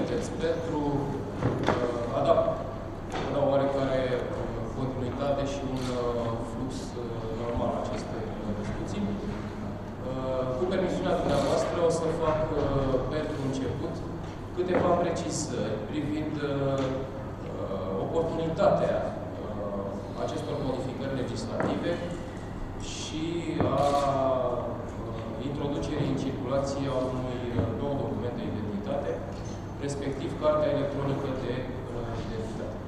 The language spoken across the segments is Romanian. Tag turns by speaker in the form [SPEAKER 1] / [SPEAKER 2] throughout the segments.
[SPEAKER 1] Dacă îmi permiteți, pentru uh, a da, a da oarecare uh, continuitate și un uh, flux uh, normal acestei uh, discuții, uh, cu permisiunea dumneavoastră o să fac uh, pentru început câteva precizări privind uh, uh, oportunitatea uh, acestor modificări legislative și a uh, introducerii în circulație a unui uh, nou document de identitate, respectiv Cartea Electronică de uh, Identitate.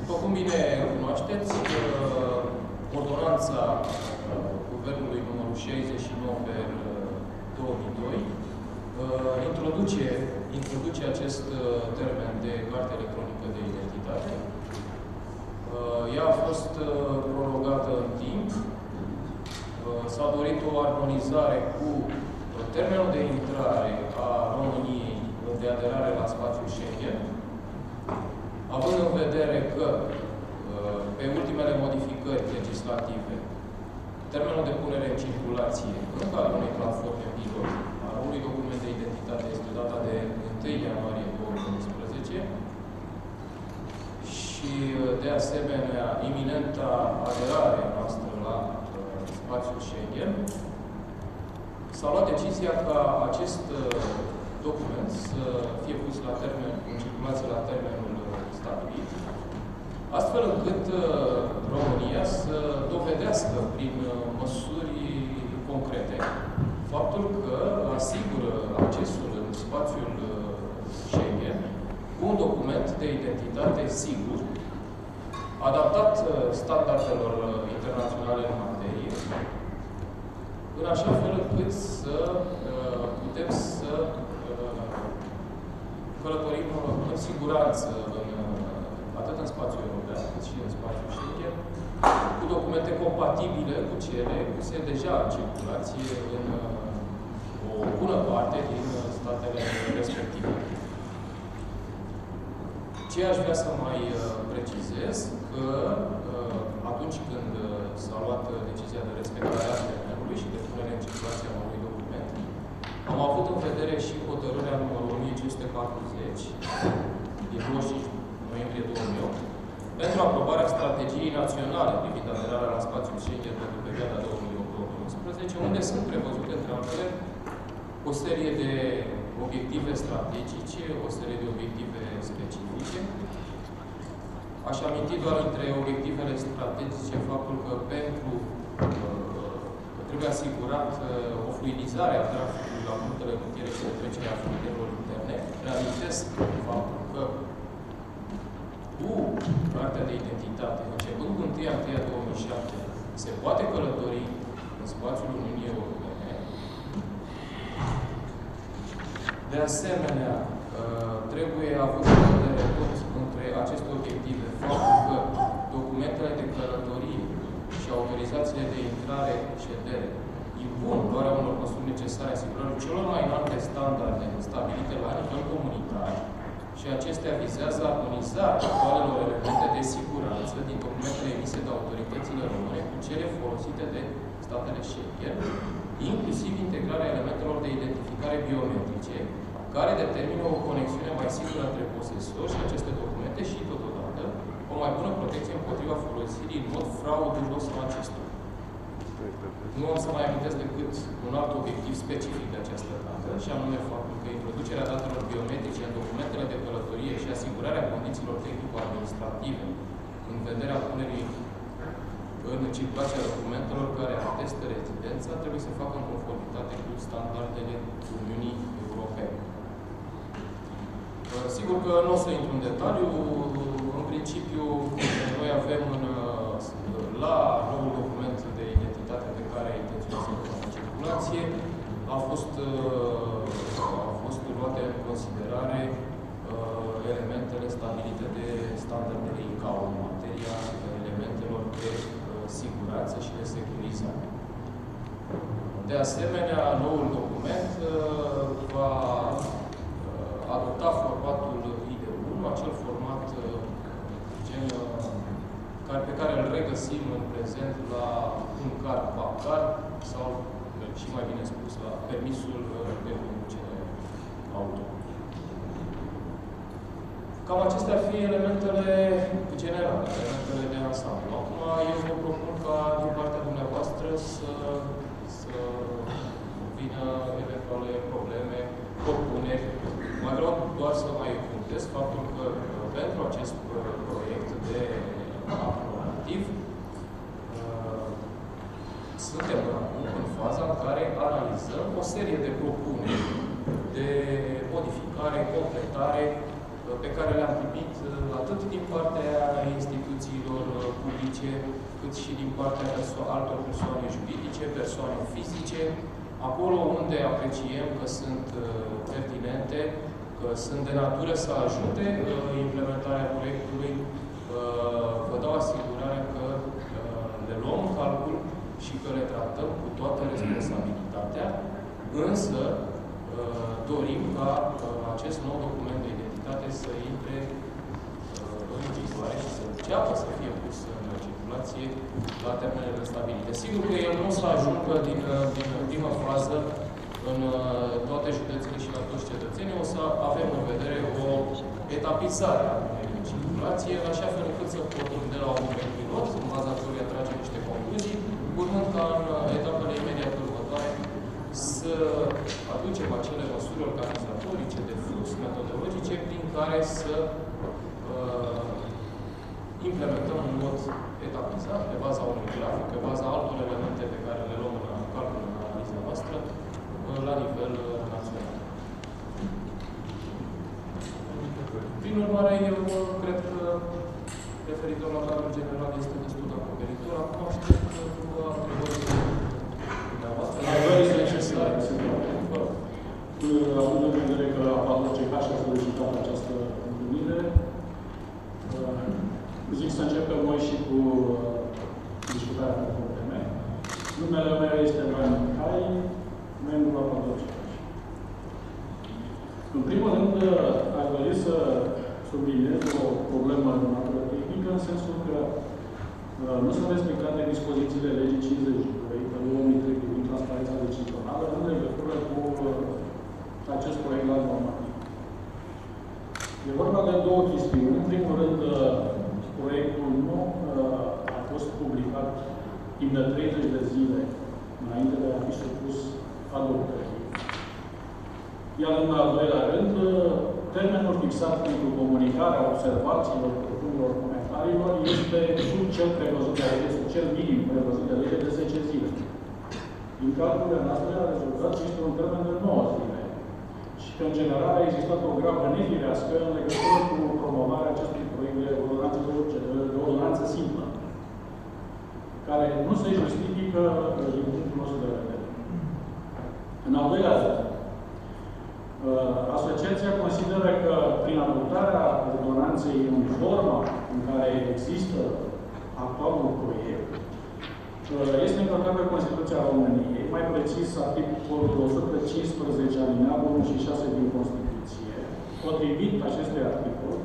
[SPEAKER 1] După cum bine cunoașteți, uh, ordonanța uh, Guvernului numărul 69 pe uh, 2002 uh, introduce, introduce acest uh, termen de carte electronică de identitate. Uh, Ea a fost uh, prorogată în timp. Uh, S-a dorit o armonizare cu uh, termenul de intrare a României de aderare la spațiul Schengen, având în vedere că uh, pe ultimele modificări legislative, termenul de punere în circulație în cadrul unei platforme pilot a unui document de identitate este data de 1 ianuarie 2011 și, uh, de asemenea, iminenta aderare noastră la uh, spațiul Schengen, s-a luat decizia ca acest uh, document să fie pus la termen, în circulație la termenul uh, stabilit, astfel încât uh, România să dovedească prin uh, măsuri concrete faptul că asigură accesul în spațiul uh, Schengen cu un document de identitate sigur, adaptat uh, standardelor uh, internaționale în materie, în așa fel încât să uh, putem să uh, călătorim uh, în siguranță în, uh, atât în spațiul european cât și în spațiul Schengen, cu documente compatibile cu cele puse deja în circulație în uh, o bună parte din uh, statele respective. Ce aș vrea să mai uh, precizez, că uh, atunci când uh, s-a luat uh, decizia de respectare a termenului și de punere în circulație a unui document, am avut în vedere și hotărârea numărul 1540 din 25 noiembrie 2008 pentru aprobarea strategiei naționale privind aderarea la spațiul Schengen pentru perioada 2008-2011, unde sunt prevăzute, între altele, o serie de obiective strategice, o serie de obiective specifice. Aș aminti doar între obiectivele strategice faptul că pentru uh, trebuie asigurat uh, o fluidizare a traficului la punctele rutiere și de trecere a frontierelor interne. Reamintesc faptul că cu cartea de identitate, începând cu 1 ianuarie 2007, se poate călători în spațiul Uniunii Europene. De asemenea, uh, trebuie avut în vedere tot între aceste obiective faptul că documentele de călătorie și autorizațiile de intrare și ședere. Impun luarea unor măsuri necesare asigurării celor mai înalte standarde stabilite la nivel comunitar și acestea vizează armonizarea actualelor elemente de siguranță din documentele emise de autoritățile române cu cele folosite de statele Schengen, inclusiv integrarea elementelor de identificare biometrice, care determină o conexiune mai sigură între posesori și aceste documente și, totodată, o mai bună protecție împotriva folosirii în mod fraudulos a acestora. Nu am să mai amintesc decât un alt obiectiv specific de această dată, și anume faptul că introducerea datelor biometrice în documentele de călătorie și asigurarea condițiilor tehnico-administrative în vederea punerii în circulația documentelor care atestă rezidența trebuie să facă în conformitate cu standardele Uniunii Europene. Uh, Sigur că nu o să intru în detaliu. În principiu, noi avem în, uh, la noul document de identitate pe care intenționăm să în circulație, a fost, uh, a fost luate în considerare uh, elementele stabilite de standardele ICAO în materia elementelor de siguranță și de securizare. De asemenea, noul document va adopta formatul ID1, acel format gen, pe care îl regăsim în prezent la un card bancar sau și mai bine spus, la permisul de uh, conducere auto. Cam acestea ar fi elementele generale, elementele de ansamblu. Acum eu vă propun ca din partea dumneavoastră să, să vină eventuale probleme, propuneri. Mai vreau doar să mai punctez faptul că uh, pentru acest uh, proiect de act normativ suntem acum în faza în care analizăm o serie de propuneri de modificare, completare, uh, pe care le-am primit uh, atât din partea instituțiilor uh, publice, cât și din partea altor persoane juridice, persoane fizice, acolo unde apreciem că sunt pertinente, că sunt de natură să ajute implementarea proiectului, vă dau asigurarea că le luăm în calcul și că le tratăm cu toată responsabilitatea, însă uh, dorim ca uh, acest nou document de identitate să intre uh, în vigoare și să înceapă să fie pus în circulație la termenele stabilite. Sigur că el nu o să ajungă din, din prima fază în toate județele și la toți cetățenii, o să avem în vedere o etapizare a unei circulație, în așa fel încât să pornim de la un moment pilot, în baza urmând ca în etapele imediat următoare să aducem acele măsuri organizatorice, de flux, metodologice, prin care să uh, implementăm în mod etapizat, pe baza unui grafic, pe baza altor elemente pe care le luăm în calcul în analiza noastră, uh, la nivel uh, național. Prin urmare, eu cred că referitor la cadrul general este destul de acoperitor. Acum aștept
[SPEAKER 2] având în vedere că APACH a solicitat această întâlnire, zic să începem noi și cu discutarea pe probleme. Numele meu este Ryan Cai, membru la APACH. În primul rând, aș dori să subliniez o problemă de natură tehnică, în sensul că nu sunt respectate dispozițiile legii 52 pe 2003 privind transparența decizională în legătură cu acest proiect la normativ. E vorba de două chestiuni. În primul rând, proiectul nu a fost publicat timp de 30 de zile înainte de a fi supus adoptării. Iar în al doilea rând, termenul fixat pentru comunicarea observațiilor, propunerilor, comentariilor este sub cel prevăzut de lege, sub cel minim prevăzut de lege de 10 zile. Din calculele noastre a rezultat este un termen de 9 zile. Și că, în general, a existat o gravă nefirească în legătură cu promovarea acestui proiect de ordonanță, de ordonanță simplă, care nu se justifică din punctul nostru de vedere. În al doilea rând, Uh, asociația consideră că prin adoptarea ordonanței în forma în care există actualul proiect, uh, este încălcată Constituția României, mai precis articolul 115 alineatul 1 și 6 din Constituție. Potrivit acestui articol,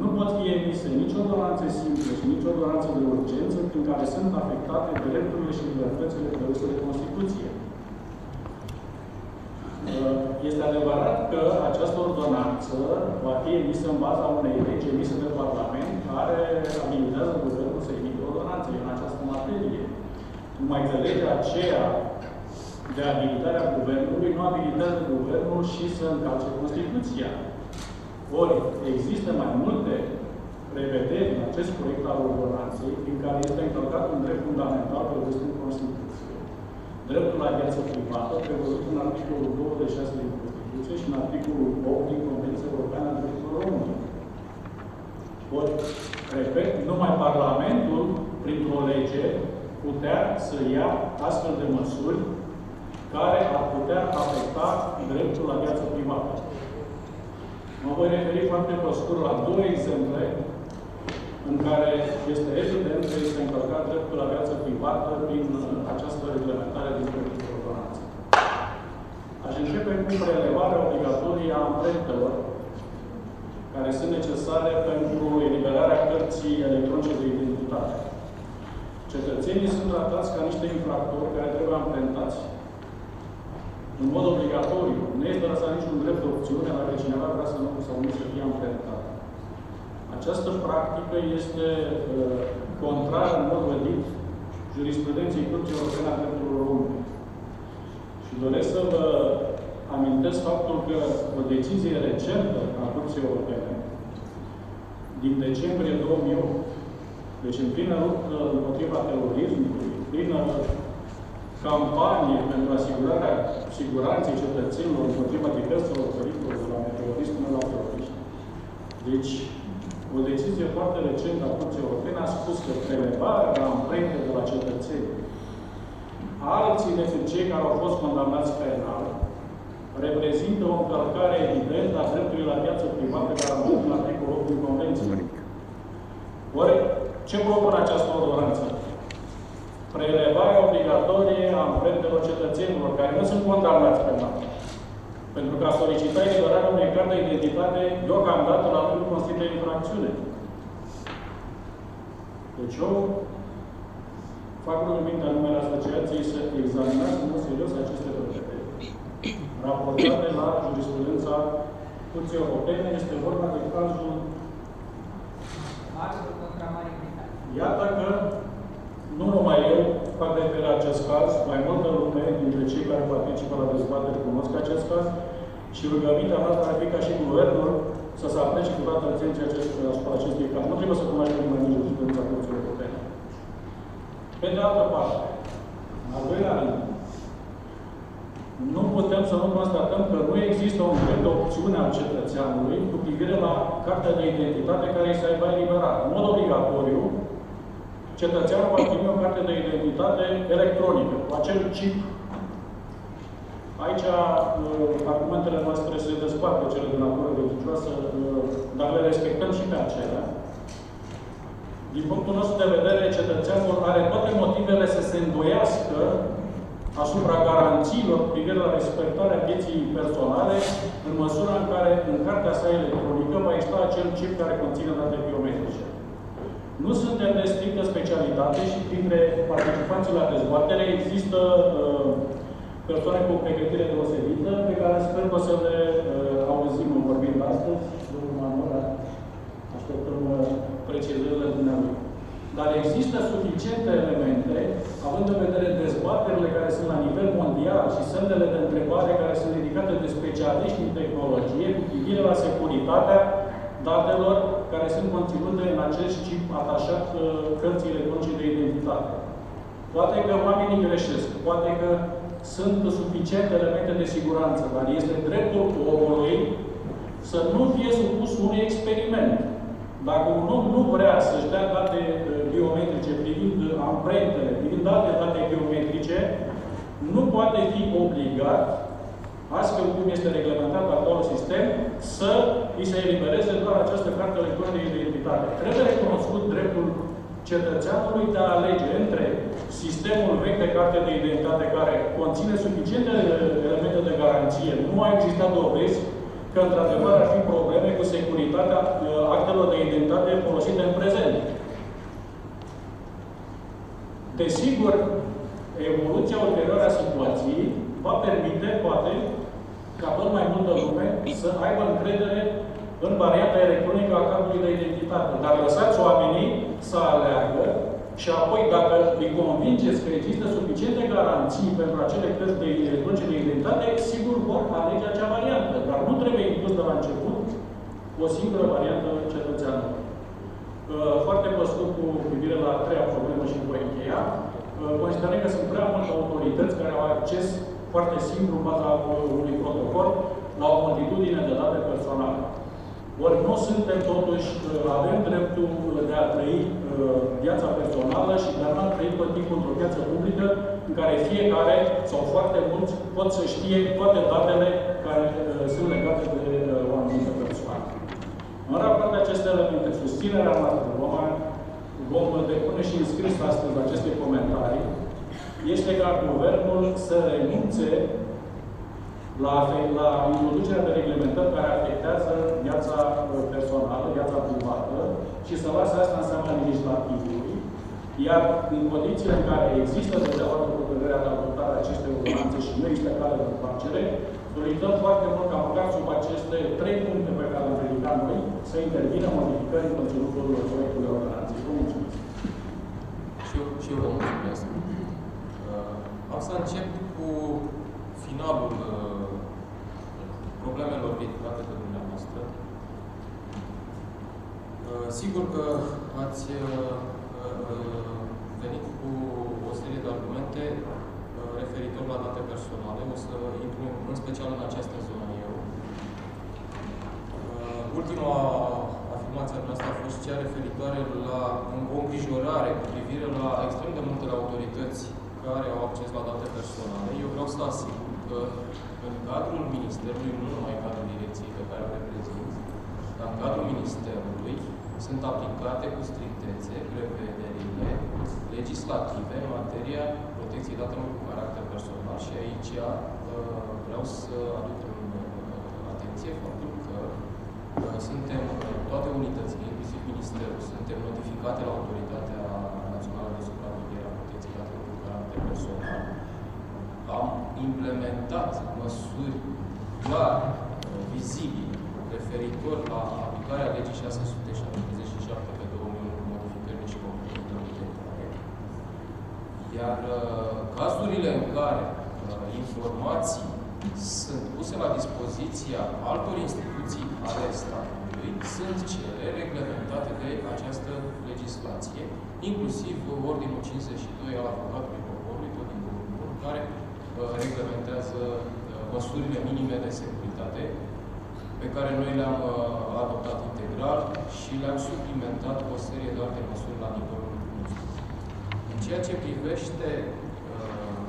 [SPEAKER 2] nu pot fi emise nici ordonanțe simple și nici ordonanțe de urgență prin care sunt afectate drepturile și libertățile prevăzute de Constituție. Uh, este adevărat că această ordonanță va fi emisă în baza unei legi emise de Parlament care abilitează Guvernul să emite ordonanțe în această materie. Numai că legea aceea de abilitare a Guvernului nu abilitează Guvernul și să încalce Constituția. Ori există mai multe prevederi în acest proiect al ordonanței prin care este încălcat un drept fundamental prevăzut în Constituție dreptul la viață privată, prevăzut în articolul 26 din Constituție și în articolul 8 din Convenția Europeană a Drepturilor Omului. Ori, repet, numai Parlamentul, printr-o lege, putea să ia astfel de măsuri care ar putea afecta dreptul la viață privată. Mă voi referi foarte pe scurt la două exemple în care este evident că este încălcat dreptul la viață privată prin această reglementare din ordonanță. Aș începe cu prelevarea obligatorie a amprentelor care sunt necesare pentru eliberarea cărții electronice de identitate. Cetățenii sunt tratați ca niște infractori care trebuie amprentați. În mod obligatoriu, nu este lăsat niciun drept de opțiune dacă cineva vrea să nu sau nu să fie amprentat. Această practică este uh, contrară în mod vădit jurisprudenței Curții Europene a Drepturilor Omului. Și doresc să vă amintesc faptul că o decizie recentă a Curții Europene din decembrie 2008, deci în plină luptă împotriva terorismului, plină campanie pentru asigurarea siguranței cetățenilor împotriva diverselor pericole de la meteorism până la teroriști. Deci, o decizie foarte recentă a Curții Europene a spus că prelevarea amprente de la cetățeni alții decât cei care au fost condamnați penal reprezintă o încălcare evidentă a dreptului la viață privată garantat în articolul 8 din Convenție. Ori, ce propune această ordonanță? Prelevarea obligatorie a amprentelor cetățenilor care nu sunt condamnați penal. Pentru că a solicita eliberarea unei carte de identitate, deocamdată la nu constituie infracțiune. Deci eu fac rugămintea numele asociației să examinați în mod serios aceste prevederi. Raportate la jurisprudența Curții Europene, este vorba de cazul Iată că nu numai eu fac referire la acest caz, mai multă lume dintre cei care participă la dezbatere cunosc acest caz și rugămintea noastră ar fi ca și guvernul să se aplece cu toată atenția asupra acestui caz. Nu trebuie să cunoaște nimeni nici jurisprudența Curții Europene. Pe de altă parte, în al doilea rând, nu putem să nu constatăm că nu există un drept de opțiune al cetățeanului cu privire la cartea de identitate care îi se aibă eliberat. În mod obligatoriu, cetățeanul va primi o carte de identitate electronică, cu acel chip. Aici uh, argumentele noastre se despart pe cele de natură religioasă, uh, dar le respectăm și pe acelea. Din punctul nostru de vedere, cetățeanul are toate motivele să se îndoiască asupra garanțiilor cu privire la respectarea vieții personale, în măsura în care în cartea sa electronică va exista acel chip care conține date biometrice. Nu suntem de strictă specialitate și printre participanții la dezbatere există uh, persoane cu o pregătire deosebită pe care sper că o să le uh, auzim vorbind astăzi. Domnul Manora, așteptăm uh, precizările dumneavoastră. Dar există suficiente elemente, având în vedere dezbaterile care sunt la nivel mondial și semnele de întrebare care sunt ridicate de specialiști în tehnologie cu privire la securitatea datelor care sunt conținute în acest chip atașat uh, cărții electronice de identitate. Poate că oamenii greșesc, poate că sunt suficiente elemente de siguranță, dar este dreptul omului să nu fie supus unui experiment. Dacă un om nu vrea să-și dea date uh, biometrice privind amprentele, privind alte date biometrice, nu poate fi obligat, astfel cum este reglementat actualul sistem, să îi se elibereze doar această carte electronică de identitate. Trebuie recunoscut dreptul cetățeanului de a alege între sistemul vechi de carte de identitate care conține suficiente elemente de garanție, nu a existat dovezi că într-adevăr ar fi probleme cu securitatea uh, actelor de identitate folosite în prezent. Desigur, evoluția ulterioară a situației va permite, poate, ca tot mai multă lume să aibă încredere în varianta electronică a cardului de identitate. Dar lăsați oamenii să aleagă și apoi, dacă îi convingeți că există suficiente garanții pentru acele cărți de electronice de identitate, sigur vor alege acea variantă. Dar nu trebuie impus de la început o singură variantă cetățeană. Uh, foarte pe scurt cu privire la a treia problemă și voi încheia. Uh, considerăm că sunt prea multe autorități care au acces foarte simplu în baza unui protocol la o multitudine de date personale. Ori nu suntem totuși, avem dreptul de a trăi viața personală și de a nu trăi tot timpul într-o viață publică în care fiecare sau foarte mulți pot să știe toate datele care sunt legate de o anumită persoană. În raport de aceste elemente, susținerea noastră vom, vom depune și înscris astăzi aceste comentarii, este ca Guvernul să renunțe la, la introducerea de reglementări care afectează viața uh, personală, viața privată și să lasă asta în seama legislativului, iar în condițiile în care există deja o hotărâre de adoptare a acestei ordonanțe și nu există cale de întoarcere, solicităm foarte mult ca măcar sub aceste trei puncte pe care le-am ridicat noi să intervină modificări în conținutul proiectului ordonanței. Vă mulțumesc.
[SPEAKER 1] Și eu, și eu vă mulțumesc. Uh, am să încep cu finalul uh, problemelor ridicate de dumneavoastră. Uh, sigur că ați uh, uh, venit cu o serie de argumente referitor la date personale. O să intru în special în această zonă eu. Ultima afirmație noastră a fost cea referitoare la o îngrijorare cu privire la extrem de multele autorități care au acces la date personale. Eu vreau să asigur că în cadrul Ministerului, nu numai în cadrul direcției pe care o reprezint, dar în cadrul Ministerului sunt aplicate cu strictețe prevederile legislative în materia protecției datelor cu caracter personal și aici uh, vreau să aduc în uh, atenție faptul că uh, suntem, toate unitățile, inclusiv Ministerul, suntem notificate la Autoritatea Națională de Supraveghere a Protecției Datelor cu caracter personal am implementat măsuri clar, vizibile, referitor la aplicarea legii 677 pe 2001 cu modificările și completările Iar uh, cazurile în care uh, informații sunt puse la dispoziția altor instituții ale statului, sunt cele reglementate de această legislație, inclusiv Ordinul 52 al Avocatului Poporului, tot din care reglementează uh, măsurile minime de securitate pe care noi le-am uh, adoptat integral și le-am suplimentat cu o serie de alte măsuri la nivelul nostru. În ceea ce privește uh,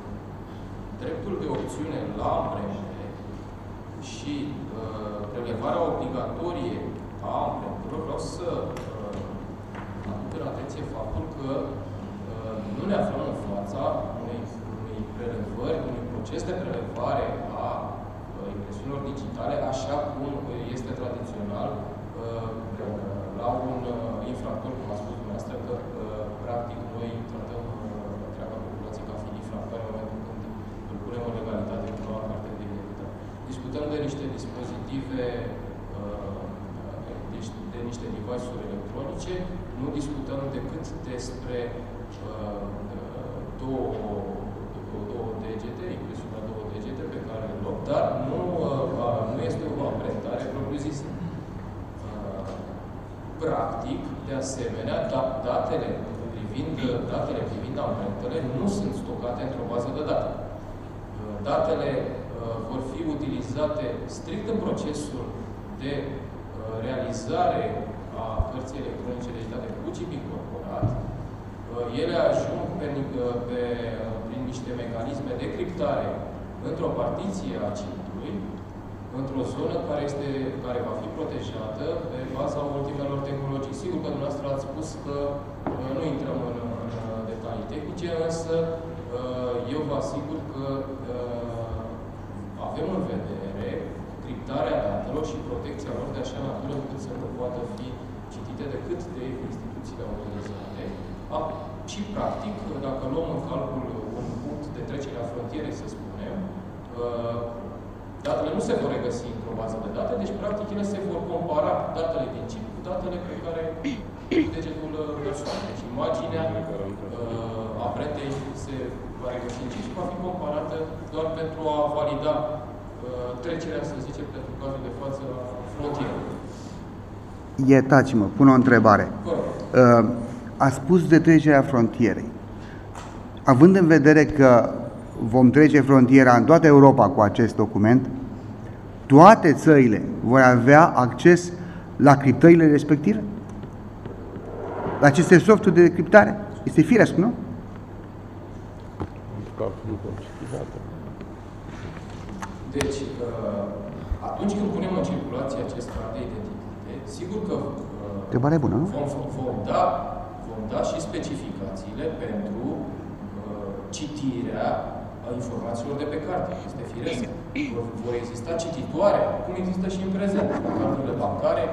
[SPEAKER 1] dreptul de opțiune la amprente și uh, prelevarea obligatorie a amprentelor, vreau să uh, aduc în atenție faptul că uh, nu ne aflăm în fața unei, unei prelevări, unui proces de prelevare a uh, impresiunilor digitale, așa cum este tradițional uh, la un uh, infractor, cum a spus dumneavoastră, că practic noi tratăm întreaga populație ca fiind infractor în momentul când îl punem în legalitate cu noua carte de identitate. Discutăm de niște dispozitive, deci de niște device-uri electronice, nu discutăm decât despre două două degete, impresiunea două degete pe care le luăm, dar nu, uh, nu este o amprentare propriu-zisă. Uh, practic, de asemenea, da, datele privind, datele privind amprentele nu sunt stocate într-o bază de date. Uh, datele vor fi utilizate strict în procesul de realizare a cărții electronice de date cu chip incorporat. Ele ajung pe, pe niște mecanisme de criptare într-o partiție a citului, într-o zonă care, este, care va fi protejată pe baza ultimelor tehnologii. Sigur că dumneavoastră ați spus că uh, nu intrăm în, în detalii tehnice, însă uh, eu vă asigur că uh, avem în vedere criptarea datelor și protecția lor de așa natură încât să nu poată fi citite decât de instituțiile autorizate. Și, practic, dacă luăm în calcul de trecere a frontierei, să spunem, uh, datele nu se vor regăsi într-o bază de date, deci practic ele se vor compara datele din chip cu datele pe care degetul uh, persoanei. Deci imaginea uh, aprentei se va regăsi în chip și va fi comparată doar pentru a valida uh, trecerea, să zicem, pentru cazul de față la frontieră.
[SPEAKER 3] Iertați-mă, pun o întrebare. Uh, a spus de trecerea frontierei având în vedere că vom trece frontiera în toată Europa cu acest document, toate țările vor avea acces la criptările respective? La aceste softuri de criptare? Este firesc, nu?
[SPEAKER 1] Deci, uh, atunci când punem în circulație acest card de identitate, sigur că uh,
[SPEAKER 3] Întrebare bună, nu?
[SPEAKER 1] vom, vom, da, vom da și specificațiile pentru uh, citirea a informațiilor de pe carte. Este firesc. Vor, vor exista cititoare, cum există și în prezent, la cardurile bancare,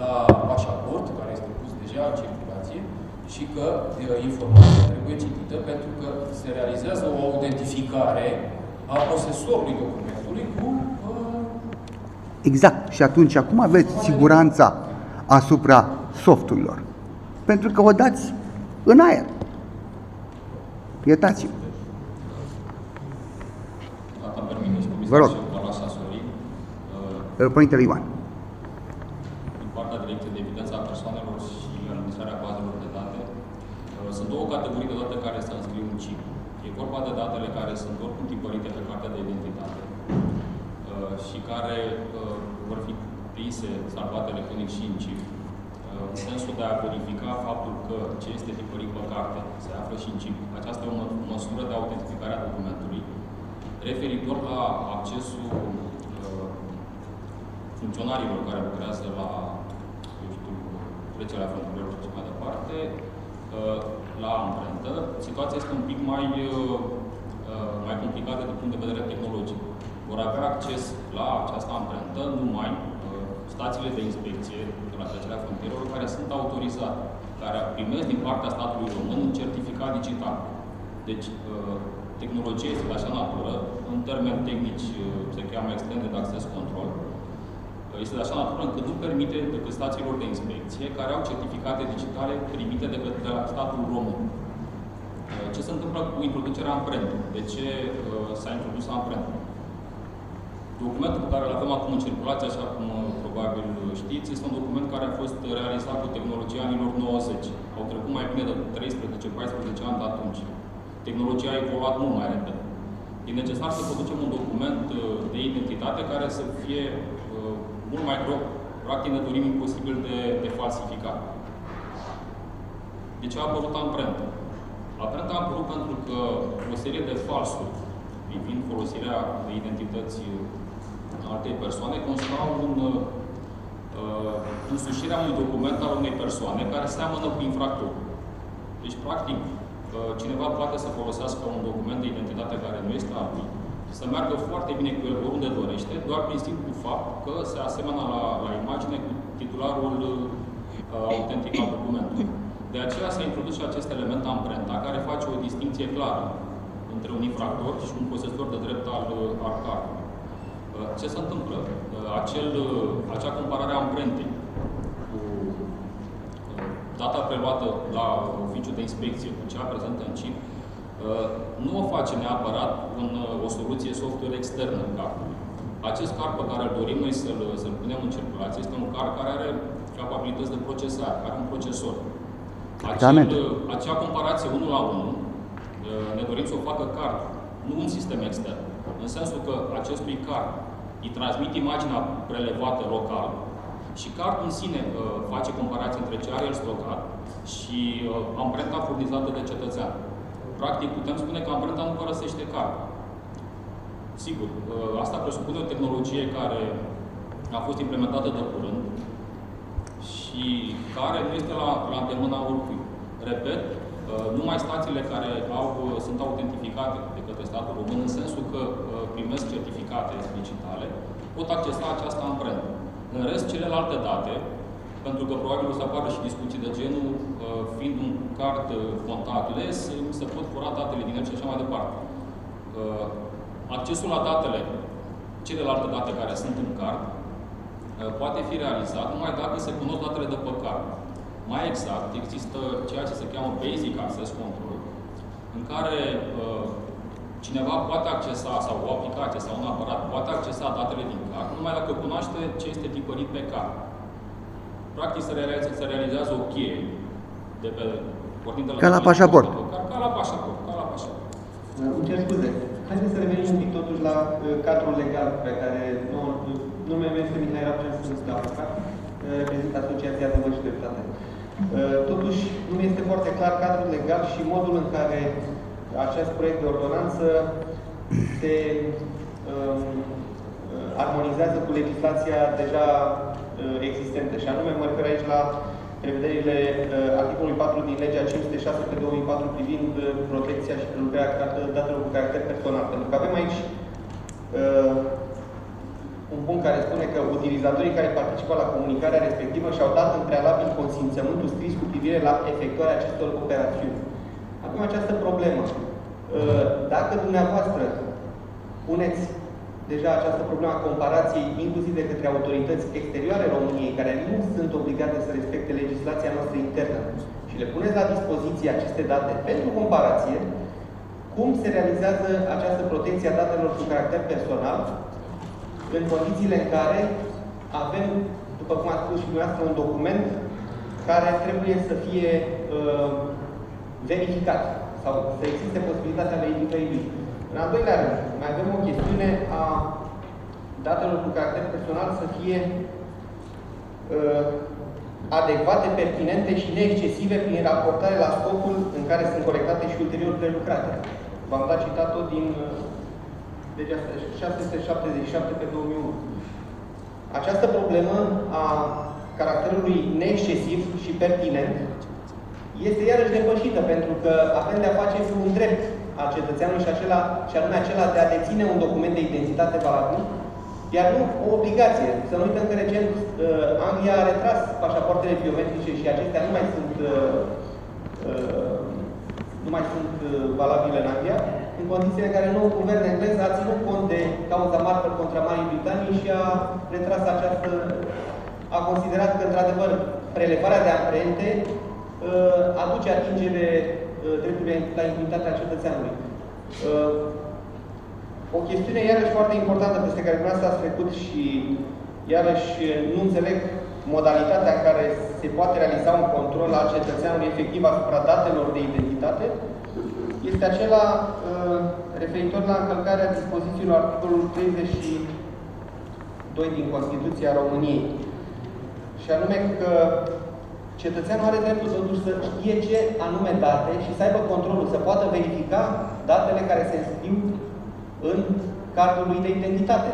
[SPEAKER 1] la pașaport, care este pus deja în circulație, și că uh, informația trebuie citită pentru că se realizează o autentificare a posesorului documentului cu uh,
[SPEAKER 3] Exact. Și atunci, acum aveți siguranța asupra softurilor. Pentru că o dați în aer. Iertați-mă.
[SPEAKER 4] Dacă îmi permiteți,
[SPEAKER 3] Vă rog.
[SPEAKER 4] comisar Șef Balașa Sorin, uh,
[SPEAKER 3] Părintele Ioan.
[SPEAKER 4] din partea Direcției de Evidență a Persoanelor și Administrarea Bazelor de Date. Uh, Sunt două categorii de date care se înscriu în CIP. E vorba de datele care sunt oricum tipărite pe cartea de identitate uh, și care uh, vor fi prinse, salvate electronic și în CIP. Uh, În sensul de a verifica faptul că ce este tipărit pe carte se află și în CIP. Aceasta e o mă- măsură de autentificare a documentului referitor la accesul uh, funcționarilor care lucrează la, eu știu, trecerea frontierelor și mai departe, uh, la amprentă, situația este un pic mai, uh, uh, mai complicată din punct de vedere tehnologic. Vor avea acces la această amprentă numai uh, stațiile de inspecție de la trecerea frontierelor care sunt autorizate, care primesc din partea statului român un certificat digital. Deci, uh, tehnologia este de așa natură, în termeni tehnici uh, se cheamă Extended Access Control, uh, este de așa natură încât nu permite decât stațiilor de inspecție care au certificate digitale primite de către statul român. Uh, Ce se întâmplă cu introducerea amprentei? De ce uh, s-a introdus amprenta? Documentul pe care îl avem acum în circulație, așa cum uh, probabil știți, este un document care a fost realizat cu tehnologia anilor 90. Au trecut mai bine de 13-14 ani de atunci. Tehnologia a evoluat mult mai repede. E necesar să producem un document uh, de identitate care să fie uh, mult mai greu, practic ne dorim imposibil de, de falsificat. De ce a apărut amprenta? Amprenta a apărut pentru că o serie de falsuri privind folosirea de identități altei persoane constau în uh, însușirea unui document al unei persoane care seamănă cu infractorul. Deci, practic, uh, cineva poate să folosească un document de identitate care nu este al lui, să meargă foarte bine cu el oriunde dorește, doar prin simplul fapt că se aseamănă la, la imagine cu titularul uh, autentic al documentului. De aceea s-a introdus și acest element amprenta, care face o distinție clară între un infractor și un posesor de drept al, al cardului. Uh, Ce se întâmplă? Uh, Acel, uh, acea comparare a amprentei cu uh, data preluată la oficiul de inspecție cu cea prezentă în CIP, uh, nu o face neapărat în uh, o soluție software externă în cardului. Acest card pe care îl dorim noi să-l, să-l punem în circulație este un card care are capabilități de procesare, are un procesor. Acel,
[SPEAKER 3] Exactamente.
[SPEAKER 4] acea comparație 1 la 1 uh, ne dorim să o facă card, nu un sistem extern. În sensul că acestui card îi transmit imaginea prelevată local și cardul în sine uh, face comparație între ce are el stocat și uh, amprenta furnizată de cetățean. Practic, putem spune că amprenta nu părăsește card. Sigur, uh, asta presupune o tehnologie care a fost implementată de curând și care nu este la, la îndemâna oricui. Repet, uh, numai stațiile care au, uh, sunt autentificate de către statul român, în sensul că uh, primesc certificate digitale, pot accesa această amprentă. În rest, celelalte date, pentru că probabil o să apară și discuții de genul, uh, fiind un card uh, contactless, se pot fura datele din el și așa mai departe. Uh, Accesul la datele, celelalte date care sunt în card, uh, poate fi realizat numai dacă se cunosc datele de pe card. Mai exact, există ceea ce se cheamă Basic Access Control, în care uh, cineva poate accesa, sau o aplicație sau un aparat poate accesa datele din card, numai dacă cunoaște ce este tipărit pe card. Practic se realizează, se realizează o cheie de pe pornind de
[SPEAKER 3] Ca la pașaport.
[SPEAKER 4] Ca, ca la pașaport, ca la pașaport.
[SPEAKER 5] Îmi cer scuze. Haideți să revenim un pic totuși la uh, cadrul legal pe care nu, numele meu este Mihai Rapcea, sunt avocat. reprezint Asociația Adevăr și Dreptate. Totuși, nu este foarte clar cadrul legal și modul în care acest proiect de ordonanță se um, armonizează cu legislația deja uh, existentă. Și anume, mă refer aici la prevederile uh, articolului 4 din legea 506 pe 2004 privind uh, protecția și prelucrarea datelor cu caracter personal. Pentru că avem aici uh, un punct care spune că utilizatorii care participă la comunicarea respectivă și-au dat în prealabil consimțământul scris cu privire la efectuarea acestor operațiuni. Acum această problemă. Uh, dacă dumneavoastră puneți deja această problemă a comparației, inclusiv de către autorități exterioare României, care nu sunt obligate să respecte legislația noastră internă, și le puneți la dispoziție aceste date pentru comparație, cum se realizează această protecție a datelor cu caracter personal în condițiile în care avem, după cum a spus și dumneavoastră, un document care trebuie să fie uh, verificat sau să existe posibilitatea verificării lui. În al doilea rând, mai avem o chestiune a datelor cu caracter personal să fie uh, adecvate, pertinente și neexcesive prin raportare la scopul în care sunt colectate și ulterior prelucrate. V-am dat citatul din uh, legea 677 pe 2001. Această problemă a caracterului neexcesiv și pertinent este iarăși depășită, pentru că avem de-a face cu un drept al cetățeanului și, acela, și anume acela de a deține un document de identitate valabil, iar nu o obligație. Să nu uităm că recent uh, Anglia a retras pașapoartele biometrice și acestea nu mai sunt, uh, uh, nu mai sunt uh, valabile în Anglia, în condițiile în care nou guvern englez a ținut cont de cauza Marper contra Marii Britanii și a retras această a considerat că, într-adevăr, prelevarea de amprente uh, aduce atingere uh, dreptului la intimitatea cetățeanului. Uh, o chestiune iarăși foarte importantă peste care dumneavoastră ați trecut și iarăși nu înțeleg modalitatea în care se poate realiza un control al cetățeanului efectiv asupra datelor de identitate, este acela uh, referitor la încălcarea dispozițiilor articolului 32 din Constituția României. Și anume că cetățeanul are dreptul totuși să știe ce anume date și să aibă controlul, să poată verifica datele care se înscriu în cardul lui de identitate.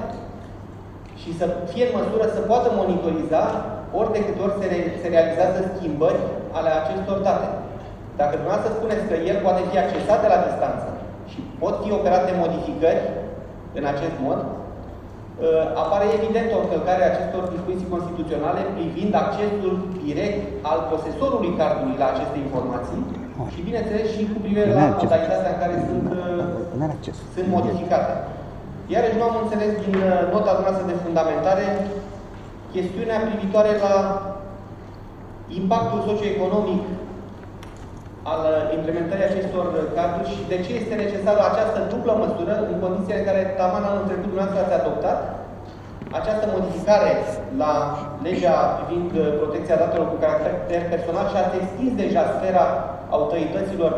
[SPEAKER 5] Și să fie în măsură să poată monitoriza ori de câte ori se, re se realizează schimbări ale acestor date. Dacă dumneavoastră spuneți că el poate fi accesat de la distanță și pot fi operate modificări în acest mod, uh, apare evident o încălcare a acestor dispoziții constituționale privind accesul direct al posesorului cardului la aceste informații și, bineînțeles, și cu privire la modalitatea în care sunt, uh, sunt modificate. Iarăși nu am înțeles din uh, nota noastră de fundamentare chestiunea privitoare la impactul socioeconomic al uh, implementării acestor cadruri și de ce este necesară această dublă măsură în condițiile în care taman anul trecut dumneavoastră ați adoptat această modificare la legea privind protecția datelor cu caracter personal și ați extins deja sfera autorităților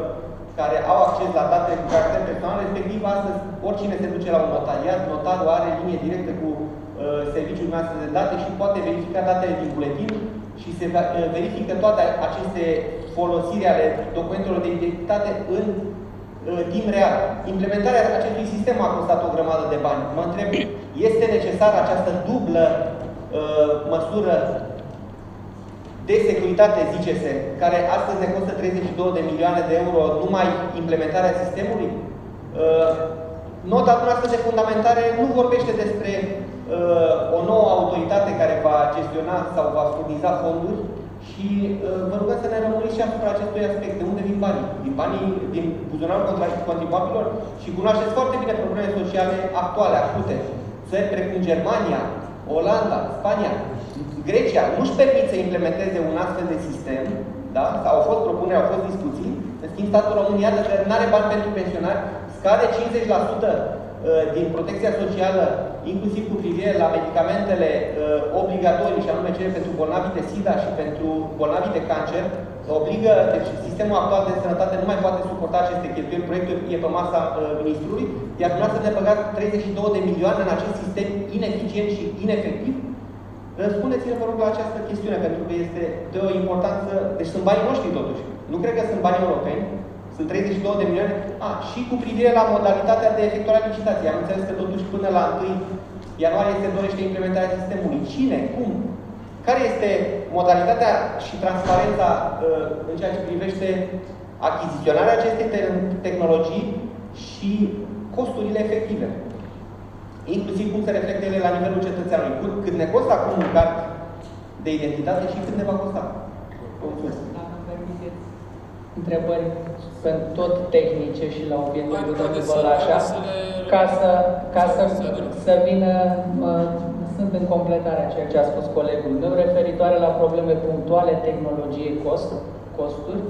[SPEAKER 5] care au acces la date cu caracter personal, respectiv astăzi oricine se duce la un notariat, notarul are linie directă cu uh, serviciul noastră de date și poate verifica datele din buletin și se uh, verifică toate aceste folosiri ale documentelor de identitate în uh, timp real. Implementarea acestui sistem a costat o grămadă de bani. Mă întreb, este necesară această dublă uh, măsură de securitate, zice-se, care astăzi ne costă 32 de milioane de euro numai implementarea sistemului? Uh, nota noastră de fundamentare nu vorbește despre uh, o nouă autoritate care va gestiona sau va furniza fonduri și uh, vă rugăm să ne rămâniți și asupra acestui aspect. De unde vin banii? Din banii din buzunarul contribuabilor? Și cunoașteți foarte bine problemele sociale actuale, acute. Țări precum Germania, Olanda, Spania, Grecia nu-și permit să implementeze un astfel de sistem, da? Sau au fost propuneri, au fost discuții, în schimb statul român, iată că nu are bani pentru pensionari, scade 50% uh, din protecția socială, inclusiv cu privire la medicamentele uh, obligatorii, și anume cele pentru bolnavii de SIDA și pentru bolnavii de cancer, obligă, deci sistemul actual de sănătate nu mai poate suporta aceste cheltuieli, proiectul e pe masa uh, ministrului, iar dumneavoastră ne băgați 32 de milioane în acest sistem ineficient și inefectiv, Răspundeți-ne, vă rog, la această chestiune, pentru că este de o importanță... Deci sunt banii noștri, totuși. Nu cred că sunt bani europeni, sunt 32 de milioane. A, și cu privire la modalitatea de efectuare a licitației. Am înțeles că totuși până la 1 ianuarie se dorește implementarea sistemului. Cine? Cum? Care este modalitatea și transparența uh, în ceea ce privește achiziționarea acestei te tehnologii și costurile efective? Inclusiv cum se reflectă ele la nivelul cetățeanului. Cât ne costă acum un card de identitate și cât ne va costa. Mulțumesc.
[SPEAKER 6] Dacă permiteți întrebări sunt tot tehnice și la obiectul
[SPEAKER 1] Mai
[SPEAKER 6] domnul
[SPEAKER 1] să-
[SPEAKER 6] Bălașa,
[SPEAKER 1] să le-
[SPEAKER 6] ca să, ca să,
[SPEAKER 1] să adunăm.
[SPEAKER 6] să vină, mă, sunt în completarea ceea ce a spus colegul meu, referitoare la probleme punctuale, tehnologie, cost, costuri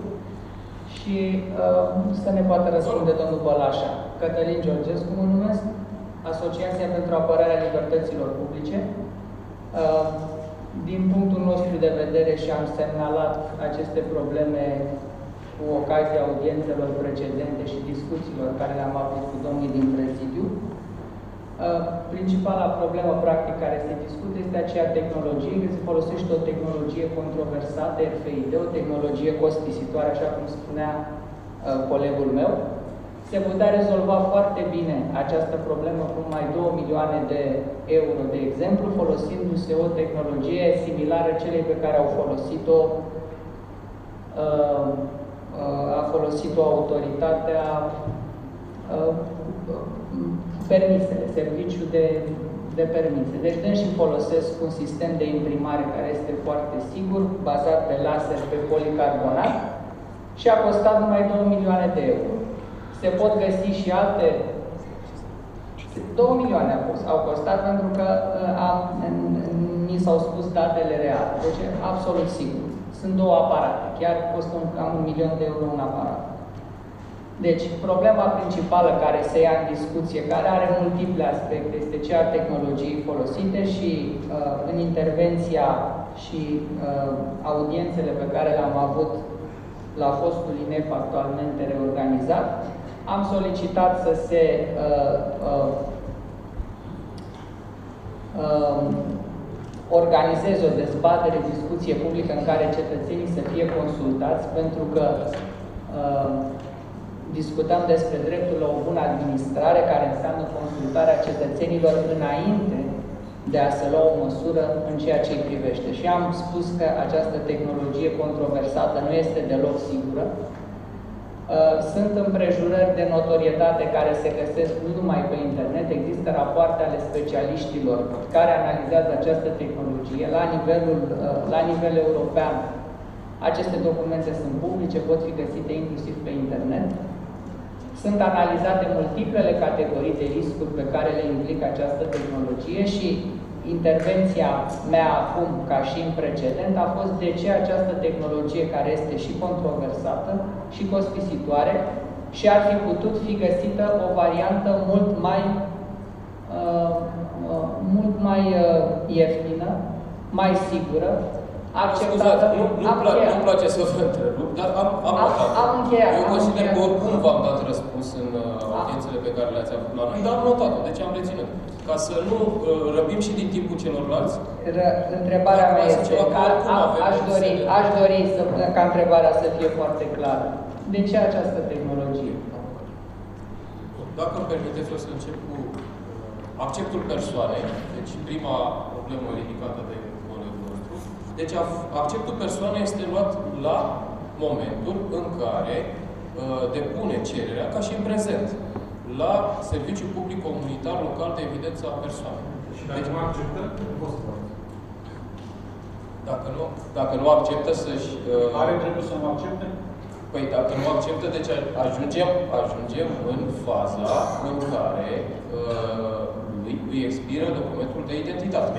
[SPEAKER 6] și uh, să ne poată răspunde domnul Bălașa. Cătălin Georgescu mă numesc, Asociația pentru Apărarea Libertăților Publice. Uh, din punctul nostru de vedere și am semnalat aceste probleme cu ocazia audiențelor precedente și discuțiilor care le-am avut cu domnii din prezidiu. Uh, Principala problemă practic care se discută este aceea tehnologie, că se folosește o tehnologie controversată, RFID, o tehnologie costisitoare, așa cum spunea uh, colegul meu. Se putea rezolva foarte bine această problemă cu mai 2 milioane de euro, de exemplu, folosindu-se o tehnologie similară celei pe care au folosit-o uh, uh, a folosit-o autoritatea uh, permisele, serviciul de, de permise. Deci și folosesc un sistem de imprimare care este foarte sigur, bazat pe laser, pe policarbonat și a costat numai 2 milioane de euro. Se pot găsi și alte 2 milioane au, cost, au costat pentru că uh, am, mi s-au spus datele reale. Deci absolut sigur. Sunt două aparate. Chiar costă un, cam un milion de euro un aparat. Deci, problema principală care se ia în discuție, care are multiple aspecte, este cea a tehnologiei folosite și uh, în intervenția și uh, audiențele pe care le-am avut la fostul INEF actualmente reorganizat, am solicitat să se uh, uh, uh, organizeze o dezbatere, discuție publică în care cetățenii să fie consultați, pentru că uh, discutăm despre dreptul la o bună administrare, care înseamnă consultarea cetățenilor înainte de a se lua o măsură în ceea ce îi privește. Și am spus că această tehnologie controversată nu este deloc sigură. Uh, Sunt împrejurări de notorietate care se găsesc nu numai pe internet, există rapoarte ale specialiștilor care analizează această tehnologie la nivelul, uh, la nivel european. Aceste documente sunt publice, pot fi găsite inclusiv pe internet. Sunt analizate multiplele categorii de riscuri pe care le implică această tehnologie și intervenția mea acum, ca și în precedent, a fost de ce această tehnologie care este și controversată și costisitoare și ar fi putut fi găsită o variantă mult mai, uh, uh, mult mai uh, ieftină, mai sigură, acceptată.
[SPEAKER 1] Scuzați, nu, nu,
[SPEAKER 6] Am
[SPEAKER 1] place,
[SPEAKER 6] încheiat.
[SPEAKER 1] nu place să vă întrerup, dar am, am,
[SPEAKER 6] Am-
[SPEAKER 1] notat.
[SPEAKER 6] am încheiat,
[SPEAKER 1] Eu
[SPEAKER 6] am
[SPEAKER 1] consider că
[SPEAKER 6] încheiat.
[SPEAKER 1] oricum v-am dat răspuns în uh, audiențele pe care le-ați avut la noi, dar am notat-o, deci am reținut. Ca să nu uh, răbim și din timpul celorlalți,
[SPEAKER 6] Ră- Întrebarea mea
[SPEAKER 1] Acum,
[SPEAKER 6] este
[SPEAKER 1] ceva
[SPEAKER 6] că
[SPEAKER 1] că oricum
[SPEAKER 6] a-
[SPEAKER 1] avem
[SPEAKER 6] aș dori,
[SPEAKER 1] înțelegere.
[SPEAKER 6] aș dori să, ca întrebarea să fie foarte clară. De ce această tehnologie?
[SPEAKER 1] Dacă îmi permiteți, o să încep cu uh, acceptul persoanei, deci prima problemă ridicată de colegul nostru. Deci af- acceptul persoanei este luat la momentul în care uh, depune cererea, ca și în prezent, la Serviciul Public Comunitar Local de Evidență a Persoanei.
[SPEAKER 7] Și dacă nu acceptăm, poți să faci.
[SPEAKER 1] Dacă nu, dacă nu acceptă să-și... uh,
[SPEAKER 2] Are dreptul să nu accepte?
[SPEAKER 1] Păi dacă nu acceptă, deci ajungem, ajungem în faza în care uh, îi, îi expiră documentul de identitate.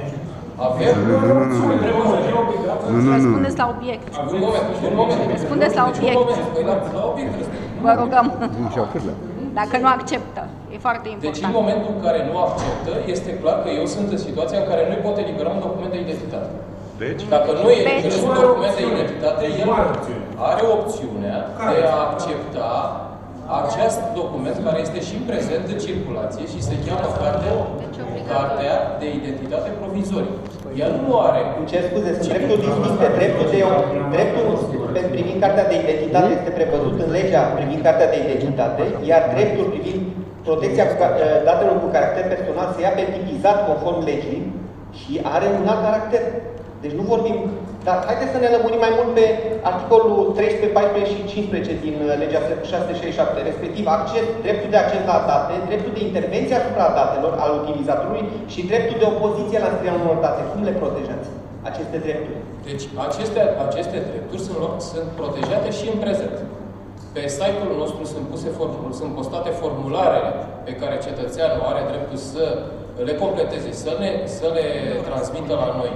[SPEAKER 1] Avem...
[SPEAKER 3] Nu, nu, nu, nu.
[SPEAKER 1] Trebuie să fie obligat.
[SPEAKER 3] Nu, nu, nu.
[SPEAKER 8] Răspundeți la obiect.
[SPEAKER 1] Un moment, un moment.
[SPEAKER 8] Răspundeți la
[SPEAKER 1] Deci, un
[SPEAKER 8] obiect.
[SPEAKER 1] moment. Păi la, la obiect răspund.
[SPEAKER 8] Vă rugăm.
[SPEAKER 3] Nu și-au cârlă.
[SPEAKER 8] Dacă nu acceptă. E foarte
[SPEAKER 1] Deci în
[SPEAKER 8] important.
[SPEAKER 1] momentul în care nu acceptă, este clar că eu sunt în situația în care nu-i pot elibera un document de identitate.
[SPEAKER 7] Deci,
[SPEAKER 1] Dacă nu e
[SPEAKER 8] Deci-
[SPEAKER 1] eliberat un document de identitate, el
[SPEAKER 7] Mare opțiune.
[SPEAKER 1] are opțiunea
[SPEAKER 7] Care
[SPEAKER 1] de a
[SPEAKER 7] este?
[SPEAKER 1] accepta acest document care este și în prezent în circulație și se cheamă cartea,
[SPEAKER 8] Deci obligatoriu.
[SPEAKER 1] cartea de identitate provizorie. El nu are.
[SPEAKER 5] Îmi cer scuze, sunt drepturi distincte. Dreptul, de, dreptul pe- privind cartea de identitate este prevăzut în legea privind cartea de identitate, iar dreptul privind protecția cu ca- eh, datelor cu caracter personal se ia pe tipizat conform legii și are un alt caracter. Deci nu vorbim... Dar haideți să ne lămurim mai mult pe articolul 13, 14 și 15 din eh, legea 667, respectiv acces, dreptul de acces la date, dreptul de intervenție asupra datelor al utilizatorului și dreptul de opoziție la înscrierea unor date. Cum le protejați aceste drepturi?
[SPEAKER 1] Deci aceste, aceste drepturi sunt, lo- sunt protejate și în prezent. Pe site-ul nostru sunt, puse form- sunt postate formularele pe care cetățeanul are dreptul să le completeze, să le, să le transmită la noi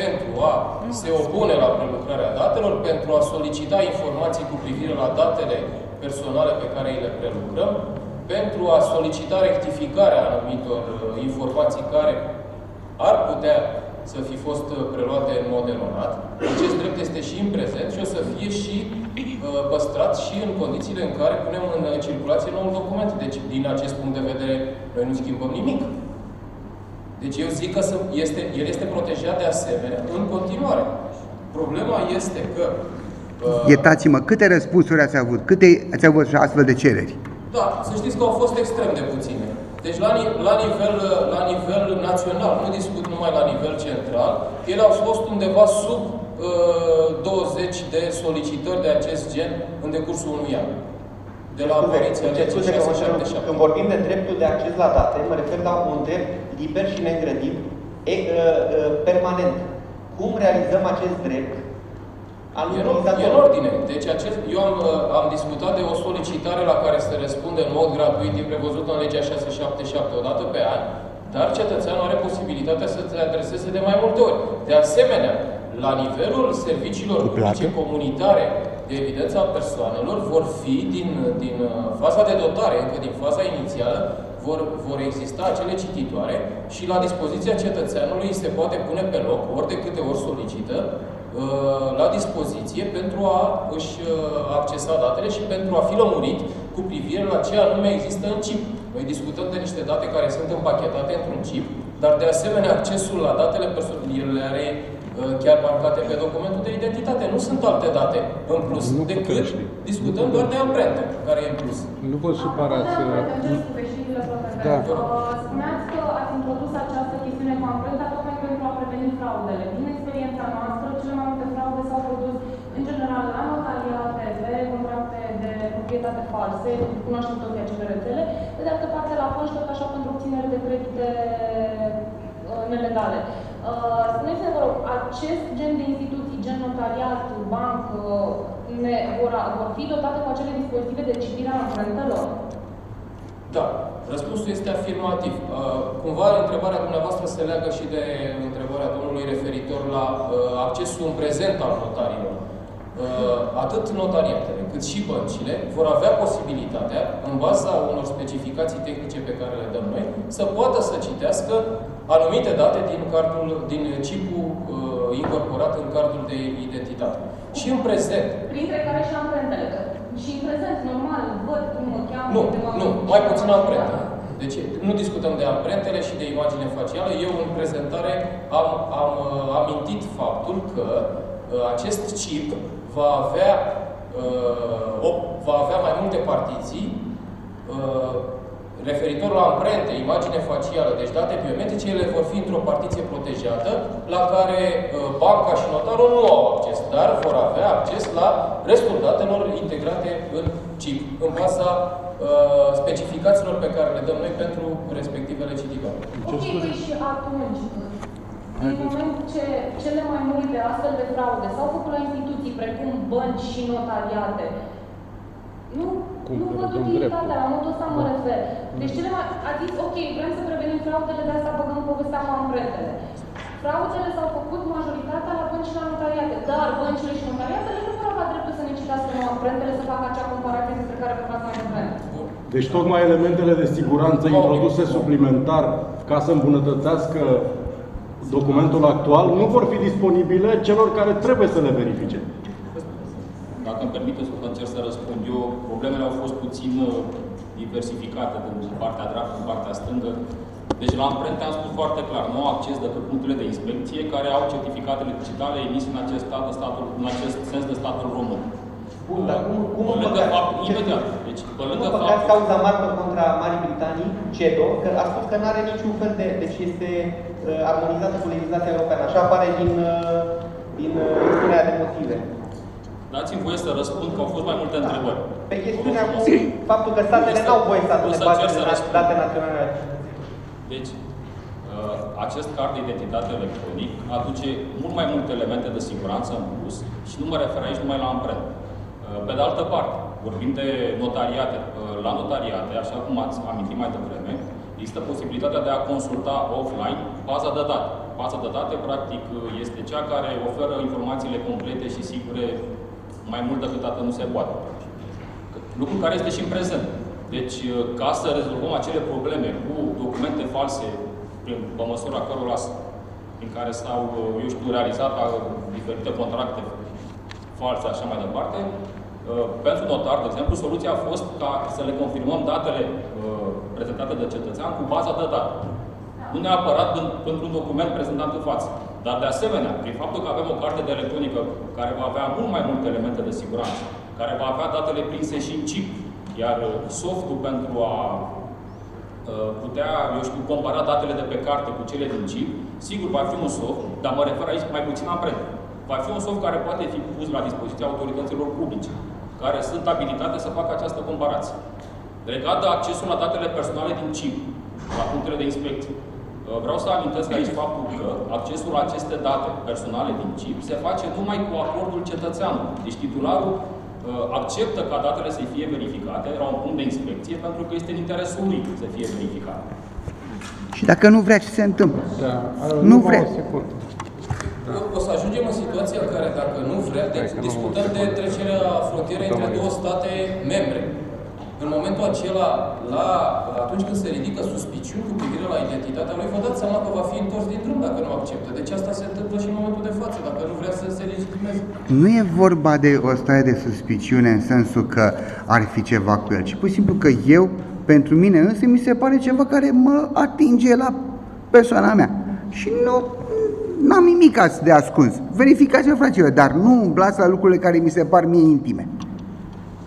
[SPEAKER 1] pentru a se opune la prelucrarea datelor, pentru a solicita informații cu privire la datele personale pe care îi le prelucrăm, pentru a solicita rectificarea anumitor uh, informații care ar putea să fi fost uh, preluate în mod eronat. Acest drept este și în prezent și o să fie și uh, păstrat și în condițiile în care punem în uh, circulație noul document. Deci, din acest punct de vedere, noi nu schimbăm nimic. Deci eu zic că să- este, el este protejat de asemenea în continuare. Problema este că uh,
[SPEAKER 3] Iertați-mă, câte răspunsuri ați avut? Câte ați avut și astfel de cereri?
[SPEAKER 1] Da, să știți că au fost extrem de puține. Deci la, ni- la, nivel, la nivel național, nu discut numai la nivel central, ele au fost undeva sub uh, 20 de solicitări de acest gen în decursul unui an. De la
[SPEAKER 5] Scuze,
[SPEAKER 1] apariția
[SPEAKER 5] îmi cer
[SPEAKER 1] legii
[SPEAKER 5] scuze că mă întrerup.
[SPEAKER 1] 677.
[SPEAKER 5] Când vorbim de dreptul de acces la date, mă refer la un drept liber și neîngrădit, e, uh, uh, permanent. Cum realizăm acest drept al
[SPEAKER 1] E în, e în
[SPEAKER 5] utilizatorului?
[SPEAKER 1] ordine. Deci acest, eu am, uh, am discutat de o solicitare la care se răspunde în mod gratuit, e prevăzut în legea 677 o dată pe an, dar cetățeanul are posibilitatea să se adreseze de mai multe ori. De asemenea, la nivelul serviciilor
[SPEAKER 3] Cu plată?
[SPEAKER 1] publice comunitare de evidență a persoanelor vor fi din, din uh, faza de dotare, încă din faza inițială, vor, vor exista acele cititoare și la dispoziția cetățeanului se poate pune pe loc, ori de câte ori solicită, uh, la dispoziție pentru a își uh, accesa datele și pentru a fi lămurit cu privire la ce anume există în chip. Noi discutăm de niște date care sunt împachetate într-un chip, dar de asemenea accesul la datele personale, el le are uh, chiar marcate pe documentul de identitate. Nu sunt alte date în plus,
[SPEAKER 9] Nu
[SPEAKER 1] decât
[SPEAKER 9] putem ști.
[SPEAKER 1] discutăm doar de amprentă care e în plus.
[SPEAKER 9] Nu vă supărați. uh,
[SPEAKER 10] Da.
[SPEAKER 9] Da.
[SPEAKER 10] Spuneați că ați introdus această chestiune cu amprenta tocmai pentru a preveni fraudele. Din experiența noastră, cele mai multe fraude s-au produs în general la notariate, pe contracte de proprietate false, cunoaștem toate acele rețele, pe de altă parte la bănci, tot așa pentru obținere de credite uh, nelegale. Uh, Spuneți-ne, vă rog, acest gen de instituții, gen notariat, bancă, ne vor, vor fi dotate cu acele dispozitive de citire a amprentelor?
[SPEAKER 1] Da, răspunsul este afirmativ. Uh, Cumva întrebarea dumneavoastră se leagă și de întrebarea domnului referitor la uh, accesul în prezent al notarilor. Uh, Atât notariatele cât și băncile vor avea posibilitatea, în baza unor specificații tehnice pe care le dăm noi, să poată să citească anumite date din, cardul, din chipul uh, incorporat în cardul de identitate. Și în prezent,
[SPEAKER 10] Printre care și amprentele. că Și în prezent, normal, văd cum mă cheamă.
[SPEAKER 1] Nu,
[SPEAKER 10] unde mă-
[SPEAKER 1] nu, mai puțin amprentă. Deci nu discutăm de amprentele și de imagine facială. Eu în prezentare am, am uh, amintit faptul că uh, acest chip va avea, uh, o, va avea mai multe partiții uh, referitor la amprente, imagine facială, deci date biometrice, ele vor fi într-o partiție protejată la care uh, banca și notarul nu au acces, dar vor avea acces la restul datelor integrate în chip, în baza uh, specificațiilor pe care le dăm noi pentru respectivele cititoare.
[SPEAKER 10] Ok, păi și atunci, în moment ce cele mai multe astfel de fraude s-au făcut la instituții precum bănci și notariate, nu,
[SPEAKER 9] Cum
[SPEAKER 10] nu
[SPEAKER 9] că
[SPEAKER 10] văd
[SPEAKER 9] dăm
[SPEAKER 10] utilitatea,
[SPEAKER 9] dreptul.
[SPEAKER 10] la modul ăsta mă refer. Deci cele mai, a zis, ok, vrem să prevenim fraudele, de asta băgăm povestea cu amprentele. Fraudele s-au făcut majoritatea la bănci și la notariate, dar băncile și notariatele nu vor avea dreptul să ne citească numai amprentele, să facă acea comparație despre care vorbeați mai devreme.
[SPEAKER 2] Deci tocmai elementele de siguranță introduse suplimentar ca să îmbunătățească documentul actual nu vor fi disponibile celor care trebuie să le verifice.
[SPEAKER 4] Dacă îmi permiteți să încerc să răspund eu, problemele au fost puțin uh, diversificate din partea dreaptă, din partea stângă. Deci la amprente am spus foarte clar, nu au acces decât punctele de inspecție care au certificatele digitale emise în acest, stat, statul, în acest sens de statul român.
[SPEAKER 5] Bun, dar cum, cum
[SPEAKER 4] Pe lângă
[SPEAKER 5] împăcați?
[SPEAKER 4] fapt,
[SPEAKER 5] Ce-
[SPEAKER 4] imediat. Deci, pe
[SPEAKER 5] Cum
[SPEAKER 4] lângă
[SPEAKER 5] împăcați
[SPEAKER 4] fapt,
[SPEAKER 5] cauza marcă contra Marii Britanii, CEDO, că a spus că nu are niciun fel de... Deci este uh, armonizată cu legislația europeană. Așa apare din, uh, din uh, expunerea de motive.
[SPEAKER 4] dați-mi voie să răspund că au fost mai multe întrebări.
[SPEAKER 5] Pe chestiunea
[SPEAKER 4] Vă
[SPEAKER 5] cu
[SPEAKER 4] rog frumos.
[SPEAKER 5] faptul că statele
[SPEAKER 4] Este-
[SPEAKER 5] n-au voie să
[SPEAKER 4] o
[SPEAKER 5] adune
[SPEAKER 4] să
[SPEAKER 5] baze
[SPEAKER 4] încerc
[SPEAKER 5] de
[SPEAKER 4] să
[SPEAKER 5] na-
[SPEAKER 4] răspund.
[SPEAKER 5] date naționale.
[SPEAKER 4] Deci, uh, acest card de identitate electronic aduce mult mai multe elemente de siguranță în plus și nu mă refer aici numai la amprent. Uh, Pe de altă parte, vorbim de notariate. Uh, La notariate, așa cum ați amintit mai devreme, există posibilitatea de a consulta offline baza de date. Baza de date, practic, uh, este cea care oferă informațiile complete și sigure mai mult decât atât nu se poate. Lucru care este și în prezent. Deci, uh, ca să rezolvăm acele probleme cu documente false, prin, pe măsura cărora s- prin care s-au, uh, eu știu, realizat uh, diferite contracte false, așa mai departe, uh, pentru notar, de exemplu, soluția a fost ca să le confirmăm datele uh, prezentate de cetățean cu baza de date. Nu neapărat în- pentru un document prezentat în față. Dar de asemenea, prin faptul că avem o carte de electronică care va avea mult mai multe elemente de siguranță, care va avea datele prinse și în chip, iar uh, softul pentru a uh, putea, eu știu, compara datele de pe carte cu cele din chip, sigur va fi un soft, dar mă refer aici mai puțin amprent. Va fi un soft care poate fi pus la dispoziția autorităților publice, care sunt abilitate să facă această comparație. Legat de accesul la datele personale din chip, la punctele de inspecție, uh, vreau să amintesc aici faptul că accesul la aceste date personale din chip se face numai cu acordul cetățeanului. Deci titularul uh, acceptă ca datele să fie verificate la un punct de inspecție pentru că este în interesul lui să fie verificate.
[SPEAKER 3] Și dacă nu vrea, ce se întâmplă?
[SPEAKER 9] Da,
[SPEAKER 3] Nu vrea.
[SPEAKER 9] O secundă.
[SPEAKER 1] O- O să ajungem în situația în care, dacă nu vrea, deci discutăm de trecerea frontierei între două state membre. În momentul acela, la, atunci când se ridică suspiciuni cu privire la identitatea lui, vă dați seama că va fi întors din drum dacă nu acceptă. Deci asta se întâmplă și în momentul de față, dacă nu vrea să se legitimeze.
[SPEAKER 3] Nu e vorba de o stare de suspiciune în sensul că ar fi ceva cu el, ci pur și simplu că eu, pentru mine însă, mi se pare ceva care mă atinge la persoana mea. Și nu am nimic de ascuns. Verificați-vă, fraților, dar nu umblați la lucrurile care mi se par mie intime.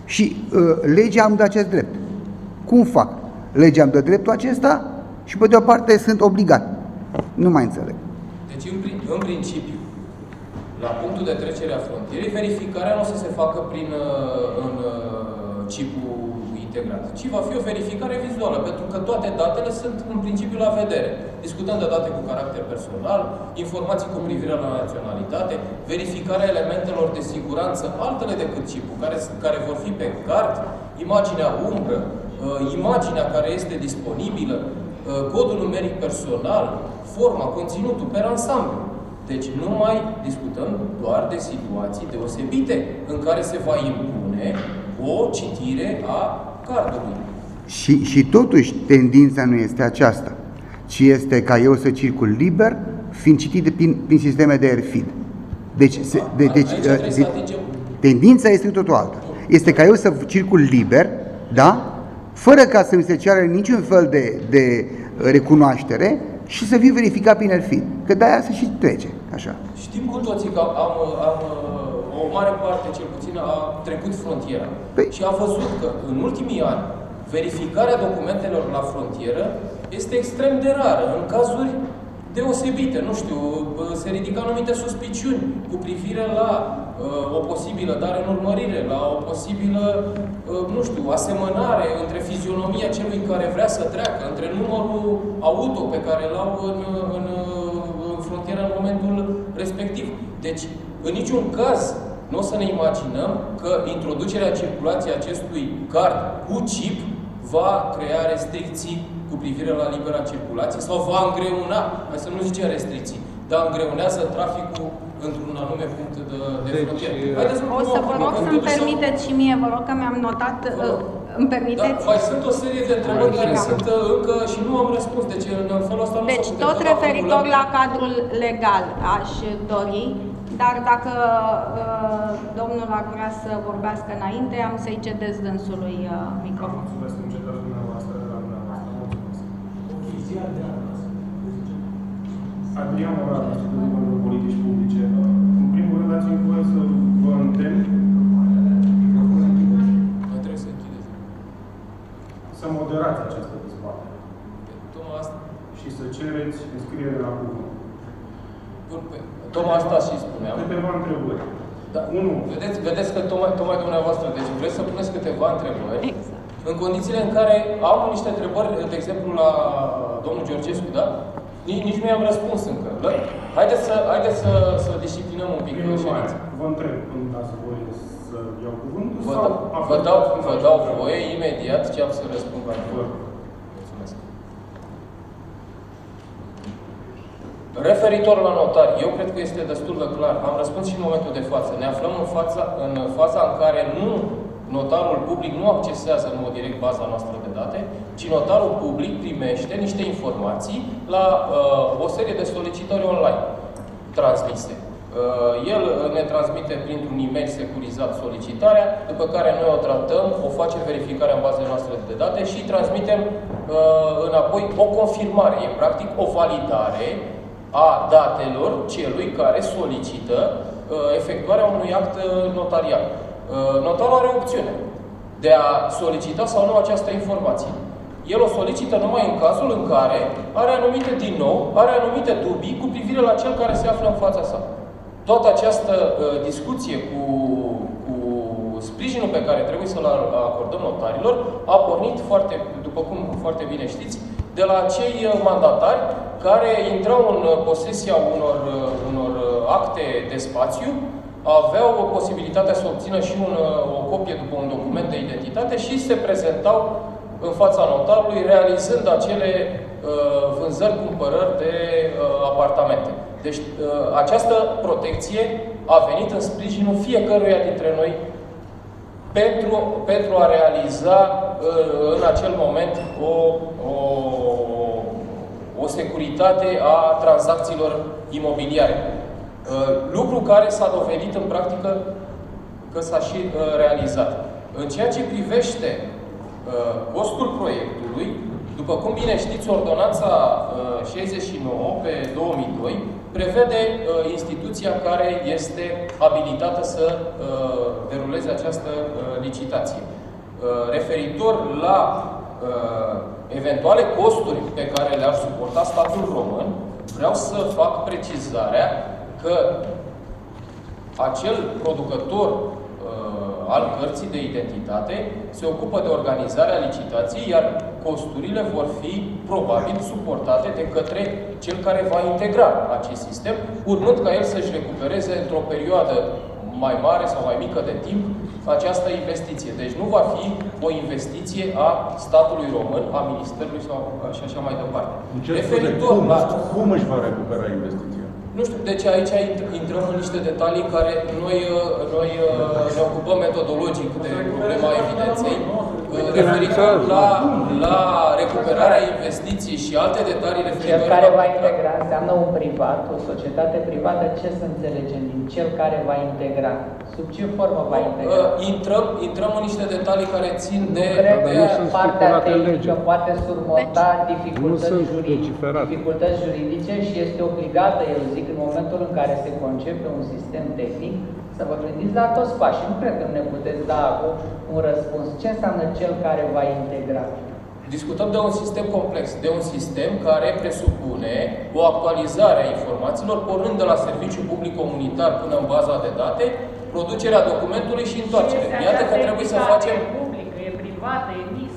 [SPEAKER 3] Și uh, legea îmi dă acest drept. Cum fac? Legea îmi dă dreptul acesta și pe de o parte sunt obligat. Nu mai înțeleg.
[SPEAKER 1] Deci, în, prin- în principiu, la punctul de trecere a frontierei, verificarea nu o să se facă prin uh, în uh, chipul integrat, ci va fi o verificare vizuală, pentru că toate datele sunt în principiu la vedere. Discutăm de date cu caracter personal, informații cu privire la naționalitate, verificarea elementelor de siguranță altele decât chipul, care, care vor fi pe card, imaginea umbră, uh, imaginea care este disponibilă, uh, codul numeric personal, forma, conținutul, per ansamblu. Deci nu mai discutăm doar de situații deosebite în care se va impune o citire a cardului.
[SPEAKER 3] Și, și totuși tendința nu este aceasta, ci este ca eu să circul liber, fiind citit de, prin, prin sisteme de RFID. Deci, se, de, deci
[SPEAKER 1] Aici trebuie să
[SPEAKER 3] de,
[SPEAKER 1] atingem
[SPEAKER 3] tendința este totul alta. Este ca eu să circul liber, da? Fără ca să mi se ceară niciun fel de, de recunoaștere și să fiu verificat prin RFID. Că de-aia se și trece, așa.
[SPEAKER 1] Știm cu toții că am, am, o mare parte, cel puțin, a trecut frontiera.
[SPEAKER 3] Păi-
[SPEAKER 1] Și a văzut că în ultimii ani verificarea documentelor la frontieră este extrem de rară. În cazuri deosebite, nu știu, se ridică anumite suspiciuni cu privire la uh, o posibilă dare în urmărire, la o posibilă, uh, nu știu, asemănare între fizionomia celui care vrea să treacă, între numărul auto pe care l-au în, în, în frontieră în momentul respectiv. Deci, în niciun caz, nu o să ne imaginăm că introducerea circulației acestui card cu chip va crea restricții cu privire la libera circulație sau va îngreuna, hai să nu zicem restricții, dar îngreunează traficul într-un anume punct de, de
[SPEAKER 9] Deci,
[SPEAKER 1] frontieră.
[SPEAKER 9] uh,
[SPEAKER 1] Haideți să
[SPEAKER 8] O
[SPEAKER 1] luăm
[SPEAKER 8] să
[SPEAKER 1] acum,
[SPEAKER 8] vă rog
[SPEAKER 1] că
[SPEAKER 8] să-mi
[SPEAKER 1] totuși sunt-
[SPEAKER 8] permiteți și mie, vă rog că mi-am notat,
[SPEAKER 1] Vă rog.
[SPEAKER 8] uh, îmi
[SPEAKER 1] Da,
[SPEAKER 8] permiteți?
[SPEAKER 1] mai sunt o serie de întrebări care
[SPEAKER 8] Da.
[SPEAKER 1] sunt uh, încă și nu am răspuns. Deci în felul ăsta nu
[SPEAKER 8] Deci
[SPEAKER 1] se putem
[SPEAKER 8] tot
[SPEAKER 1] acumula.
[SPEAKER 8] referitor la cadrul legal aș dori, dar dacă uh, domnul ar vrea să vorbească înainte, am să-i cedez dânsului uh, microfon.
[SPEAKER 7] Mulțumesc, îmi cedez dumneavoastră, la dumneavoastră. Mulțumesc. Adrian Morar, Institutul pentru Politici Publice. În primul rând, dați-mi voie să vă îndemn
[SPEAKER 1] Mai trebuie să închideți.
[SPEAKER 7] să moderați această dezbatere
[SPEAKER 1] Tocmai asta,
[SPEAKER 7] și să cereți înscriere la cuvânt.
[SPEAKER 1] Bun, pe, tocmai asta și spuneam.
[SPEAKER 7] Câteva întrebări.
[SPEAKER 1] Da.
[SPEAKER 7] Unu,
[SPEAKER 1] Vedeți, vedeți că tocmai, tocmai dumneavoastră, deci vreți să puneți câteva întrebări
[SPEAKER 8] Exact.
[SPEAKER 1] în condițiile în care am niște întrebări, de exemplu, la domnul Georgescu, da? Nici, nici nu i-am răspuns încă. Da? Haideți să, haideți să, să disciplinăm un pic
[SPEAKER 7] prin urmare,
[SPEAKER 1] ședința.
[SPEAKER 7] vă întreb când dați voie să iau cuvântul
[SPEAKER 1] Vă,
[SPEAKER 7] sau
[SPEAKER 1] da,
[SPEAKER 7] a
[SPEAKER 1] vă,
[SPEAKER 7] fost
[SPEAKER 1] dau,
[SPEAKER 7] cum
[SPEAKER 1] vă
[SPEAKER 7] a
[SPEAKER 1] dau
[SPEAKER 7] fost?
[SPEAKER 1] voie imediat ce am să răspund la
[SPEAKER 7] Vă
[SPEAKER 1] întrebări.
[SPEAKER 7] rog.
[SPEAKER 1] Mulțumesc. Referitor la notar, eu cred că este destul de clar. Am răspuns și în momentul de față. Ne aflăm în fața, în faza în care nu notarul public nu accesează în mod direct baza noastră de date, ci notarul public primește niște informații la uh, o serie de solicitări online transmise. Uh, el ne transmite printr-un e-mail securizat solicitarea, după care noi o tratăm, o facem verificarea în bazele noastre de date și transmitem uh, înapoi o confirmare, e practic o validare a datelor celui care solicită uh, efectuarea unui act uh, notarial. Uh, Notarul are opțiune de a solicita sau nu această informație. El o solicită numai în cazul în care are anumite, din nou, are anumite dubii cu privire la cel care se află în fața sa. Toată această uh, discuție cu, cu sprijinul pe care trebuie să-l acordăm notarilor a pornit foarte, după cum foarte bine știți, de la cei uh, mandatari care intrau în uh, posesia unor, uh, unor uh, acte de spațiu, aveau posibilitatea să obțină și un, uh, o copie după un document de identitate și se prezentau în fața notarului, realizând acele uh, vânzări-cumpărări de uh, apartamente. Deci uh, această protecție a venit în sprijinul fiecăruia dintre noi pentru, pentru a realiza uh, în acel moment o, o, o securitate a tranzacțiilor imobiliare. Uh, Lucru care s-a dovedit în practică că s-a și uh, realizat. În ceea ce privește uh, costul proiectului, după cum bine știți, Ordonanța uh, 69 pe 2002 prevede uh, instituția care este abilitată să uh, deruleze această uh, licitație. Uh, referitor la uh, eventuale costuri pe care le-ar suporta statul român, vreau să fac precizarea că acel producător uh, al cărții de identitate se ocupă de organizarea licitației, iar costurile vor fi probabil suportate de către cel care va integra acest sistem, urmând ca el să-și recupereze într-o perioadă mai mare sau mai mică de timp această investiție. Deci nu va fi o investiție a statului român, a Ministerului sau și așa mai departe.
[SPEAKER 9] Îmi cer scuze,
[SPEAKER 1] Referitor
[SPEAKER 9] cum,
[SPEAKER 1] la...
[SPEAKER 9] cum își va recupera investiția?
[SPEAKER 1] Nu știu, deci aici int- intrăm în niște detalii în care noi, uh, noi uh, ne ocupăm metodologic de problema evidenței. Uh, Referitor la, la recuperarea investiției și alte detalii
[SPEAKER 6] Cel
[SPEAKER 1] referitoare
[SPEAKER 6] care
[SPEAKER 1] la
[SPEAKER 6] va integra înseamnă un privat, o societate privată. Ce să înțelegem din cel care va integra? Sub ce formă va integra?
[SPEAKER 1] Uh, intrăm, intrăm în niște detalii care țin de...
[SPEAKER 6] Nu cred
[SPEAKER 1] de
[SPEAKER 6] că
[SPEAKER 9] sunt
[SPEAKER 6] partea
[SPEAKER 9] stipulate în
[SPEAKER 6] tehnică
[SPEAKER 9] lege.
[SPEAKER 6] poate surmonta dificultăți,
[SPEAKER 9] sunt
[SPEAKER 6] juridice,
[SPEAKER 9] legiferate.
[SPEAKER 6] dificultăți juridice și este obligată, eu zic, în momentul în care se concepe un sistem tehnic, să vă gândiți la toți pașii. Nu cred că ne puteți da acum un răspuns. Ce înseamnă cel care va integra?
[SPEAKER 1] Discutăm de un sistem complex, de un sistem care presupune o actualizare a informațiilor, pornind de la serviciul public comunitar până în baza de date, producerea documentului și întoarcere. Iată că trebuie să facem
[SPEAKER 11] E publică, e privată, e mixtă, cine este?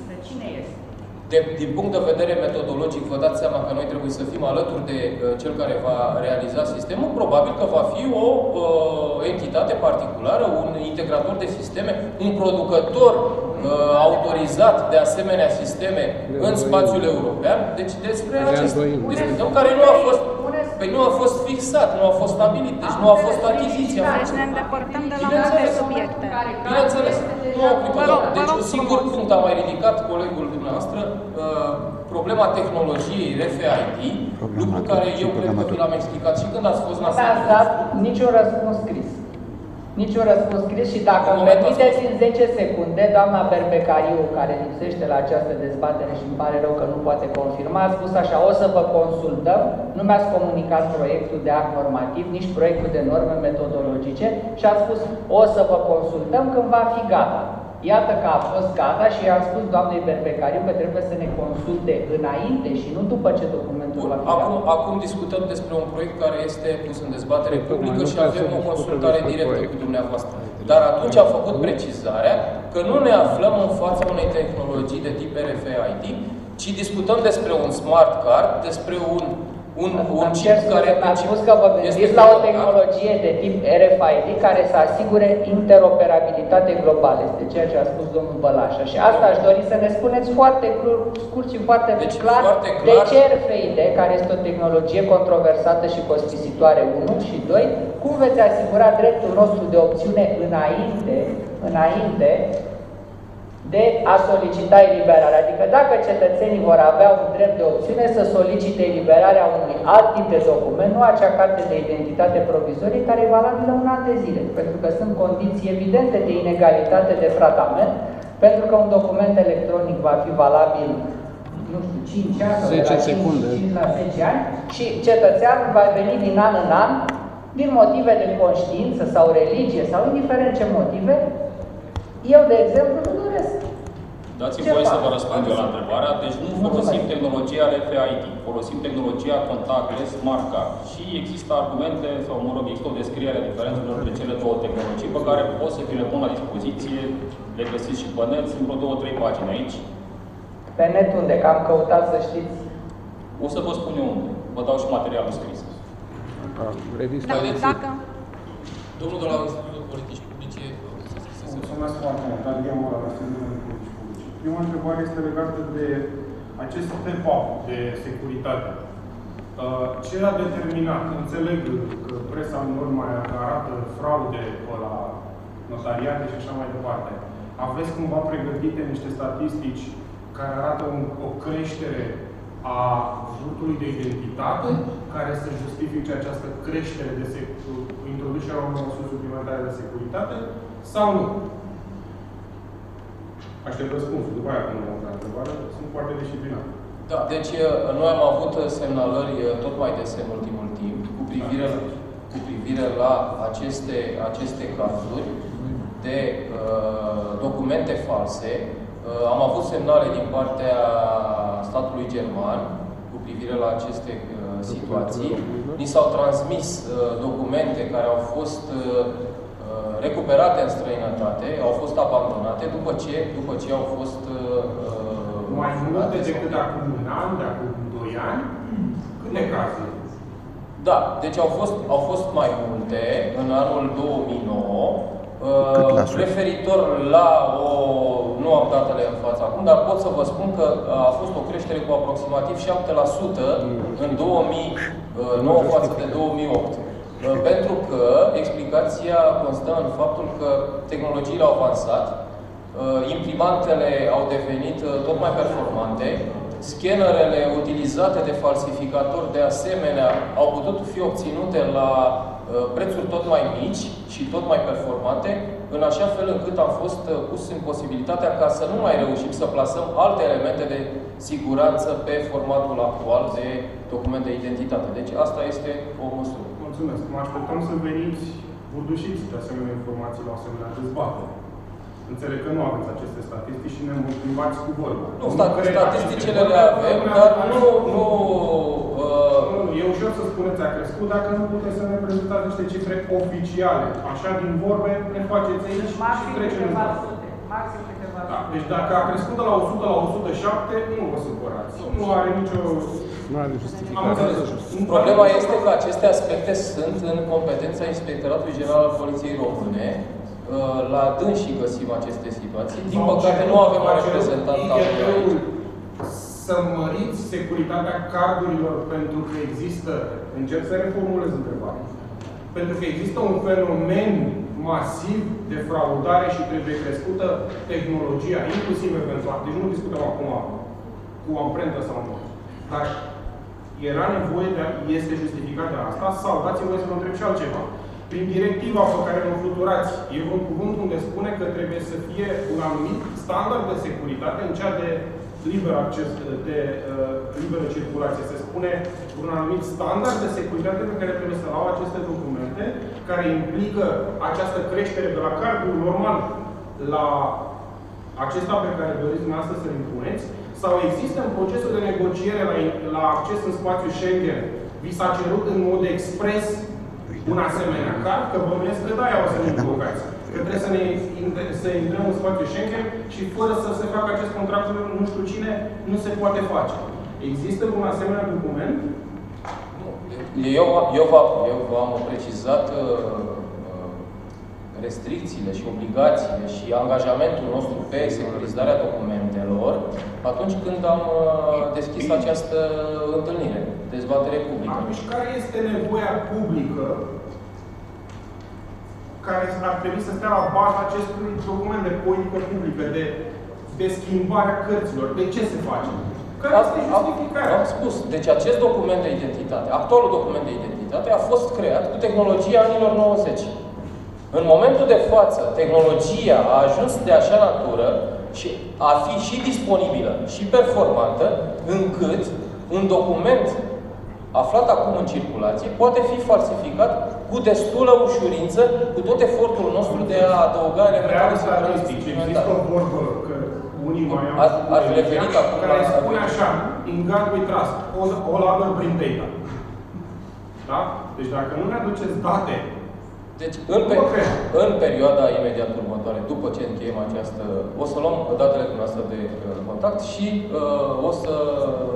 [SPEAKER 1] De, din punct de vedere metodologic, vă dați seama că noi trebuie să fim alături de uh, cel care va realiza sistemul. Probabil că va fi o uh, entitate particulară, un integrator de sisteme, un producător uh, autorizat de asemenea sisteme în spațiul european. Deci despre acest discutăm, care nu a fost, păi nu a fost fixat, nu a fost stabilit, deci nu a fost achiziția.
[SPEAKER 8] Deci ne îndepărtăm de la
[SPEAKER 1] Bineînțeles.
[SPEAKER 8] multe subiecte.
[SPEAKER 1] Bineînțeles, nu o clipă,
[SPEAKER 8] Vă rog,
[SPEAKER 1] doamnă.
[SPEAKER 8] vă
[SPEAKER 1] Deci
[SPEAKER 8] rog
[SPEAKER 1] un singur
[SPEAKER 8] frumos.
[SPEAKER 1] punct a mai ridicat colegul dumneavoastră, uh, problema tehnologiei RFID, lucru
[SPEAKER 3] Programator
[SPEAKER 1] care
[SPEAKER 3] și
[SPEAKER 1] eu cred că
[SPEAKER 3] programator.
[SPEAKER 1] vi l-am explicat și când ați fost la
[SPEAKER 6] Nu mi-ați
[SPEAKER 1] seminar.
[SPEAKER 6] dat niciun răspuns scris. Niciun răspuns scris și dacă
[SPEAKER 1] În
[SPEAKER 6] îmi
[SPEAKER 1] momentul
[SPEAKER 6] permiteți în 10 secunde, doamna Berbecariu, care lipsește la această dezbatere și îmi pare rău că nu poate confirma, a spus așa, o să vă consultăm, nu mi-ați comunicat proiectul de act normativ, nici proiectul de norme metodologice și a spus, o să vă consultăm când va fi gata. Iată că a fost gata și i-am spus doamnei Berbecariu că trebuie să ne consulte înainte și nu după ce documentul va fi
[SPEAKER 1] Acum,
[SPEAKER 6] gata.
[SPEAKER 1] acum discutăm despre un proiect care este pus în dezbatere publică și avem o consultare directă cu dumneavoastră. Dar atunci a făcut precizarea că nu ne aflăm în fața unei tehnologii de tip RFID, ci discutăm despre un smart card, despre un, un, un
[SPEAKER 6] Am
[SPEAKER 1] chip
[SPEAKER 6] cer
[SPEAKER 1] care
[SPEAKER 6] scuze, ați spus că vă
[SPEAKER 1] este
[SPEAKER 6] gândiți la o
[SPEAKER 1] conectat.
[SPEAKER 6] tehnologie de tip RFID care să asigure interoperabilitate globală. Este ceea ce a spus domnul Bălașa. Și asta aș dori să ne spuneți foarte cru- scurt și foarte
[SPEAKER 1] Deci,
[SPEAKER 6] clar,
[SPEAKER 1] foarte
[SPEAKER 6] de
[SPEAKER 1] clar.
[SPEAKER 6] ce RFID, care este o tehnologie controversată și costisitoare, 1 și 2, cum veți asigura dreptul nostru de opțiune înainte, înainte de a solicita eliberarea. Adică dacă cetățenii vor avea un drept de opțiune să solicite eliberarea unui alt tip de document, nu acea carte de identitate provizorie care e valabilă un an de zile, pentru că sunt condiții evidente de inegalitate de tratament, pentru că un document electronic va fi valabil nu știu, 5 ani sau de
[SPEAKER 2] 10
[SPEAKER 6] la 5,
[SPEAKER 2] secunde.
[SPEAKER 6] 5 la 10 ani și cetățeanul va veni din an în an din motive de conștiință sau religie sau indiferent ce motive, eu, de exemplu, nu doresc.
[SPEAKER 4] Dați-mi
[SPEAKER 6] Ce
[SPEAKER 4] voie să
[SPEAKER 6] fac?
[SPEAKER 4] vă răspund eu la întrebarea. Deci nu folosim tehnologia RFID, folosim tehnologia contactless smart card. Și există argumente, sau mă rog, există o descriere a diferențelor între cele două tehnologii pe care pot să vi le pun la dispoziție, le găsiți și pe net, sunt vreo două, trei pagini aici.
[SPEAKER 6] Pe net unde, că am căutat să știți.
[SPEAKER 4] O să vă spun eu unde. Vă dau și materialul scris.
[SPEAKER 9] Revista
[SPEAKER 8] Da,
[SPEAKER 1] Vedeți?
[SPEAKER 8] dacă...
[SPEAKER 1] Domnul de la Institutul Politici Publice, să scrisese
[SPEAKER 7] Mulțumesc foarte mult, Adrian Mora, la Serviciul de Politici Publice. Prima întrebare este legată de acest step-up de securitate. Uh, Ce a determinat? Înțeleg că presa în mai arată fraude pe la notariate și așa mai departe. Aveți cumva pregătite niște statistici care arată un, o creștere a furtului de identitate care să justifice această creștere de sec- introducerea unor măsuri suplimentare de securitate sau nu? Aștept răspunsul. După aia, când am la întrebare, sunt foarte disciplinat.
[SPEAKER 1] Da, deci uh, noi am avut uh, semnalări uh, tot mai dese în ultimul timp cu privire, cu privire la aceste, aceste cazuri de uh, documente false. Uh, am avut semnale din partea statului german cu privire la aceste uh, situații. Ni s-au transmis uh, documente care au fost uh, uh, recuperate în străinătate, au fost abandonate după ce, după ce au fost uh,
[SPEAKER 7] Mai multe
[SPEAKER 1] furate sau-
[SPEAKER 7] decât acum un an, de acum doi ani? Câte cazuri?
[SPEAKER 1] Da, deci au fost, au fost mai multe în anul 2009,
[SPEAKER 3] Cât la
[SPEAKER 1] uh,
[SPEAKER 3] sută?
[SPEAKER 1] referitor la o, nu am datele în față acum, dar pot să vă spun că a fost o creștere cu aproximativ 7% în 2009 față de 2008. Uh, Pentru că explicația constă în faptul că tehnologiile au avansat, uh, imprimantele au devenit uh, tot mai performante, scannerele utilizate de falsificatori de asemenea au putut fi obținute la uh, prețuri tot mai mici și tot mai performante, în așa fel încât am fost uh, pus în posibilitatea ca să nu mai reușim să plasăm alte elemente de siguranță pe formatul actual de document de identitate. Deci asta este o măsură.
[SPEAKER 7] Mulțumesc. Mă așteptăm să veniți burdușiți de asemenea informații la o asemenea dezbatere. Înțeleg că nu aveți aceste statistici și ne motivați cu vorba.
[SPEAKER 1] Nu, stat,
[SPEAKER 7] cred că
[SPEAKER 1] statisticile
[SPEAKER 7] aceste
[SPEAKER 1] le
[SPEAKER 7] vorbe
[SPEAKER 1] avem,
[SPEAKER 7] nu
[SPEAKER 1] dar
[SPEAKER 7] ne-au-
[SPEAKER 1] nu, nu uh,
[SPEAKER 7] Nu, E ușor să spuneți a crescut dacă nu puteți să ne prezentați niște cifre oficiale. Așa din vorbe ne faceți aici și
[SPEAKER 11] Maxim
[SPEAKER 7] trecem în
[SPEAKER 11] câteva
[SPEAKER 7] față.
[SPEAKER 11] sute. Maxim câteva
[SPEAKER 7] Da,
[SPEAKER 11] sute.
[SPEAKER 7] deci dacă a crescut de la 100 la 107, nu vă supărați. Nu are nicio...
[SPEAKER 9] Nu are
[SPEAKER 7] Am
[SPEAKER 9] justificare.
[SPEAKER 7] înțeles.
[SPEAKER 1] Problema este că aceste aspecte sunt în competența Inspectoratului General al Poliției Române. Uh, La dânsii găsim aceste situații. Din
[SPEAKER 7] V-au
[SPEAKER 1] păcate
[SPEAKER 7] cerut-
[SPEAKER 1] nu avem o
[SPEAKER 7] v-a cerut
[SPEAKER 1] reprezentant al
[SPEAKER 7] IGP-ul să măriți securitatea cardurilor pentru că există, încerc să reformulez întrebarea, pentru că există un fenomen masiv de fraudare și trebuie crescută tehnologia, inclusiv eventual, deci nu discutăm acum cu amprentă sau nu, dar era nevoie de, este justificat de asta sau dați-mi voie să vă întreb și altceva. Prin directiva pe care o fluturați, e un cuvânt unde spune că trebuie să fie un anumit standard de securitate în cea de liber acces, de uh, liberă circulație. Se spune un anumit standard de securitate pe care trebuie să-l au aceste documente, care implică această creștere de la cardul normal la acesta pe care doriți dumneavoastră să-l impuneți, sau există în procesul de negociere la, la acces în spațiul Schengen, vi s-a cerut în mod expres un asemenea card, că bănuiesc că da, o să ne invocați. Că trebuie să, ne, să intrăm în spațiul Schengen și fără să se facă acest contract nu știu cine, nu se poate face. Există un asemenea document?
[SPEAKER 1] Eu, eu, eu v-am precizat uh, restricțiile și obligațiile și angajamentul nostru pe securizarea documentelor atunci când am uh, deschis această întâlnire, dezbatere publică.
[SPEAKER 7] Atunci, care este nevoia publică care ar trebui să stea la baza acestui document de politică publică, de, de schimbarea cărților? De ce se face? Care este justificarea?
[SPEAKER 1] Am spus. Deci acest document de identitate, actualul document de identitate, a fost creat cu tehnologia anilor 90. În momentul de față, tehnologia a ajuns de așa natură și a fi și disponibilă și performantă, încât un document aflat acum în circulație poate fi falsificat cu destulă ușurință, cu tot efortul nostru de a adăuga
[SPEAKER 7] elemente statistice. Există o vorbă că unii mai au ați referit acum care spune așa, in God we trust, all, all other bring data. Da? Deci dacă nu ne aduceți date
[SPEAKER 1] deci, în, pe, în perioada imediat următoare, după ce încheiem această, o să luăm datele dumneavoastră de uh, contact și uh, o să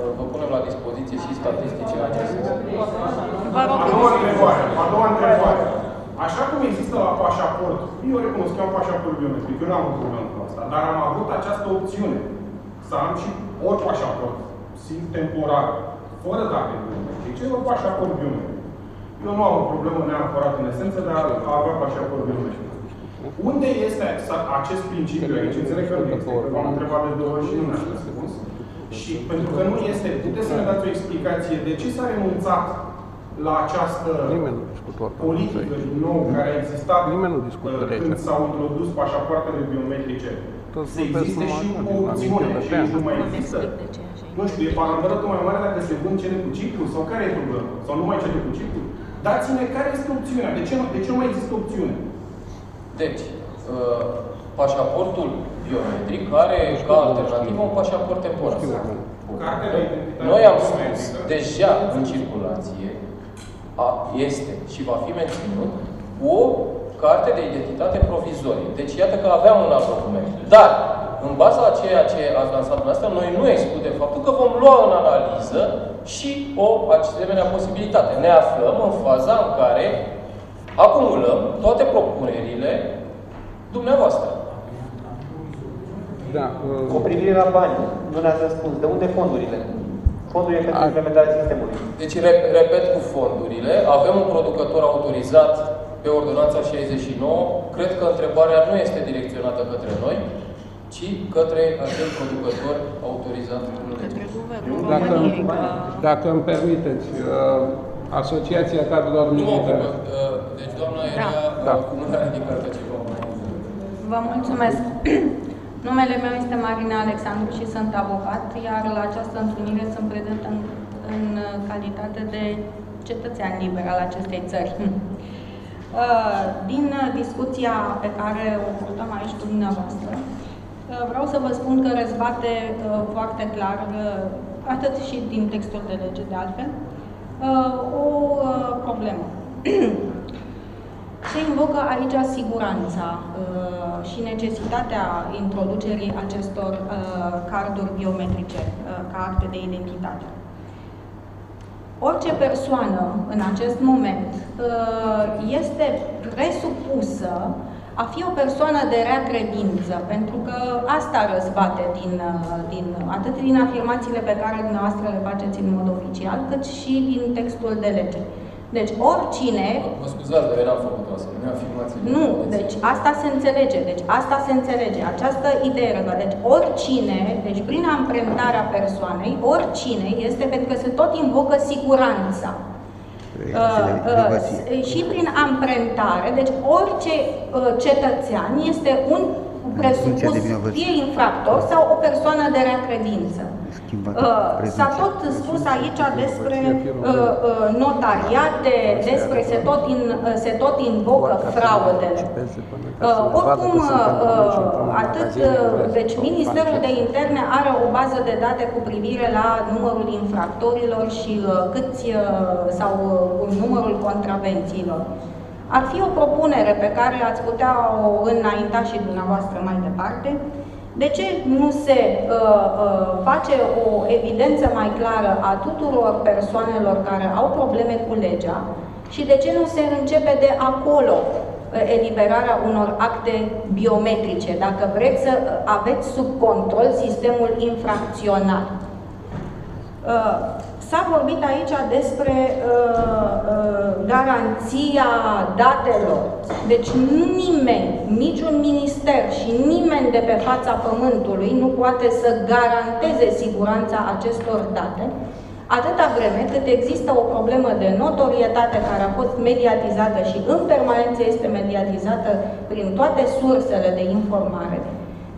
[SPEAKER 1] vă punem la dispoziție și statistici în acest sens.
[SPEAKER 7] A doua întrebare, a doua întrebare. Așa cum există la pașaport, eu recunosc că am pașaport biometric, eu nu am problemă cu asta, dar am avut această opțiune să am și ori pașaport, simt temporar, fără date biometrice, ori pașaport biometric. Eu nu am o problemă neapărat în esență, dar a avea pașaport biometric. Unde este acest principiu aici? Înțeleg că nu este. V-am întrebat de două ori și nu mi-ați răspuns. Și pentru că nu este, puteți să ne dați o explicație de ce s-a renunțat la această politică din nou care a existat uh, când s-au introdus pașapoartele biometrice. Să existe și o opțiune și aici nu mai există. Nu știu, e parantărătul mai mare dacă se vând cele cu chipul sau care e problema? Sau nu mai cele cu chipul? Dați-ne care este opțiunea. De ce, nu, de ce nu mai există opțiune?
[SPEAKER 1] Deci, uh, pașaportul biometric are ca alternativă un pașaport temporar. Noi am spus deja în circulație a, este și va fi menținut o carte de identitate provizorie. Deci iată că aveam un alt document. Dar, în baza a ceea ce ați lansat dumneavoastră, noi nu excludem faptul că vom lua în analiză și o asemenea posibilitate. Ne aflăm în faza în care acumulăm toate propunerile dumneavoastră.
[SPEAKER 5] Da, uh... Cu privire la bani, nu ne-ați răspuns. De unde fondurile? Fondurile pentru implementarea sistemului.
[SPEAKER 1] Deci, repet cu fondurile, avem un producător autorizat pe ordonanța 69. Cred că întrebarea nu este direcționată către noi, ci către acel producător autorizat în lege.
[SPEAKER 9] Dacă, dacă îmi permiteți, uh, Asociația Cadrelor Militare. Uh,
[SPEAKER 1] deci, doamna era da. cu mâna ridicată ceva
[SPEAKER 8] Vă mulțumesc. Numele meu este Marina Alexandru și sunt avocat, iar la această întâlnire sunt prezent în, în calitate de cetățean liber al acestei țări. Uh, din discuția pe care o purtăm aici cu dumneavoastră, uh, vreau să vă spun că răzbate uh, foarte clar, atât și din textul de lege de altfel, o problemă. Se invocă aici siguranța și necesitatea introducerii acestor carduri biometrice ca acte de identitate. Orice persoană în acest moment uh, este presupusă a fi o persoană de rea credință, pentru că asta răzbate din, uh, din, atât din afirmațiile pe care dumneavoastră le faceți în mod oficial, cât și din textul de lege. Deci oricine...
[SPEAKER 1] Mă scuzați, dar eu am făcut o asemenea afirmație.
[SPEAKER 8] Nu, deci asta se înțelege, deci asta se înțelege, această idee rădă. Deci oricine, deci prin amprentarea persoanei, oricine este pentru că se tot invocă siguranța.
[SPEAKER 3] uh,
[SPEAKER 8] și prin amprentare, deci orice uh, cetățean este un presupus fie infractor sau o persoană de rea credință. Uh, s-a tot spus aici despre uh, uh, notariate, despre se tot, in, se tot invocă fraudele. Oricum, atât, deci Ministerul de Interne are o bază de date cu privire la numărul infractorilor și câți sau numărul contravențiilor. Ar fi o propunere pe care ați putea o înainta și dumneavoastră mai departe, de ce nu se uh, uh, face o evidență mai clară a tuturor persoanelor care au probleme cu legea și de ce nu se începe de acolo uh, eliberarea unor acte biometrice, dacă vreți să aveți sub control sistemul infracțional? Uh, S-a vorbit aici despre uh, uh, garanția datelor. Deci nimeni, niciun minister și nimeni de pe fața pământului nu poate să garanteze siguranța acestor date atâta vreme cât există o problemă de notorietate care a fost mediatizată și în permanență este mediatizată prin toate sursele de informare,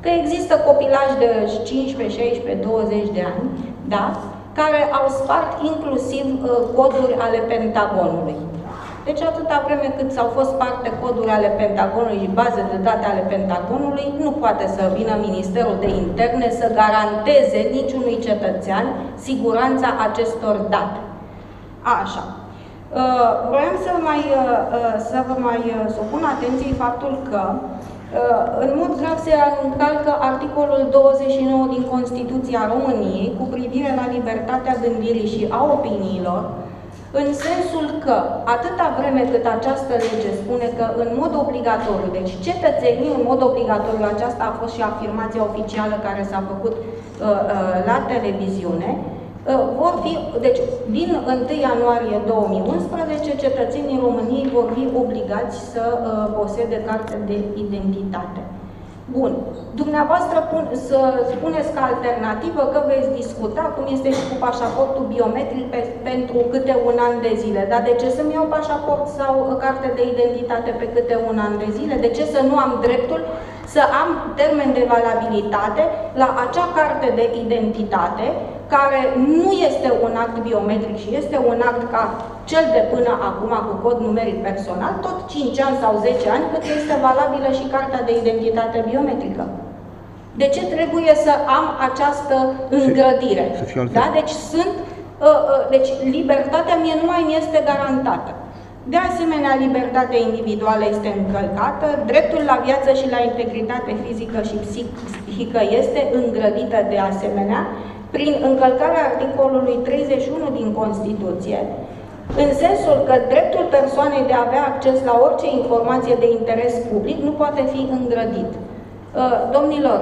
[SPEAKER 8] că există copilaj de 15, 16, 20 de ani, da? Care au spart inclusiv uh, coduri ale Pentagonului. Deci atâta vreme cât s-au fost sparte coduri ale Pentagonului și baze de date ale Pentagonului, nu poate să vină Ministerul de Interne să garanteze niciunui cetățean siguranța acestor date. Așa. Uh, vreau să, mai, uh, să vă mai supun atenției faptul că în mod grav se încalcă articolul 29 din Constituția României cu privire la libertatea gândirii și a opiniilor, în sensul că, atâta vreme cât această lege spune că în mod obligatoriu, deci cetățenii în mod obligatoriu, aceasta a fost și afirmația oficială care s-a făcut uh, uh, la televiziune, uh, vor fi, deci din 1 ianuarie 2011, cetățenii României vor fi obligați să uh, posede carte de identitate. Bun. Dumneavoastră pun, să spuneți ca alternativă că veți discuta cum este și cu pașaportul biometric pe, pentru câte un an de zile. Dar de ce să-mi iau pașaport sau carte de identitate pe câte un an de zile? De ce să nu am dreptul să am termen de valabilitate la acea carte de identitate care nu este un act biometric și este un act ca cel de până acum cu cod numeric personal, tot 5 ani sau 10 ani, cât este valabilă și cartea de identitate biometrică. De ce trebuie să am această îngrădire? Da? Deci sunt uh, uh, deci libertatea mie nu mai mi este garantată. De asemenea, libertatea individuală este încălcată, dreptul la viață și la integritate fizică și psihică este îngrădită de asemenea, prin încălcarea articolului 31 din Constituție, în sensul că dreptul persoanei de a avea acces la orice informație de interes public nu poate fi îngrădit. Uh, domnilor,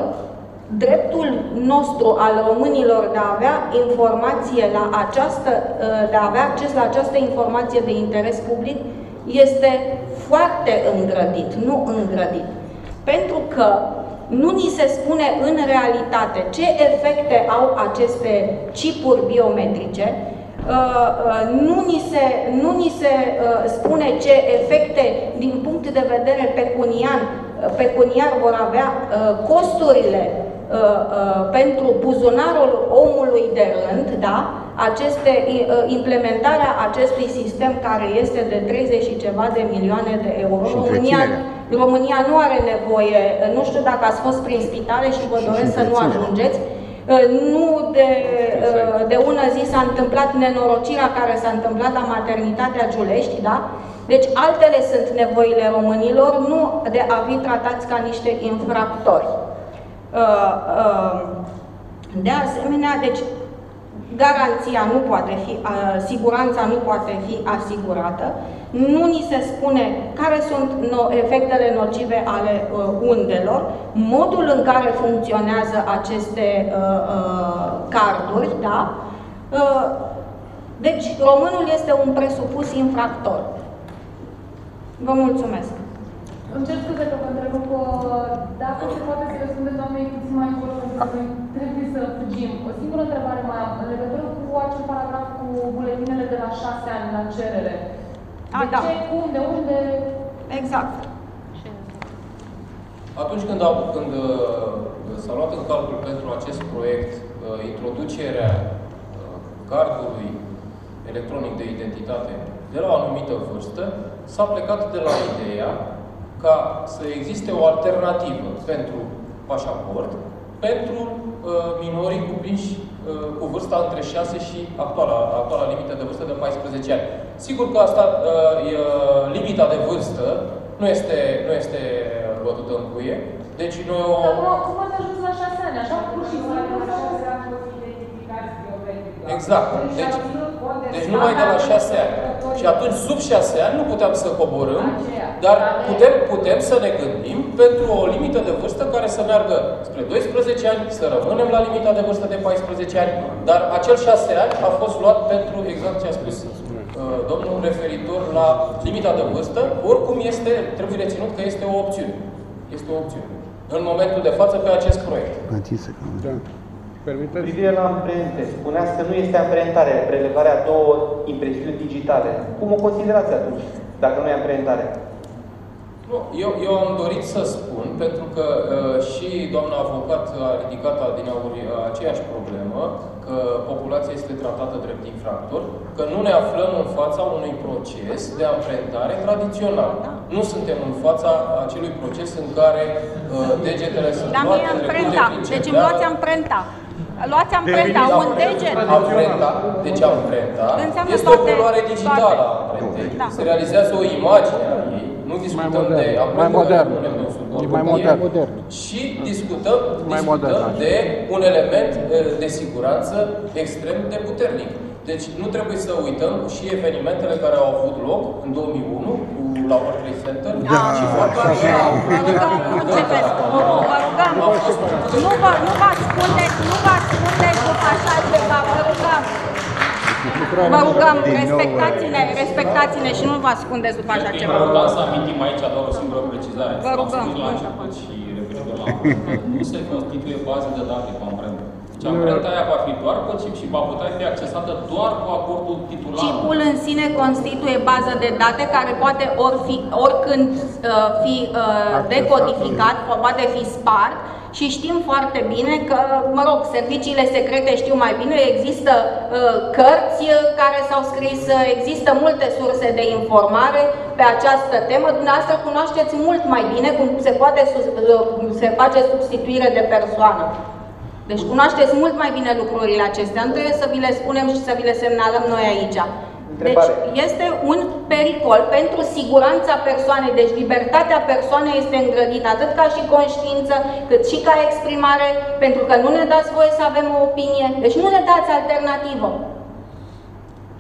[SPEAKER 8] dreptul nostru al românilor de a avea informație la această, uh, de a avea acces la această informație de interes public este foarte îngrădit, nu îngrădit. Pentru că nu ni se spune în realitate ce efecte au aceste chipuri biometrice, uh, uh, nu ni se, nu ni se uh, spune ce efecte din punct de vedere pecunian, pecuniar vor avea costurile pentru buzunarul omului de rând, da? aceste, implementarea acestui sistem care este de 30 și ceva de milioane de euro. România, România nu are nevoie, nu știu dacă ați fost prin spitale și vă doresc să nu ajungeți, nu de, de ună zi s-a întâmplat nenorocirea care s-a întâmplat la maternitatea Giulești, da? Deci altele sunt nevoile românilor, nu de a fi tratați ca niște infractori. De asemenea, deci garanția nu poate fi, siguranța nu poate fi asigurată, nu ni se spune care sunt efectele nocive ale uh, undelor, modul în care funcționează aceste uh, uh, carduri, da? Deci, românul este un presupus infractor. Vă mulțumesc.
[SPEAKER 10] Îmi cer scuze că vă întrerup. Dacă se poate să răspundeți doamnei puțin mai încolo, pentru că noi trebuie să fugim. O singură întrebare mai am. În legătură cu acel paragraf cu buletinele de la șase ani la cerere,
[SPEAKER 8] A,
[SPEAKER 10] de
[SPEAKER 8] da.
[SPEAKER 10] ce, cum, de unde?
[SPEAKER 8] Exact.
[SPEAKER 1] Atunci când, au, când uh, s-a luat în calcul pentru acest proiect uh, introducerea uh, cardului electronic de identitate de la o anumită vârstă, s-a plecat de la ideea ca să existe o alternativă pentru pașaport pentru uh, minorii cuprinși uh, cu vârsta între 6 și actuala, actuala limită de vârstă de 14 ani. Sigur că asta, uh, e, limita de vârstă nu este, nu este bătută în cuie, deci noi o...
[SPEAKER 10] Acum, cum ați ajuns la șase ani? Așa, pur și simplu?
[SPEAKER 1] Exact. Deci, deci numai de la 6 ani. Și atunci, sub 6 ani, nu puteam să coborâm, dar putem, putem să ne gândim pentru o limită de vârstă care să meargă spre 12 ani, să rămânem la limita de vârstă de 14 ani, dar acel 6 ani a fost luat pentru exact ce a spus uh, domnul referitor la limita de vârstă, oricum este, trebuie reținut că este o opțiune. Este o opțiune. În momentul de față pe acest proiect.
[SPEAKER 9] Da. Permiteți?
[SPEAKER 5] Privire la amprente, spuneați că nu este amprentare, prelevarea două impresiuni digitale. Cum o considerați atunci, dacă nu e amprentare?
[SPEAKER 1] Nu, eu, eu am dorit să spun, pentru că uh, și doamna avocat a ridicat adineauri uh, aceeași problemă, că populația este tratată drept infractor, că nu ne aflăm în fața unui proces de amprentare tradițional. Nu suntem în fața acelui proces în care uh, degetele sunt
[SPEAKER 8] Dar nu
[SPEAKER 1] luate,
[SPEAKER 8] e
[SPEAKER 1] trecute
[SPEAKER 8] amprenta.
[SPEAKER 1] prin
[SPEAKER 8] Deci îmi
[SPEAKER 1] centeară.
[SPEAKER 8] luați amprenta. Luați amprenta, un deget.
[SPEAKER 1] Amprenta, deci amprenta,
[SPEAKER 8] Înseamnă
[SPEAKER 1] este o
[SPEAKER 8] toate-
[SPEAKER 1] culoare digitală a
[SPEAKER 8] toate.
[SPEAKER 1] amprentei.
[SPEAKER 8] Da.
[SPEAKER 1] Se realizează o imagine a ei, nu discutăm
[SPEAKER 9] modern,
[SPEAKER 1] de
[SPEAKER 9] mai
[SPEAKER 1] amprentă
[SPEAKER 9] modern.
[SPEAKER 1] care punem în sub
[SPEAKER 9] E mai
[SPEAKER 1] ortopie,
[SPEAKER 9] modern.
[SPEAKER 1] Și discutăm,
[SPEAKER 9] Mai
[SPEAKER 1] discutăm
[SPEAKER 9] modern, așa.
[SPEAKER 1] de un element eh, de siguranță extrem de puternic. Deci nu trebuie să uităm și evenimentele care au avut loc în 2001 cu la World Trade Center
[SPEAKER 8] Da.
[SPEAKER 1] și faptul că
[SPEAKER 8] Vă rugăm, nu începeți. Vă rugăm. Nu vă, nu vă ascundeți, nu vă ascundeți după așa ceva. Vă rugăm. Vă rugăm,
[SPEAKER 3] Din nou,
[SPEAKER 8] respectați-ne, respectați-ne și nu vă ascundeți după așa
[SPEAKER 4] E
[SPEAKER 8] ceva.
[SPEAKER 4] important să amintim aici doar o singură precizare.
[SPEAKER 8] Vă
[SPEAKER 4] Am
[SPEAKER 8] rugăm.
[SPEAKER 4] spus la început și referitor la amprentă. Nu se constituie bază de date cu amprentă. Deci amprenta aia va fi doar pe chip și va putea fi accesată doar cu acordul titularului.
[SPEAKER 8] Chipul în sine constituie bază de date care poate ori fi, oricând uh, fi uh, decodificat, poate fi spart și știm foarte bine că, mă rog, serviciile secrete știu mai bine, există uh, cărți uh, care s-au scris, uh, există multe surse de informare pe această temă. Dumneavoastră cunoașteți mult mai bine cum se poate sus- uh, cum se face substituire de persoană. Deci cunoașteți mult mai bine lucrurile acestea. Nu trebuie să vi le spunem și să vi le semnalăm noi aici. Deci
[SPEAKER 5] Întrebare.
[SPEAKER 8] este un pericol pentru siguranța persoanei. Deci libertatea persoanei este îngrădită atât ca și conștiință, cât și ca exprimare, pentru că nu ne dați voie să avem o opinie. Deci nu ne dați alternativă.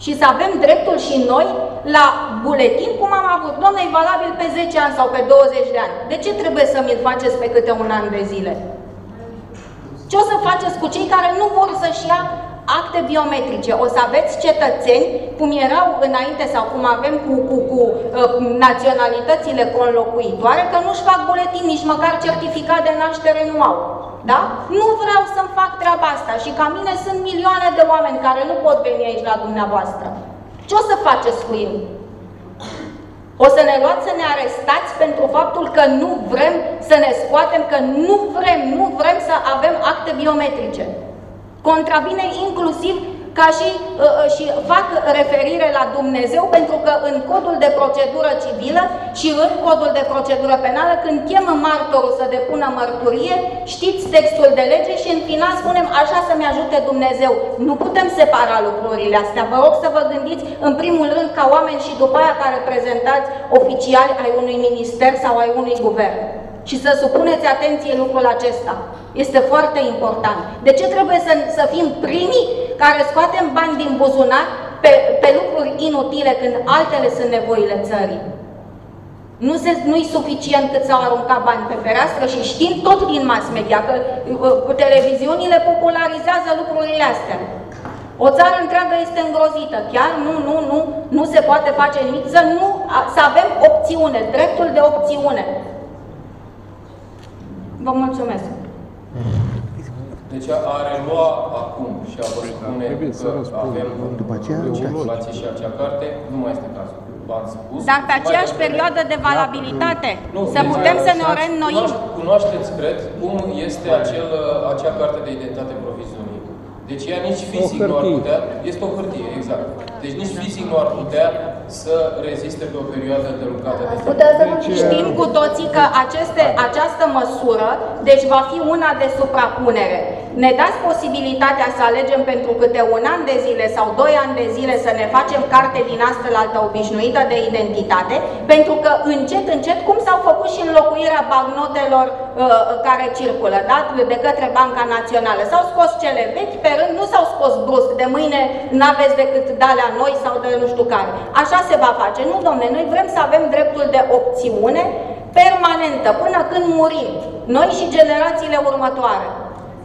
[SPEAKER 8] Și să avem dreptul și noi la buletin, cum am avut. Domnule, e valabil pe 10 ani sau pe 20 de ani. De ce trebuie să mi-l faceți pe câte un an de zile? Ce o să faceți cu cei care nu vor să-și ia acte biometrice? O să aveți cetățeni, cum erau înainte sau cum avem cu, cu, cu uh, naționalitățile conlocuitoare, că nu-și fac buletin, nici măcar certificat de naștere nu au. Da? Nu vreau să-mi fac treaba asta și ca mine sunt milioane de oameni care nu pot veni aici la dumneavoastră. Ce o să faceți cu ei? O să ne luați să ne arestați pentru faptul că nu vrem să ne scoatem, că nu vrem, nu vrem să avem acte biometrice. Contravine inclusiv ca și, uh, uh, și fac referire la Dumnezeu pentru că în codul de procedură civilă și în codul de procedură penală, când chemă martorul să depună mărturie, știți textul de lege și în final spunem așa să-mi ajute Dumnezeu. Nu putem separa lucrurile astea. Vă rog să vă gândiți în primul rând ca oameni și după aia ca reprezentanți oficiali ai unui minister sau ai unui guvern. Și să supuneți atenție lucrul acesta. Este foarte important. De ce trebuie să, să fim primii care scoatem bani din buzunar pe, pe lucruri inutile când altele sunt nevoile țării? Nu se, nu-i suficient cât să arunca bani pe fereastră și știm tot din mass media că uh, televiziunile popularizează lucrurile astea. O țară întreagă este îngrozită. Chiar nu, nu, nu, nu se poate face nimic. Să, nu, să avem opțiune, dreptul de opțiune. Vă mulțumesc.
[SPEAKER 1] Deci a relua acum și a vă spune
[SPEAKER 9] Trebuie să
[SPEAKER 1] că
[SPEAKER 9] răspund.
[SPEAKER 1] avem
[SPEAKER 3] După aceea,
[SPEAKER 1] circulație și acea carte, nu mai este cazul. v-am spus.
[SPEAKER 8] Dar pe
[SPEAKER 1] mai
[SPEAKER 8] aceeași
[SPEAKER 1] devreme.
[SPEAKER 8] perioadă de valabilitate,
[SPEAKER 1] Nu,
[SPEAKER 8] să
[SPEAKER 1] deci,
[SPEAKER 8] putem să ne o
[SPEAKER 1] cunoaște-
[SPEAKER 8] reînnoim.
[SPEAKER 1] Cunoașteți, cred, cum este acel, acea carte de identitate provizorică. Deci ea nici fizic nu ar
[SPEAKER 9] hârtie.
[SPEAKER 1] putea, este o hârtie, exact. Deci nici fizic nu ar putea să reziste pe o perioadă îndelungată de timp.
[SPEAKER 8] Putem să nu
[SPEAKER 9] Deci,
[SPEAKER 8] știm cu toții că aceste, această măsură, deci va fi una de suprapunere. Ne dați posibilitatea să alegem pentru câte un an de zile sau doi ani de zile să ne facem carte din asta la altă obișnuită de identitate, pentru că încet, încet, cum s-au făcut și înlocuirea bagnotelor uh, care circulă, da? de către Banca Națională. S-au scos cele vechi pe rând, nu s-au scos brusc, de mâine n-aveți decât dalea noi sau de nu știu care. Așa se va face. Nu, domne, noi vrem să avem dreptul de opțiune permanentă, până când murim, noi și generațiile următoare.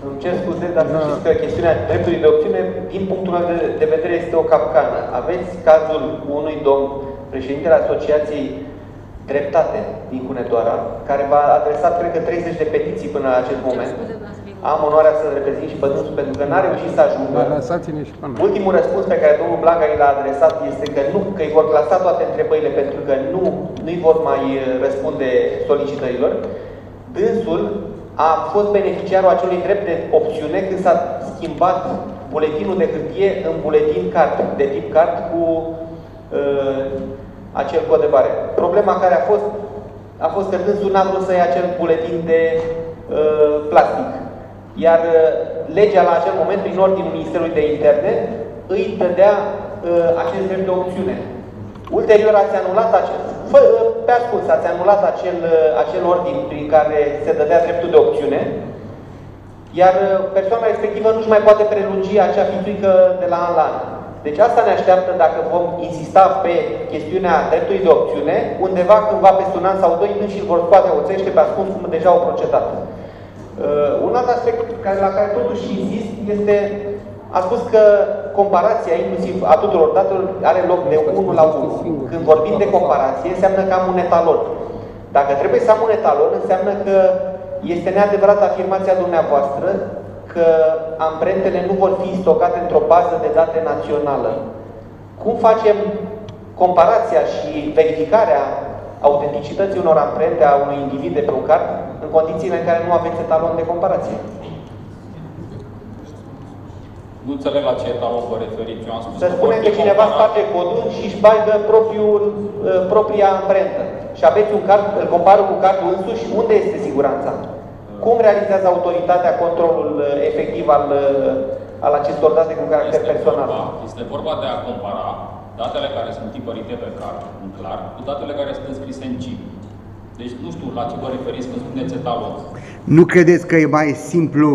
[SPEAKER 5] Îmi cer scuze, dar să știți că chestiunea dreptului de opțiune, din punctul meu de, de vedere, este o capcană. Aveți cazul unui domn, președintele Asociației Dreptate din Hunedoara, care v-a adresat, cred că, 30 de petiții până la acest moment. Am onoarea să-l reprezint și pe dânsul, pentru că n-a reușit să ajungă.
[SPEAKER 9] Dar lăsați-ne și până.
[SPEAKER 5] Ultimul răspuns pe care domnul Blanca i l-a adresat este că nu, că îi vor clasa toate întrebările pentru că nu, nu-i vor mai uh, răspunde solicitărilor. Dânsul a fost beneficiarul acelui drept de opțiune când s-a schimbat buletinul de hârtie în buletin card, de tip card cu uh, acel cod de bare. Problema care a fost, a fost că dânsul n-a vrut să ia acel buletin de uh, plastic. Iar uh, legea la acel moment, prin ordinul Ministerului de Interne, îi dădea uh, acest drept de opțiune. Ulterior ați anulat acel, fă, uh, pe ascuns, ați anulat acel, uh, acel ordin prin care se dădea dreptul de opțiune, iar uh, persoana respectivă nu-și mai poate prelungi acea fițuică de la an la an. Deci asta ne așteaptă dacă vom insista pe chestiunea dreptului de opțiune, undeva cândva peste un an sau doi, când și îl vor scoate oțește pe ascuns, cum deja au procedat. Uh, un alt aspect care, la care totuși insist este, a spus că comparația inclusiv a tuturor datelor are loc de 1 la 1. Când vorbim de comparație, înseamnă că am un etalon. Dacă trebuie să am un etalon, înseamnă că este neadevărată afirmația dumneavoastră că amprentele nu vor fi stocate într-o bază de date națională. Cum facem comparația și verificarea autenticității unor amprente a unui individ de pe un card în condițiile în care nu aveți etalon de comparație?
[SPEAKER 4] Nu înțeleg la ce etalon vă referiți. Eu am spus
[SPEAKER 5] Să spunem că cineva sparge codul și își bagă propriul, uh, propria amprentă. Și aveți un card, îl compară cu cardul însuși, unde este siguranța? Cum realizează autoritatea controlul uh, efectiv al, uh, al acestor date cu caracter
[SPEAKER 4] Este
[SPEAKER 5] personal?
[SPEAKER 4] vorba, este vorba de a compara datele care sunt tipărite pe card, în clar, cu datele care sunt înscrise în chip. Deci nu știu la ce vă referiți când spuneți etalon.
[SPEAKER 3] Nu credeți că e mai simplu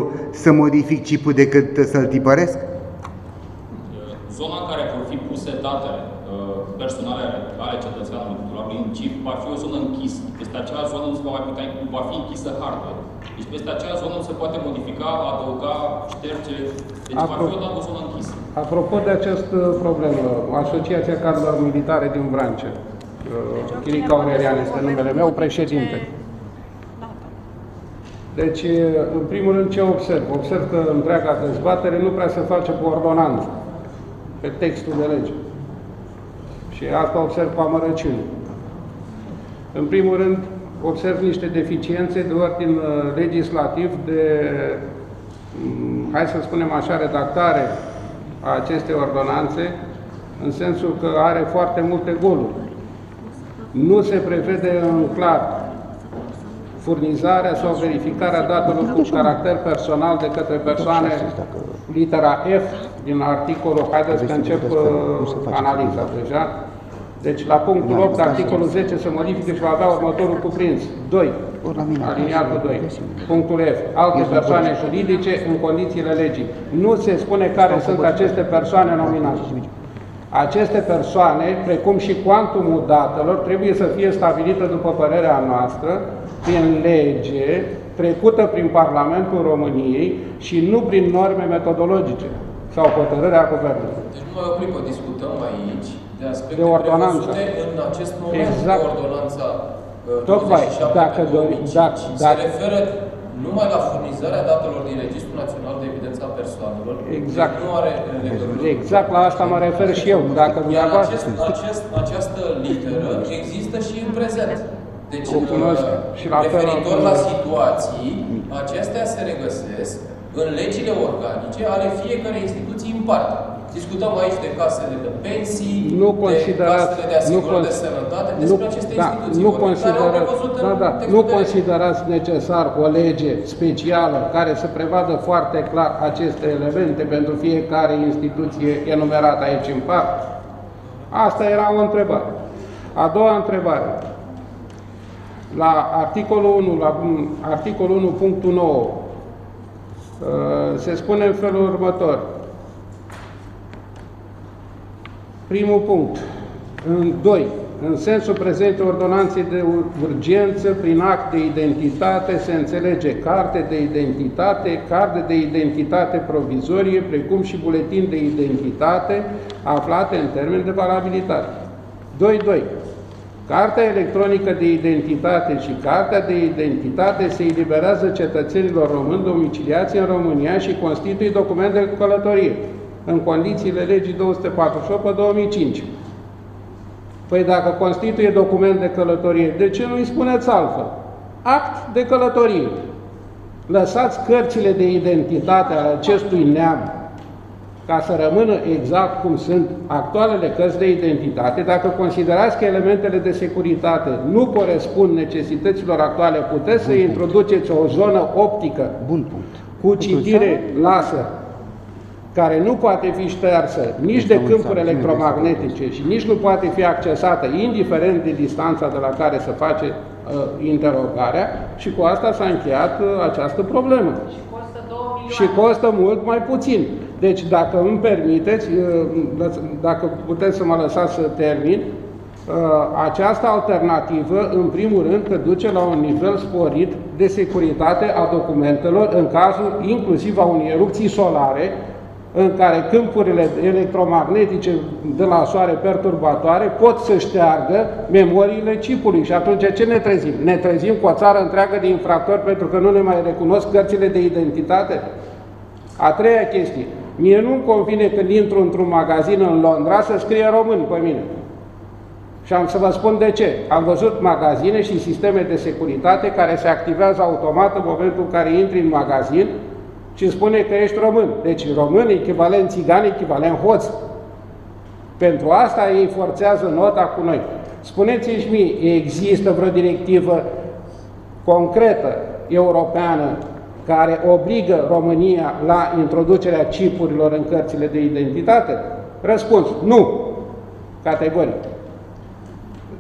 [SPEAKER 3] să modific chipul decât să-l tipăresc?
[SPEAKER 4] Zona în care vor fi puse datele uh, personale ale cetățeanului titularului în chip va fi o zonă închisă. Peste acea zonă nu se va mai putea, va fi închisă hardware. Deci peste acea zonă nu se poate modifica, adăuga, șterge. Deci va fi o, o zonă închisă.
[SPEAKER 9] Apropo de această problemă, Asociația Cardurilor Militare din Vrancea, uh, Chirica Aurelian este numele meu, președinte. Deci, în primul rând, ce observ? Observ că întreaga dezbatere nu prea se face cu ordonanță, pe textul de lege. Și asta observ cu amărăciune. În primul rând, observ niște deficiențe de ordin uh, legislativ, de, mm, hai să spunem așa, redactare a acestei ordonanțe, în sensul că are foarte multe goluri. Nu se prevede în clar furnizarea sau verificarea datelor cu caracter personal de către persoane, litera F din articolul, haideți că încep uh, analiza deja, deci la punctul 8, articolul 10 se modifică și va avea următorul cuprins. 2. Aliniatul 2. Punctul F. Alte persoane juridice în condițiile legii. Nu se spune care sunt aceste persoane nominale. Aceste persoane, precum și cuantumul datelor, trebuie să fie stabilită, după părerea noastră, prin lege, trecută prin Parlamentul României și nu prin norme metodologice sau hotărârea Guvernului.
[SPEAKER 1] Deci nu mai o clipă discutăm aici de aspecte
[SPEAKER 9] De ordonanță.
[SPEAKER 1] prevăzute în acest moment
[SPEAKER 9] Exact.
[SPEAKER 1] de ordonanța uh,
[SPEAKER 9] Tocmai,
[SPEAKER 1] 27
[SPEAKER 9] dacă
[SPEAKER 1] pe
[SPEAKER 9] dori-
[SPEAKER 1] 2005.
[SPEAKER 9] dacă-
[SPEAKER 1] Se
[SPEAKER 9] dacă-
[SPEAKER 1] referă numai la furnizarea datelor din Registrul Național de Evidență a Persoanelor.
[SPEAKER 9] Exact.
[SPEAKER 1] Nu are legătură.
[SPEAKER 9] Exact la asta mă refer și eu. Dacă
[SPEAKER 1] Iar
[SPEAKER 9] dumneavoastră...
[SPEAKER 1] acest, acest, această literă există și în prezent. Deci,
[SPEAKER 9] O cunosc
[SPEAKER 1] uh,
[SPEAKER 9] și la fel
[SPEAKER 1] referitor
[SPEAKER 9] am-
[SPEAKER 1] la situații, acestea se regăsesc în legile organice ale fiecărei instituții în parte. Discutăm aici de casele de pensii,
[SPEAKER 9] Nu
[SPEAKER 1] de
[SPEAKER 9] considerați,
[SPEAKER 1] casele de
[SPEAKER 9] nu,
[SPEAKER 1] asigurări de
[SPEAKER 9] cons-
[SPEAKER 1] sănătate,
[SPEAKER 9] nu,
[SPEAKER 1] despre aceste
[SPEAKER 9] da,
[SPEAKER 1] instituții
[SPEAKER 9] nu,
[SPEAKER 1] vorbim, care au
[SPEAKER 9] considerați,
[SPEAKER 1] prevăzut în
[SPEAKER 9] da, da,
[SPEAKER 1] textul
[SPEAKER 9] nu
[SPEAKER 1] de lege.
[SPEAKER 9] considerați necesar o lege specială care să prevadă foarte clar aceste elemente pentru fiecare instituție enumerată aici în parte? Asta era o întrebare. A doua întrebare. La articolul 1, la mm, articolul 1.9, uh, se spune în felul următor. Primul punct. În 2. În sensul prezentei ordonanței de ur- urgență, prin act de identitate, se înțelege carte de identitate, carte de identitate provizorie, precum și buletin de identitate aflate în termen de valabilitate. 2.2. Cartea electronică de identitate și cartea de identitate se eliberează cetățenilor români domiciliați în România și constituie document de călătorie, în condițiile legii 248 pe 2005. Păi dacă constituie document de călătorie, de ce nu îi spuneți altfel? Act de călătorie. Lăsați cărțile de identitate ale acestui neam ca să rămână exact cum sunt actualele cărți de identitate, dacă considerați că elementele de securitate nu corespund necesităților actuale, puteți să introduceți o zonă optică
[SPEAKER 3] Bun punct.
[SPEAKER 9] cu citire laser, care nu poate fi ștersă nici de
[SPEAKER 3] Este un
[SPEAKER 9] câmpuri
[SPEAKER 3] sancțiune de
[SPEAKER 9] electromagnetice și nici nu poate fi accesată, indiferent de distanța de la care se face uh, interogarea, și cu asta s-a încheiat uh, această problemă
[SPEAKER 11] Și costă 2 milioane.
[SPEAKER 9] și costă mult mai puțin. Deci, dacă îmi permiteți, uh, dacă puteți să mă lăsați să termin, uh, această alternativă, în primul rând, că duce la un nivel sporit de securitate a documentelor, în cazul inclusiv a unei erupții solare, în care câmpurile electromagnetice de la soare perturbatoare pot să șteargă memoriile chipului. Și atunci ce ne trezim? Ne trezim cu o țară întreagă de infractori pentru că nu ne mai recunosc cărțile de identitate? A treia chestie. Mie nu-mi convine când intru într-un magazin în Londra să scrie român pe mine. Și am să vă spun de ce. Am văzut magazine și sisteme de securitate care se activează automat în momentul în care intri în magazin și spune că ești român. Deci român echivalent țigan, echivalent hoț. Pentru asta ei forțează nota cu noi. Spuneți-și mie, există vreo directivă concretă europeană care obligă România la introducerea chipurilor în cărțile de identitate? Răspuns, nu. Categoric.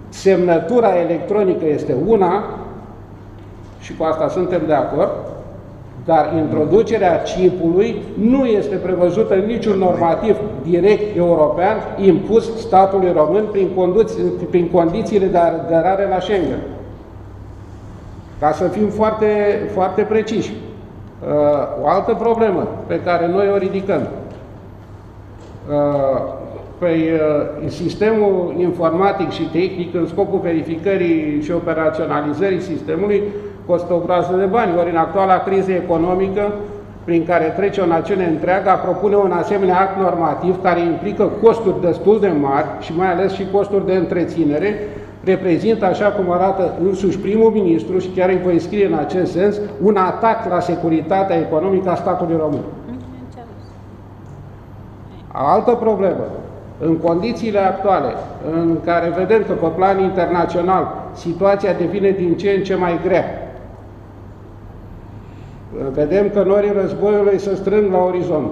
[SPEAKER 9] Semnătura electronică este una, și cu asta suntem de acord, dar introducerea chipului nu este prevăzută în niciun normativ direct european impus statului român prin, condiții, prin condițiile de aderare la Schengen. Ca să fim foarte, foarte preciși. Uh, o altă problemă pe care noi o ridicăm. Uh, Păi, uh, sistemul informatic și tehnic în scopul verificării și operaționalizării sistemului costă o groază de bani, ori în actuala criză economică prin care trece o națiune întreagă, a propune un asemenea act normativ care implică costuri destul de mari și mai ales și costuri de întreținere, reprezintă, așa cum arată însuși primul ministru și chiar îi voi scrie în acest sens, un atac la securitatea economică a statului român. Altă problemă. În condițiile actuale, în care vedem că pe plan internațional situația devine din ce în ce mai grea, vedem că norii războiului se strâng la orizont.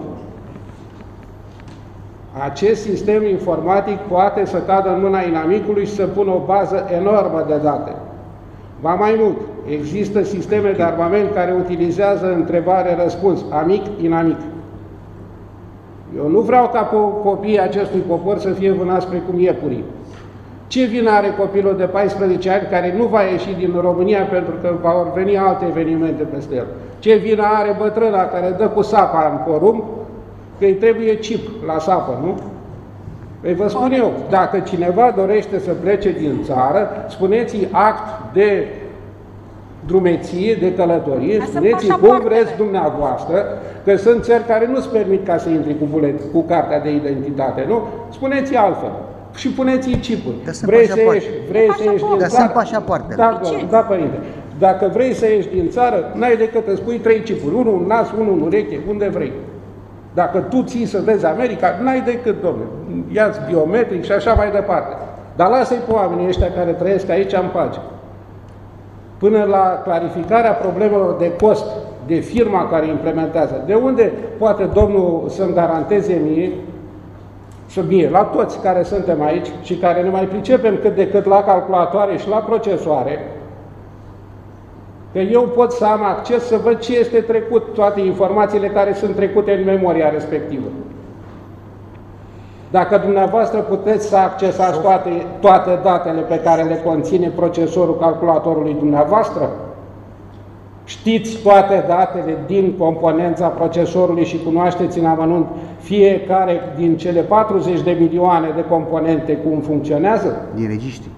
[SPEAKER 9] Acest sistem informatic poate să cadă în mâna inamicului și să pună o bază enormă de date. Va mai mult, există sisteme de armament care utilizează întrebare-răspuns, amic-inamic. Eu nu vreau ca copiii acestui popor să fie vânați precum iepurii. Ce vină are copilul de 14 ani care nu va ieși din România pentru că vor veni alte evenimente peste el? Ce vină are bătrâna care dă cu sapa în porumb că îi trebuie chip la sapă, nu? Păi vă spun eu, dacă cineva dorește să plece din țară, spuneți-i act de drumeție, de călătorie,
[SPEAKER 8] Asta
[SPEAKER 9] spuneți cum
[SPEAKER 8] pașapoartele.
[SPEAKER 9] vreți dumneavoastră, că sunt țări care nu-ți permit ca să intri cu, bulet, cu cartea de identitate, nu? Spuneți altfel. Și puneți-i chipul.
[SPEAKER 3] Dar sunt
[SPEAKER 9] Vrei să
[SPEAKER 3] pașapoarte.
[SPEAKER 9] ieși, vrei să ieși din
[SPEAKER 3] Dar
[SPEAKER 9] țară.
[SPEAKER 3] sunt pașapoartele.
[SPEAKER 9] Da, da, da, părinte. Dacă vrei să ieși din țară, n-ai decât să spui trei chipuri. Unul în nas, unul în ureche, unde vrei. Dacă tu ții să vezi America, n-ai decât, domnule. Ia-ți biometric și așa mai departe. Dar lasă-i pe oamenii ăștia care trăiesc aici în pace. Până la clarificarea problemelor de cost de firma care implementează. De unde poate domnul să-mi garanteze mie și mie, la toți care suntem aici și care ne mai pricepem cât de cât la calculatoare și la procesoare, că eu pot să am acces să văd ce este trecut, toate informațiile care sunt trecute în memoria respectivă. Dacă dumneavoastră puteți să accesați toate, toate datele pe care le conține procesorul calculatorului dumneavoastră, știți toate datele din componența procesorului și cunoașteți în amănunt fiecare din cele 40 de milioane de componente cum funcționează?
[SPEAKER 3] Din registri.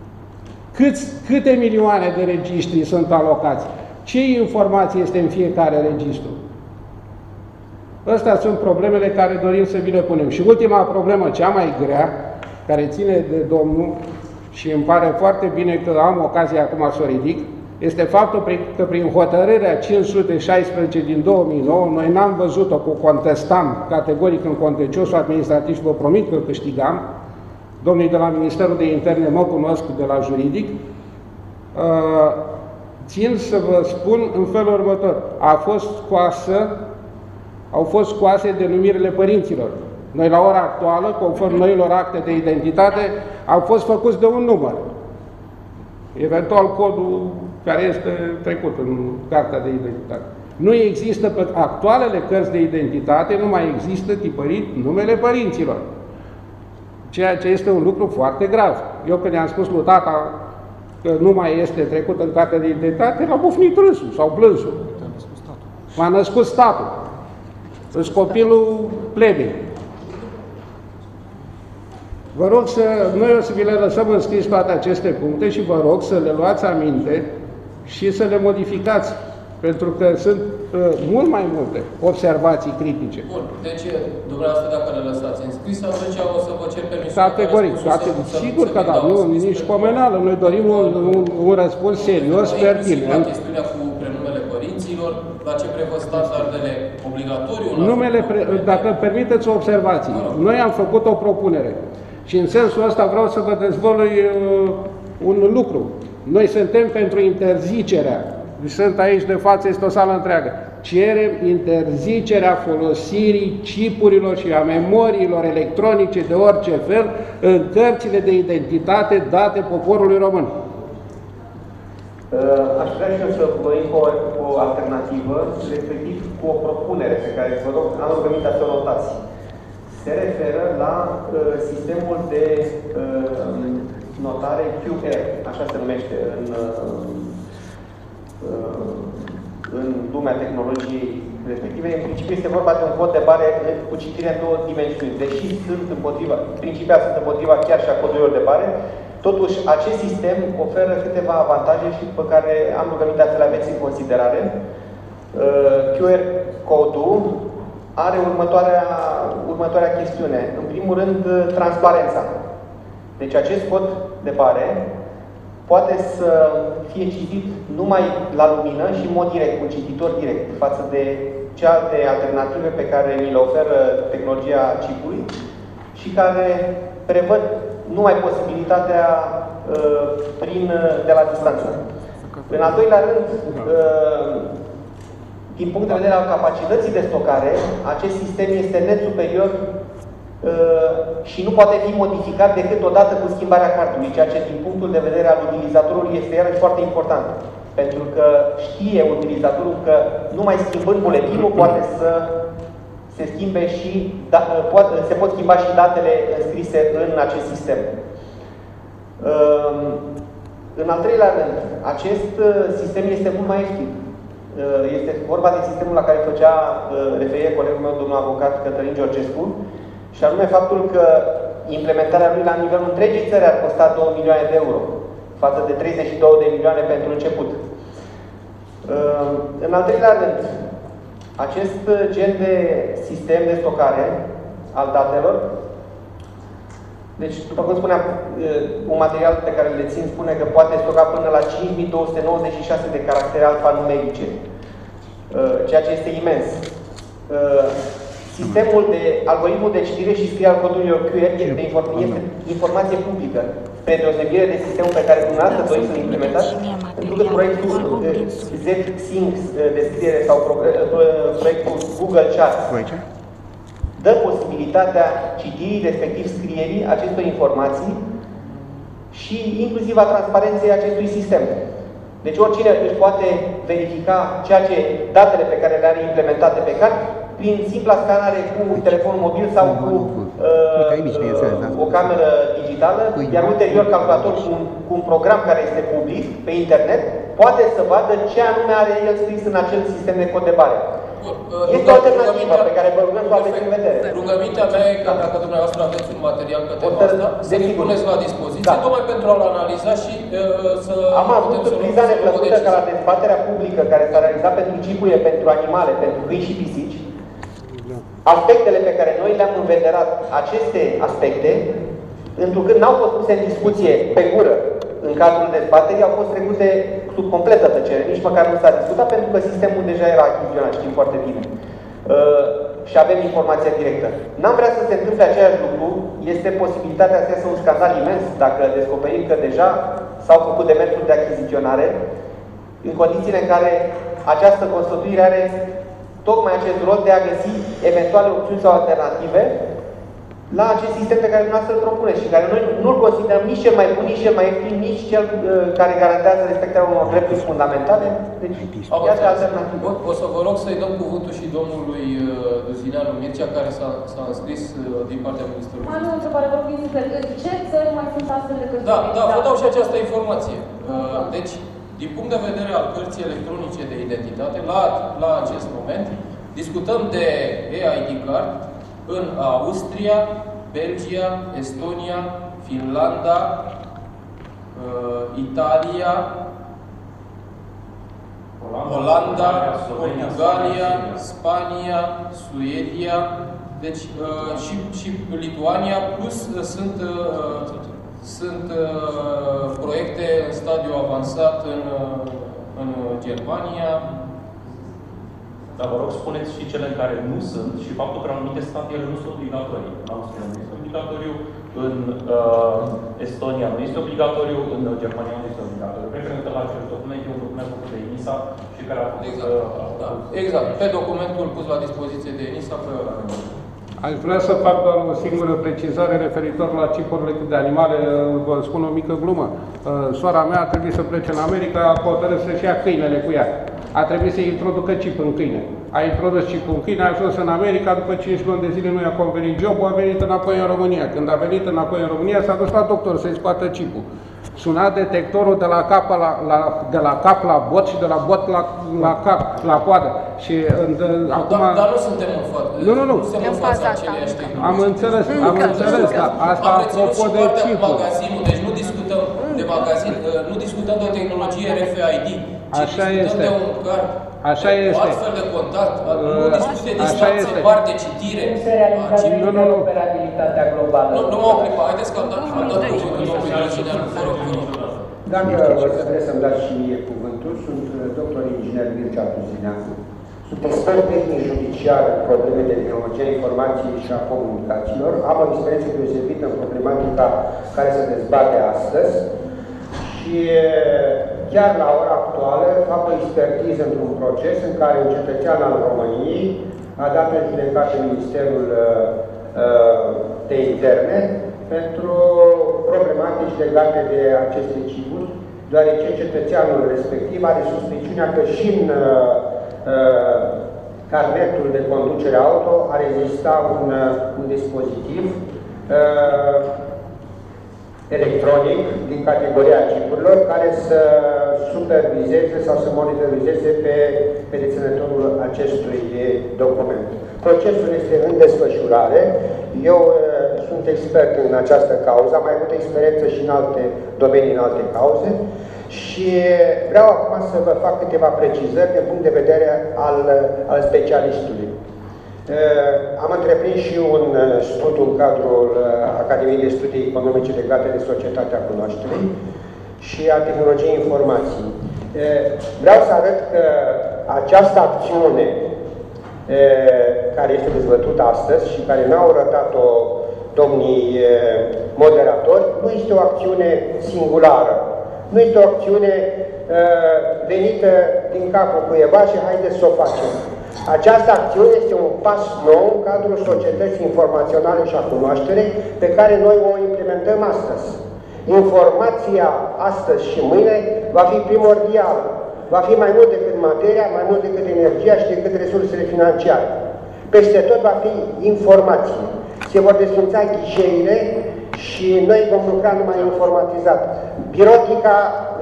[SPEAKER 9] Câți, câte milioane de registri sunt alocați? Ce informație este în fiecare registru? Astea sunt problemele care dorim să vi le punem. Și ultima problemă, cea mai grea, care ține de Domnul și îmi pare foarte bine că am ocazia acum să o ridic, este faptul că prin hotărârea 516 din 2009, noi n-am văzut-o cu contestam categoric în contenciosul administrativ și vă promit că câștigam, domnii de la Ministerul de Interne mă cunosc de la juridic, uh, țin să vă spun în felul următor. A fost scoasă, au fost scoase denumirile părinților. Noi la ora actuală, conform noilor acte de identitate, au fost făcuți de un număr. Eventual codul care este trecut în cartea de identitate. Nu există pe actualele cărți de identitate, nu mai există tipărit numele părinților. Ceea ce este un lucru foarte grav. Eu când i-am spus lui tata că nu mai este trecut în cartea de identitate, l-a bufnit râsul sau plânsul. M-a născut statul. Îți copilul plebei. Vă rog să, noi o să vi le lăsăm în scris toate aceste puncte și vă rog să le luați aminte și să le modificați, pentru că sunt uh, mult mai multe observații critice.
[SPEAKER 1] Bun, deci dumneavoastră dacă le lăsați în scris, atunci o să vă cer permisul.
[SPEAKER 9] Categoric, categoric. Sigur că da, nu, nici pomenală. Noi dorim un, un, un răspuns serios,
[SPEAKER 1] La
[SPEAKER 9] pertinent.
[SPEAKER 1] chestiunea cu prenumele părinților, la ce prevăd standardele obligatoriu. în
[SPEAKER 9] Numele, pre, dacă permiteți o observație, noi am făcut o propunere și în sensul ăsta vreau să vă dezvălui uh, un lucru. Noi suntem pentru interzicerea, sunt aici de față, este o sală întreagă, cerem interzicerea folosirii chipurilor și a memoriilor electronice de orice fel în cărțile de identitate date poporului român.
[SPEAKER 5] Uh, Aș vrea și eu să vă cu o, cu o alternativă, respectiv cu o propunere pe care vă rog, am rugămintea să o notați. Se referă la uh, sistemul de uh, notare QR, așa se numește în, uh, în lumea tehnologiei respective. În principiu este vorba de un cod de bare cu citire în două dimensiuni. Deși sunt împotriva, principia sunt împotriva chiar și a codurilor de bare, Totuși, acest sistem oferă câteva avantaje și pe care am rugămintea să le aveți în considerare. Uh, QR codul are următoarea, următoarea chestiune. În primul rând, transparența. Deci acest cod de bare poate să fie citit numai la lumină și în mod direct, cu cititor direct, față de cealaltă alternative pe care ni le oferă tehnologia chipului și care prevăd numai posibilitatea uh, prin, de la distanță. În al doilea rând, uh, din punct de vedere al capacității de stocare, acest sistem este net superior uh, și nu poate fi modificat decât odată cu schimbarea cardului, ceea ce din punctul de vedere al utilizatorului este iarăși foarte important. Pentru că știe utilizatorul că numai schimbând buletinul poate să se schimbe și da, poate, se pot schimba și datele înscrise în acest sistem. În al treilea rând, acest sistem este mult mai ieftin. Este vorba de sistemul la care făcea referire colegul meu, domnul avocat Cătălin Georgescu, și anume faptul că implementarea lui la nivelul întregii țări ar costa 2 milioane de euro, față de 32 de milioane pentru început. Uh, în al treilea rând, acest gen de sistem de stocare al datelor, deci, după cum spuneam, un material pe care le țin spune că poate stoca până la 5296 de caractere alfanumerice, ceea ce este imens. Sistemul de algoritmul de citire și scriere al codurilor QR este, este informație publică, spre deosebire de sistemul pe care dumneavoastră doriți să-l implementați, pentru că proiectul Z-Sync de scriere sau proiectul Google Chat dă posibilitatea citirii, respectiv scrierii acestor informații și inclusiv a transparenței acestui sistem. Deci oricine își poate verifica ceea ce datele pe care le are implementate pe card prin simpla scanare cu telefon mobil sau cu uh, o cameră digitală, iar ulterior calculator cu un, cu un program care este public pe internet, poate să vadă ce anume are el scris în acel sistem de cod de bare. Este o alternativă pe care vă rugăm să o aveți în vedere.
[SPEAKER 1] Rugămintea mea e că dacă dumneavoastră aveți un material pe tema asta, să-l puneți la dispoziție, da. tocmai pentru a-l analiza și uh, să...
[SPEAKER 5] Am avut priza neplăcută ca la dezbaterea publică care s-a realizat pentru cipuie, pentru animale, pentru câini și pisici, aspectele pe care noi le-am învederat, aceste aspecte, întrucât n-au fost puse în discuție pe gură în cadrul dezbaterii, au fost trecute sub completă tăcere, nici măcar nu s-a discutat, pentru că sistemul deja era achiziționat, știm foarte bine. Uh, și avem informația directă. N-am vrea să se întâmple același lucru, este posibilitatea să iasă un scandal imens dacă descoperim că deja s-au făcut demersuri de achiziționare, în condițiile în care această constituire are tocmai acest rol de a găsi eventuale opțiuni sau alternative la acest sistem pe care dumneavoastră îl propune și care noi nu-l considerăm nici cel mai bun, nici cel mai ieftin, nici cel uh, care garantează respectarea unor drepturi fundamentale. Deci, iată alternativă.
[SPEAKER 1] O să vă rog să-i dăm cuvântul și domnului uh, Duzineanu Mircea, care s-a înscris uh, din partea Ministerului.
[SPEAKER 10] Mai nu o întrebare, vă rog, în ce țări mai sunt astfel de căsătorii?
[SPEAKER 1] Da, da, vă dau și această informație. Uh, deci, din punct de vedere al cărții electronice de identitate, la, la acest moment, discutăm de EID card în Austria, Belgia, Estonia, Finlanda, uh, Italia, Olanda, Portugalia, Spania, Suedia, deci uh, și, și Lituania, plus uh, sunt, uh, sunt uh, proiecte în stadiu avansat în, uh, în Germania,
[SPEAKER 12] dar vă rog, spuneți și cele în care nu sunt și faptul că în anumite state ele nu sunt obligatorii. În Austria nu este obligatoriu, în uh, Estonia nu este obligatoriu, în Germania nu este obligatoriu. Referent la acest document, e un document făcut de ENISA și care a fost...
[SPEAKER 1] Exact, uh, da. exact. pe documentul pus la dispoziție de ENISA, pe
[SPEAKER 9] Aș vrea să fac doar o singură precizare referitor la cipurile de animale. Vă spun o mică glumă. Uh, soara mea a trebuit să plece în America, a hotărât să-și ia câinele cu ea a trebuit să introducă chip în câine. A introdus chip în câine, a ajuns în America, după 5 luni de zile nu i-a convenit jobul, a venit înapoi în România. Când a venit înapoi în România, s-a dus la doctor să-i scoată chipul. Suna detectorul de la, cap la, la, de la cap la bot și de la bot la, la cap, la coadă. Și de,
[SPEAKER 1] da, acum... Dar, dar nu suntem în față.
[SPEAKER 9] Nu, nu, nu.
[SPEAKER 1] Suntem în fața
[SPEAKER 9] Am înțeles, am înțeles, dar asta
[SPEAKER 1] am
[SPEAKER 9] apropo de chipul.
[SPEAKER 1] Magazinul, deci nu discutăm de magazin, nu discutăm de o tehnologie RFID,
[SPEAKER 9] Așa este. Așa este.
[SPEAKER 1] astfel de contact, nu discuție distanțe mari de citire.
[SPEAKER 6] Cum se realizează
[SPEAKER 9] nu, nu, nu.
[SPEAKER 6] interoperabilitatea globală?
[SPEAKER 1] Nu, nu mă oprim, haideți că am dat cuvântul domnului Ducineanu, vă rog, vă rog.
[SPEAKER 13] Dacă vă să să-mi dați și mie cuvântul, sunt uh, doctor inginer Mircea Duzineanu. Sunt expert tehnic judiciar în probleme de tehnologie informației și a comunicațiilor. Am o experiență deosebită în problematica care se dezbate astăzi și chiar la ora actuală fac o expertiză într-un proces în care un cetățean al României a dat în judecată Ministerul uh, uh, de Interne pentru problematici legate de aceste ciburi, deoarece cetățeanul respectiv are suspiciunea că și în uh, carnetul de conducere auto ar exista un, un dispozitiv electronic din categoria chipurilor care să supervizeze sau să monitorizeze pe, pe deținătorul acestui document. Procesul este în desfășurare. Eu uh, sunt expert în această cauză, am mai avut experiență și în alte domenii, în alte cauze Și vreau acum să vă fac câteva precizări din punct de vedere al, al specialistului. Uh, am întreprins și un uh, studiu în cadrul uh, Academiei de Studii Economice legate de societatea cunoașterii și a tehnologiei informației. Vreau să arăt că această acțiune care este dezvătută astăzi și care n-au arătat-o domnii moderatori, nu este o acțiune singulară. Nu este o acțiune venită din capul cuiva și haideți să o facem. Această acțiune este un pas nou în cadrul societății informaționale și a cunoașterei pe care noi o implementăm astăzi. Informația astăzi și mâine va fi primordială. Va fi mai mult decât materia, mai mult decât energia și decât resursele financiare. Peste tot va fi informație. Se vor desfința ghișeile și noi vom lucra numai informatizat. Birotica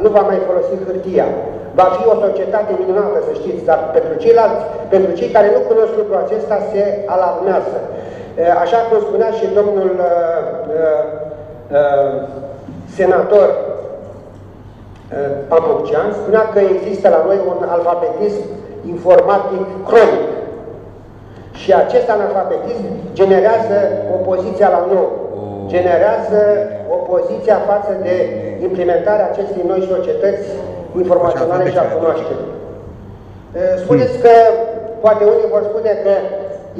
[SPEAKER 13] nu va mai folosi hârtia. Va fi o societate minunată, să știți, dar pentru ceilalți, pentru cei care nu cunosc lucrul acesta, se alarmează. Așa cum spunea și domnul uh, uh, uh, senator uh, Pamuccean, spunea că există la noi un alfabetism informatic cronic. Și acest analfabetism generează opoziția la nou, generează opoziția față de implementarea acestei noi societăți informaționale și a cunoașterii. Spuneți că, poate unii vor spune că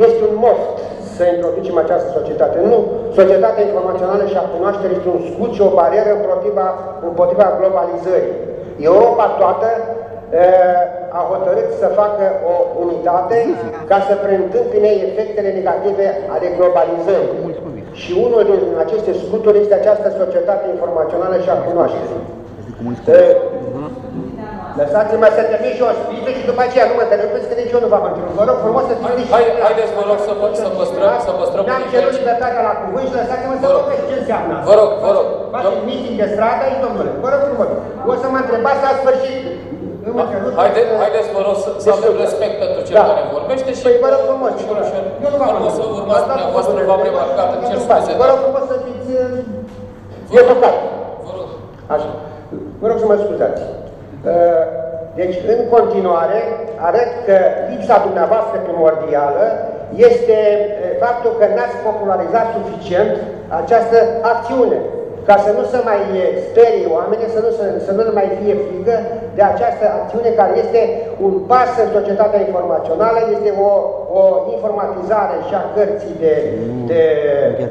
[SPEAKER 13] este un moft să introducem această societate. Nu, societatea informațională și a cunoașterii este un scut și o barieră împotriva, împotriva globalizării. Europa toată a hotărât să facă o unitate ca să preîntâmpine efectele negative ale globalizării. Și unul din aceste scuturi este această societate informațională și a cunoașterii. Lăsați-mă să termin și o spiză și după aceea nu mă întrerupeți că nici eu nu v-am întrerupt. Vă rog frumos să fiți
[SPEAKER 1] Hai, Haideți, vă rog, să, să păstrăm, să păstrăm
[SPEAKER 13] Ne-am cerut libertatea la cuvânt și lăsați-mă să vă ce înseamnă
[SPEAKER 1] Vă rog, vă rog.
[SPEAKER 13] Faceți meeting de stradă aici, domnule. Vă rog frumos. O să mă întrebați la sfârșit.
[SPEAKER 1] Haide, haideți, vă rog, să, să avem respect pentru cel
[SPEAKER 13] Da.
[SPEAKER 1] care vorbește și...
[SPEAKER 13] Păi vă rog frumos.
[SPEAKER 1] Eu nu v-am să urmați dumneavoastră, v-am remarcat, îmi cer scuze.
[SPEAKER 13] Vă rog frumos să fiți uh, educat. Așa. Vă rog să mă scuzați. Uh, Deci, în continuare, arăt că lipsa dumneavoastră primordială este uh, faptul că n-ați popularizat suficient această acțiune ca să nu se mai uh, sperie oamenii, să nu, să, să nu le mai fie frică de această acțiune care este un pas în societatea informațională, este o, o informatizare și a cărții de, de, de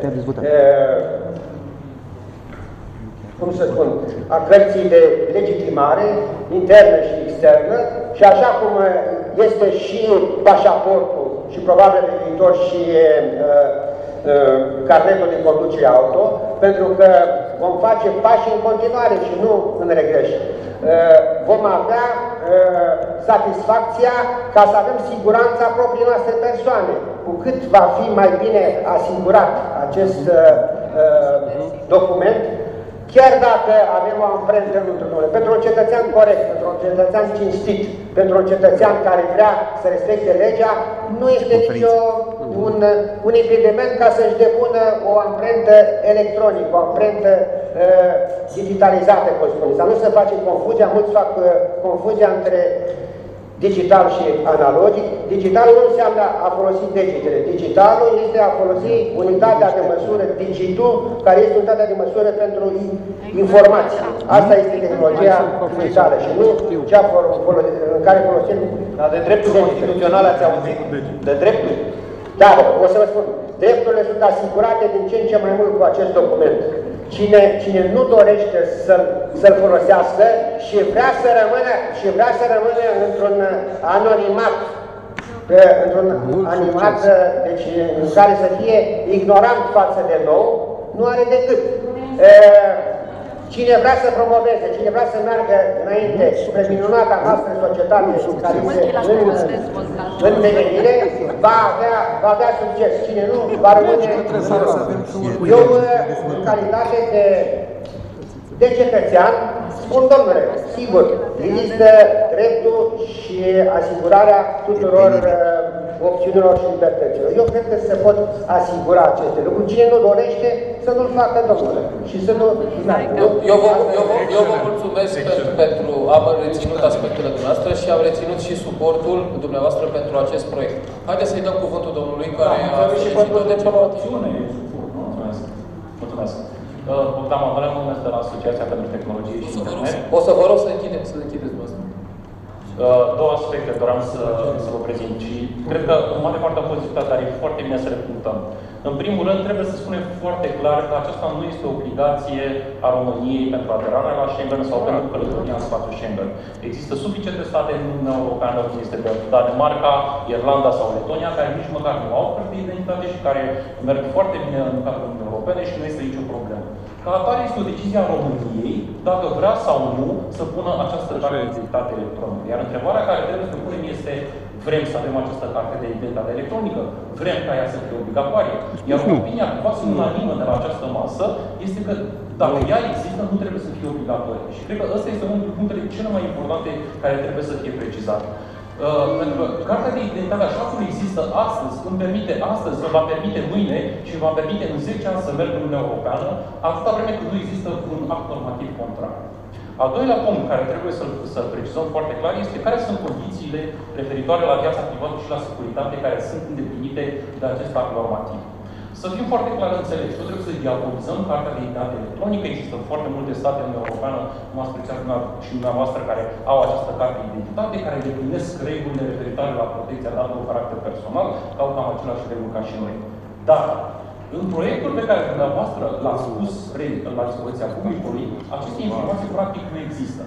[SPEAKER 13] cum să spun, a cărții de legitimare internă și externă și așa cum este și pașaportul și probabil de viitor și uh, uh, carnetul de conducere auto, pentru că vom face pași în continuare și nu în regreș. Uh, vom avea uh, satisfacția ca să avem siguranța proprii noastre persoane. Cu cât va fi mai bine asigurat acest uh, uh, document, Chiar dacă avem o amprentă într-un pentru un cetățean corect, pentru un cetățean cinstit, pentru un cetățean care vrea să respecte legea, nu este nicio un, un impediment ca să-și depună o amprentă electronică, o amprentă uh, digitalizată, cum spuneți. Dar nu să facem confuzia, mulți fac uh, confuzia între digital și analogic. Digitalul nu înseamnă a folosi degetele. Digitalul este a folosi unitatea de măsură, digitul, care este unitatea de măsură pentru informații. Asta este tehnologia digitală și nu cea în care folosim
[SPEAKER 5] Dar de dreptul constituțional ați auzit?
[SPEAKER 13] De dreptul? Da, o să vă spun. Drepturile sunt asigurate din ce în ce mai mult cu acest document. Cine, cine nu dorește să-l să, folosească și vrea să rămână, și vrea să rămână într-un anonimat, într-un animat, deci în care să fie ignorant față de nou, nu are decât. Cine vrea să promoveze, cine vrea să meargă înainte spre minunata noastră societate care este în, în devenire, va avea, va avea succes. Cine nu, va rămâne... Eu, în calitate de, de cetățean, spun, domnule, sigur, există dreptul și asigurarea tuturor uh, opțiunilor și libertăților. Eu cred că se pot asigura aceste lucruri. Cine nu dorește, să nu-l facă, domnule. Și să nu...
[SPEAKER 1] Eu, eu, vă, eu, vă, eu vă mulțumesc pentru, pentru am reținut aspectele dumneavoastră și am reținut și suportul dumneavoastră pentru acest proiect. Haideți să-i dăm cuvântul domnului care
[SPEAKER 12] da,
[SPEAKER 1] a solicitat de ceva
[SPEAKER 12] opțiune. Mulțumesc. Mulțumesc. Bogdan Mavălea, mă numesc de la Asociația pentru Tehnologie și Internet.
[SPEAKER 1] O să vă rog să închideți, să închideți dumneavoastră.
[SPEAKER 12] Uh, două aspecte doream să, să vă prezint și cred că în mare parte au fost discutate, dar e foarte bine să le punctăm. În primul rând, trebuie să spunem foarte clar că aceasta nu este o obligație a României pentru aderarea la Schengen sau pentru călătoria în spațiul Schengen. Există suficiente state în Uniunea Europeană, cum este Danemarca, Irlanda sau Letonia, care nici măcar nu au cărți de identitate și care merg foarte bine în cadrul Uniunii Europene și nu este nicio problemă. Ca atare este o decizie a României dacă vrea sau nu să pună această carte de identitate electronică. Iar întrebarea care trebuie să punem este vrem să avem această carte de identitate electronică, vrem ca ea să fie obligatorie. Iar opinia quasi unanimă de la această masă este că dacă ea există, nu trebuie să fie obligatorie. Și cred că ăsta este unul dintre punctele cele mai importante care trebuie să fie precizate. Uh, pentru că cartea de identitate, așa cum există astăzi, îmi permite astăzi, îmi va permite mâine și îmi va permite în 10 ani să merg în Uniunea Europeană, atâta vreme cât nu există un act normativ contrar. Al doilea punct care trebuie să-l să precizăm foarte clar este care sunt condițiile referitoare la viața privată și la securitate care sunt îndeplinite de acest act normativ. Să fim foarte clar înțeles, nu trebuie să diabolizăm cartea de identitate electronică. Există foarte multe state în Europeană, cum ați prețat și dumneavoastră, care au această carte de identitate, care deplinesc regulile referitoare la protecția datelor cu caracter personal, că au cam același reguli ca și noi. Dar, în proiectul pe care dumneavoastră l-ați spus la dispoziția publicului, aceste informații practic nu există.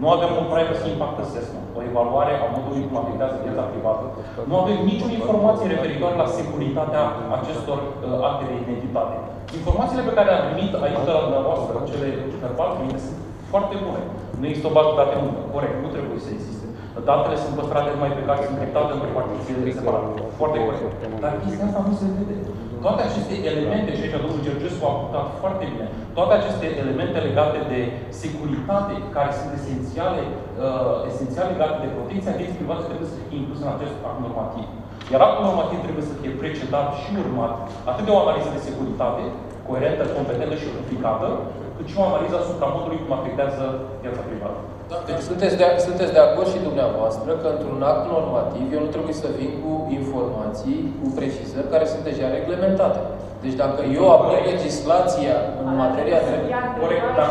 [SPEAKER 12] Nu avem un privacy impact assessment, o evaluare a modului cum afectează viața privată. Nu avem nicio informație referitoare la securitatea acestor uh, acte de identitate. Informațiile pe care le-am primit aici de la dumneavoastră, cele verbal primite, sunt foarte bune. Nu există o bază de date unică, corect, nu trebuie să existe. Datele sunt păstrate numai pe care sunt criptate în partiții separate. Foarte corect. Dar chestia asta nu se vede. Toate aceste elemente, și aici domnul Gergescu a punctat foarte bine, toate aceste elemente legate de securitate, care sunt esențiale, uh, esențiale legate de protecția vieții private, trebuie să fie incluse în acest act normativ. Iar actul normativ trebuie să fie precedat și urmat atât de o analiză de securitate, coerentă, competentă și justificată, cât și o analiză asupra modului cum afectează viața privată.
[SPEAKER 1] Da, deci sunteți de, sunteți de acord și dumneavoastră că într-un act normativ eu nu trebuie să vin cu informații, cu precizări care sunt deja reglementate. Deci dacă eu aplic legislația în materia de...
[SPEAKER 12] Corect, dar,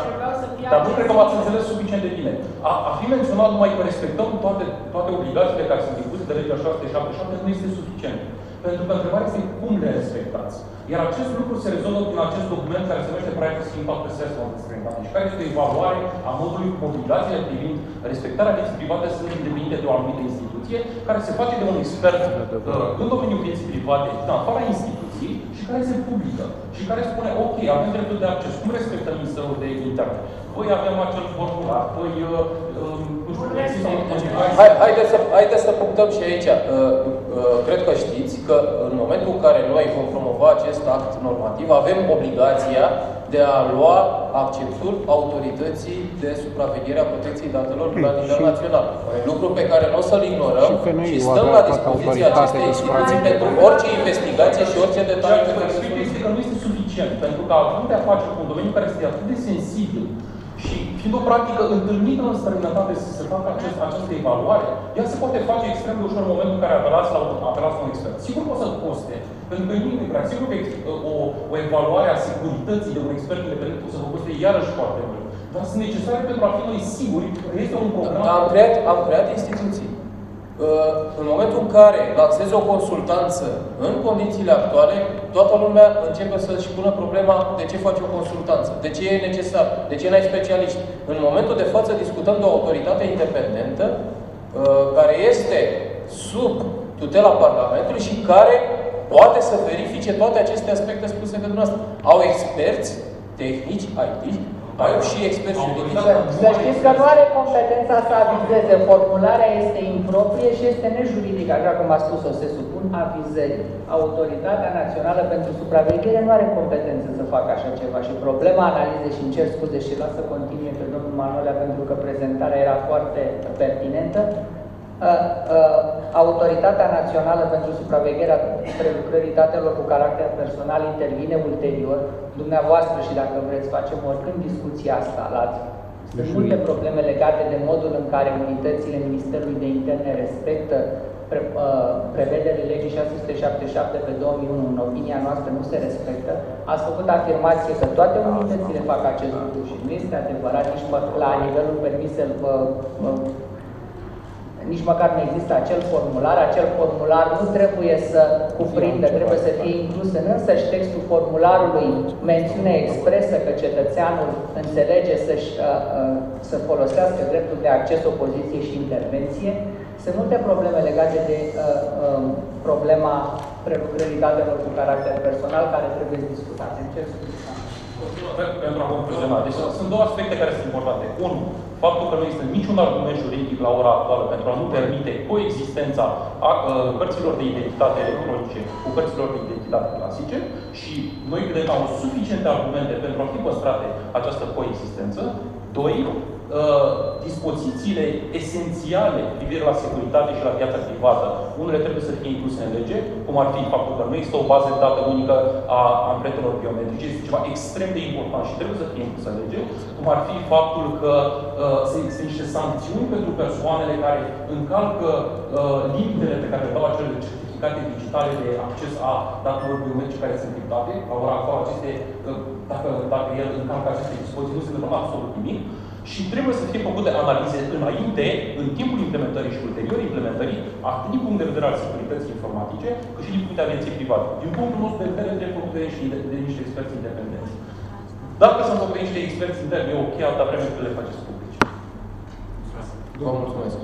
[SPEAKER 12] dar nu cred că m-ați înțeles suficient de bine. A, a fi menționat numai că respectăm toate, toate obligațiile care sunt impuse de legea 677 nu este suficient. Pentru că întrebarea este cum le respectați. Iar acest lucru se rezolvă prin acest document care se numește Privacy Impact Assessment și care este o evaluare a modului cum obligațiile privind respectarea vieții private sunt îndeplinite de o anumită instituție, care se face de un expert uh, în domeniul vieții private, din afara instituției, și care se publică. Și care spune, ok, avem dreptul de acces, cum respectăm Ministerul de Interne? Păi avem acel formular, păi, uh, uh, nu știu, există
[SPEAKER 1] Hai, haideți, să, haideți să punctăm și aici. Uh, uh, cred că știți că în momentul în care noi vom promova acest act normativ, avem obligația de a lua acceptul autorității de supraveghere a protecției datelor la nivel național. Lucru pe care nu o să-l ignorăm și, și stăm la dispoziția acestei instituții pentru orice investigație și orice detaliu pe care
[SPEAKER 12] este că nu este suficient, pentru că având de a face cu un domeniu care este atât de sensibil și fiind o practică întâlnită în străinătate să se facă acest, această evaluare, ea se poate face extrem de ușor în momentul în care apelați la, apelați la un expert. Sigur că o să coste, pentru că nu e prea. Sigur că o, o evaluare a securității de un expert independent o să vă coste iarăși foarte mult. Dar sunt necesare pentru a fi noi siguri că este un program...
[SPEAKER 1] Am creat, am creat instituții. Uh, în momentul în care lansezi o consultanță în condițiile actuale, toată lumea începe să-și pună problema de ce faci o consultanță, de ce e necesar, de ce n-ai specialiști. În momentul de față discutăm de o autoritate independentă uh, care este sub tutela Parlamentului și care poate să verifice toate aceste aspecte spuse de dumneavoastră. Au experți tehnici, IT, au și experți juridici.
[SPEAKER 6] Să știți că nu are competența să avizeze. Formularea este improprie și este nejuridică, așa cum a spus-o, se supun avizării. Autoritatea Națională pentru Supraveghere nu are competență să facă așa ceva și problema analizei, și încerc scuze și lasă continue pe domnul Manolea pentru că prezentarea era foarte pertinentă, Autoritatea Națională pentru Supravegherea Prelucrării Datelor cu caracter personal intervine ulterior. Dumneavoastră și dacă vreți facem oricând discuția asta la sunt multe probleme legate de modul în care unitățile Ministerului de Interne respectă pre, uh, prevederile legii 677 pe 2001, în opinia noastră, nu se respectă. Ați făcut afirmație că toate unitățile fac acest lucru și nu este adevărat nici la nivelul permisel uh, uh, nici măcar nu există acel formular, acel formular nu trebuie să cuprindă, trebuie să fie inclus în însăși textul formularului mențiune expresă că cetățeanul înțelege să, uh, să folosească dreptul de acces, opoziție și intervenție. Sunt multe probleme legate de uh, uh, problema prelucrării datelor cu caracter personal care trebuie discutate. În
[SPEAKER 12] pentru a concluziona. Deci sunt două aspecte care sunt importante. Unu, faptul că nu există niciun argument juridic la ora actuală pentru a nu permite coexistența a cărților de identitate electronice cu cărților de identitate clasice și noi credem că au suficiente argumente pentru a fi păstrate această coexistență. Doi, Uh, dispozițiile esențiale privire la securitate și la viața privată. Unele trebuie să fie incluse în lege, cum ar fi faptul că nu există o bază de dată unică a amprentelor biometrice, este ceva extrem de important și trebuie să fie inclus în lege, cum ar fi faptul că uh, se există niște sancțiuni pentru persoanele care încalcă uh, limitele pe care le dau acele certificate digitale de acces a datelor biometrice care sunt criptate. La ora actuală, aceste, uh, dacă, dacă el încalcă aceste dispoziții, nu se întâmplă absolut nimic și trebuie să fie făcute analize înainte, în timpul implementării și ulterior implementării, atât din punct de vedere al securității informatice, cât și din punct de vedere agenției private. Din punctul nostru de vedere, trebuie făcute de, de, de niște experți independenți. Dacă sunt făcute niște experți interni, e ok, alta vreme că le faceți publice.
[SPEAKER 1] Vă mulțumesc.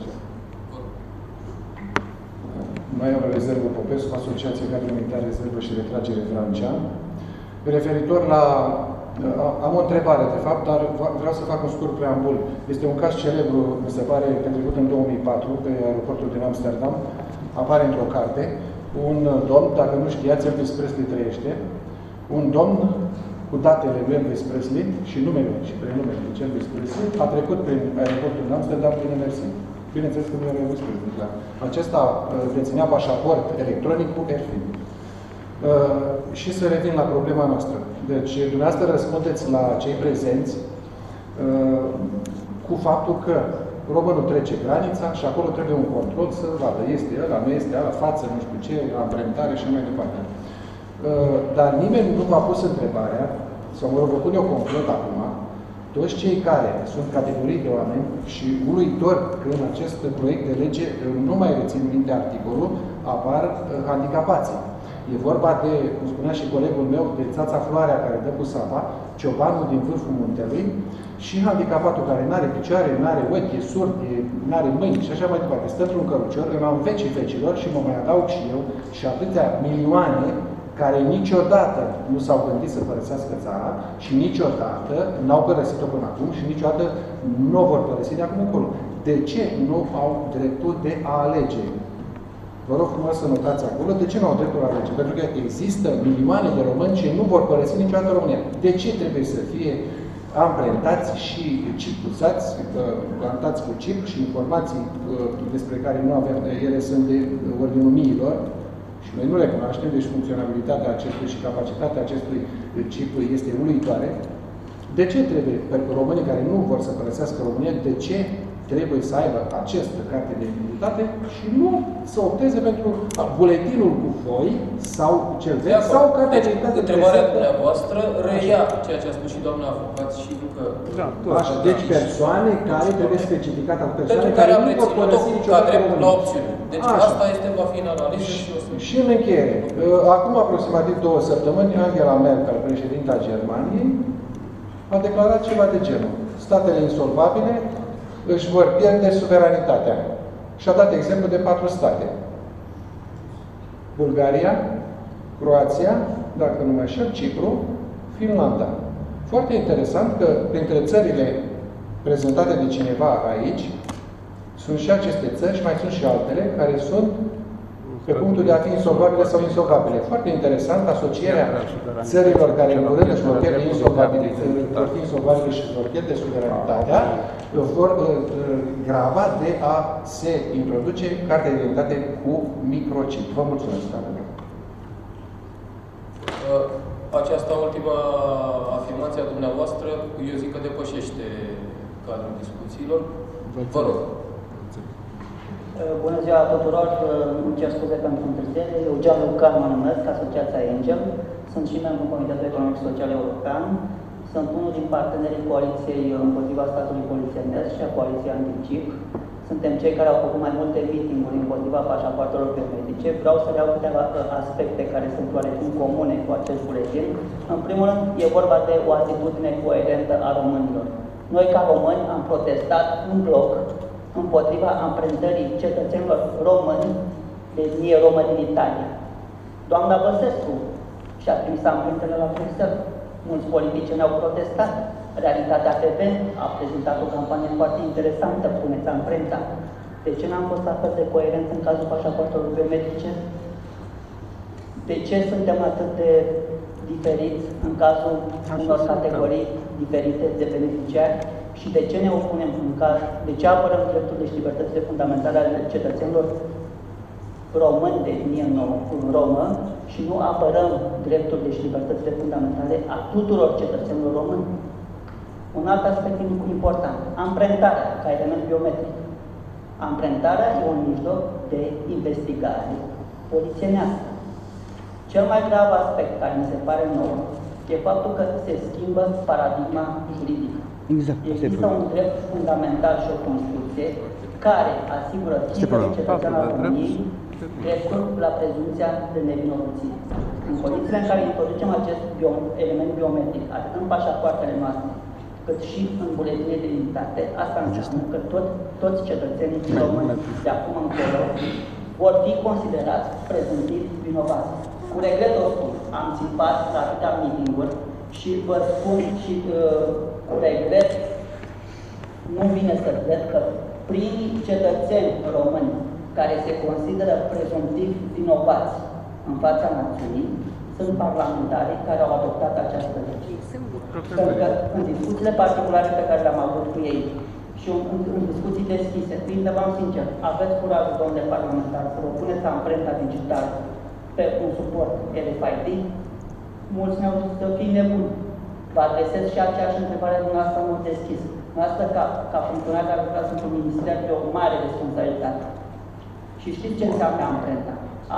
[SPEAKER 14] Mai am o rezervă Popescu, Asociația Cadre Militare Rezervă și Retragere Francia. Referitor la am o întrebare, de fapt, dar vreau să fac un scurt preambul. Este un caz celebru, mi se pare, petrecut în 2004, pe aeroportul din Amsterdam. Apare într-o carte. Un domn, dacă nu știați, Elvis Presley trăiește. Un domn cu datele lui Elvis Presley și numele și prenumele lui Elvis Presley a trecut prin aeroportul din Amsterdam prin MRC. Bineînțeles că nu era Elvis Presley, da. Acesta uh, deținea pașaport electronic cu Airfield. Uh, și să revin la problema noastră. Deci, dumneavoastră răspundeți la cei prezenți uh, cu faptul că românul trece granița și acolo trebuie un control să vadă, este ăla, nu este ăla, față, nu știu ce, amprentare și mai departe. Uh, dar nimeni nu v-a pus întrebarea, sau mă rog, vă pun eu concret acum, toți cei care sunt categorii de oameni și uluitor că în acest proiect de lege nu mai rețin minte articolul, apar handicapații. E vorba de, cum spunea și colegul meu, de țața Floarea care dă cu sapa, ciobanul din vârful muntelui și handicapatul care nu are picioare, nu are ochi, e surd, nu are mâini și așa mai departe. Stă într-un cărucior, în am vecii vecilor și mă mai adaug și eu și atâtea milioane care niciodată nu s-au gândit să părăsească țara și niciodată n-au părăsit-o până acum și niciodată nu o vor părăsi de acum încolo. De ce nu au dreptul de a alege? Vă rog frumos să notați acolo. De ce nu au dreptul la lege? Pentru că există milioane de români ce nu vor părăsi niciodată România. De ce trebuie să fie amprentați și cipuzați, plantați cu chip și informații uh, despre care nu avem, ele sunt de ordinul miilor și noi nu le cunoaștem, deci funcționalitatea acestui și capacitatea acestui chip este uluitoare. De ce trebuie, pentru românii care nu vor să părăsească România, de ce trebuie să aibă această carte de identitate și nu să opteze pentru buletinul cu foi sau cel vechi sau cartea
[SPEAKER 1] deci,
[SPEAKER 14] de identitate
[SPEAKER 1] întrebarea dumneavoastră reia ceea ce a spus și doamna avocat și că...
[SPEAKER 14] Da, Așa, deci persoane care trebuie specificate, persoane
[SPEAKER 1] pentru care, am reținut ca drept la opțiune. Deci Așa. asta este, va fi în analiză și, și o să...
[SPEAKER 14] Și în încheiere, uh, acum aproximativ două săptămâni, Angela Merkel, președinta Germaniei, a declarat ceva de genul. Statele insolvabile își vor pierde suveranitatea. Și a dat exemplu de patru state. Bulgaria, Croația, dacă nu mă înșel, Cipru, Finlanda. Foarte interesant că printre țările prezentate de cineva aici, sunt și aceste țări și mai sunt și altele care sunt pe punctul de a fi insolvabile sau insolvabile. Foarte interesant asocierea țărilor care în curând își vor pierde insolvabile, vor fi insolvabile și vor pierde suveranitatea vor uh, uh, grava de a se introduce cartea de identitate cu microchip. Vă mulțumesc.
[SPEAKER 1] Uh, această ultimă afirmație a dumneavoastră, eu zic că depășește cadrul discuțiilor. Vă rog.
[SPEAKER 15] Bună ziua tuturor, îmi cer scuze pentru întârziere. Eugen Lucan mă numesc, Asociația Angel. Sunt și membru Comitetul Economic Social European. Sunt unul din partenerii coaliției împotriva statului polițienesc și a coaliției anticip. Suntem cei care au făcut mai multe meeting-uri împotriva pașapoartelor biometrice. Vreau să reau câteva aspecte care sunt oarecum comune cu acest buletin. În primul rând, e vorba de o atitudine coerentă a românilor. Noi, ca români, am protestat în bloc împotriva amprentării cetățenilor români de etnie romă din Italia. Doamna Băsescu și-a trimis amprentele la Bruxelles. Mulți politicieni au protestat. Realitatea TV a prezentat o campanie foarte interesantă, puneți amprenta. De ce n-am fost atât de coerent în cazul pașaportelor biometrice? De ce suntem atât de diferiți în cazul unor categorii diferite de beneficiari? Și de ce ne opunem în caz, de ce apărăm drepturile și libertățile fundamentale ale cetățenilor români de etnie romă și nu apărăm drepturile și libertățile fundamentale a tuturor cetățenilor români. Un alt aspect important, amprentarea ca element biometric. Amprentarea e un mijloc de investigare polițienească. Cel mai grav aspect care mi se pare nou e faptul că se schimbă paradigma juridică.
[SPEAKER 3] Exact.
[SPEAKER 15] Există un drept fundamental și o Constituție care asigură fiecare cetățean al României dreptul la prezumția de nevinovăție. În condițiile în care introducem acest bio, element biometric, atât în pașapoartele noastre, cât și în buletine de identitate, asta înseamnă că tot, toți cetățenii români de acum încolo vor fi considerați prezumtiv vinovați. Cu regret o spun, am țipat la atâtea meeting și vă spun și uh, cu regret, nu vine să cred că primii cetățeni români care se consideră prezumtiv vinovați în fața națiunii sunt parlamentari care au adoptat această lege. Pentru că în discuțiile particulare pe care le-am avut cu ei și în, în, în discuții deschise, fiind v-am sincer, aveți curajul, domnule parlamentar, să vă puneți amprenta digitală pe un suport RFID, mulți ne-au zis să fii nebun. Vă adresez și aceeași întrebare dumneavoastră mult deschis. Dumneavoastră, ca, ca funcționar care lucrați într-un minister de o mare responsabilitate. Și știți ce înseamnă amprenta.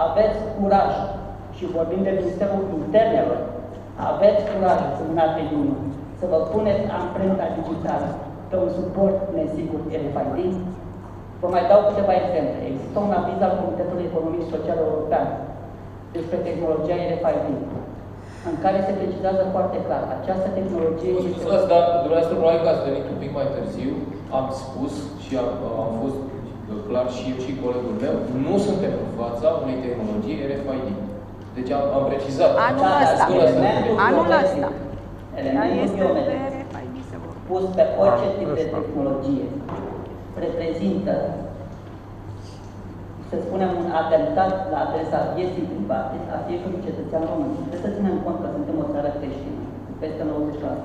[SPEAKER 15] Aveți curaj și vorbim de Ministerul Internelor. Aveți curaj, semnate Iunu, să vă puneți amprenta digitală pe un suport nesigur RFID. Vă mai dau câteva exemple. Există un aviz al Comitetului Economic Social European despre tehnologia RFID în care se precizează foarte clar. Această tehnologie
[SPEAKER 1] este... Scuzați, dar dumneavoastră probabil că ați venit un pic mai târziu, am spus și am, am fost clar și eu și colegul meu, nu suntem în fața unei tehnologii RFID. Deci am, am precizat.
[SPEAKER 8] Anul ăsta. Anul ăsta.
[SPEAKER 15] Elementul biometric pus pe orice tip de tehnologie reprezintă să spunem, un atentat la adresa vieții private a fiecărui cetățean român. Trebuie să ținem cont că suntem o țară creștină, cu peste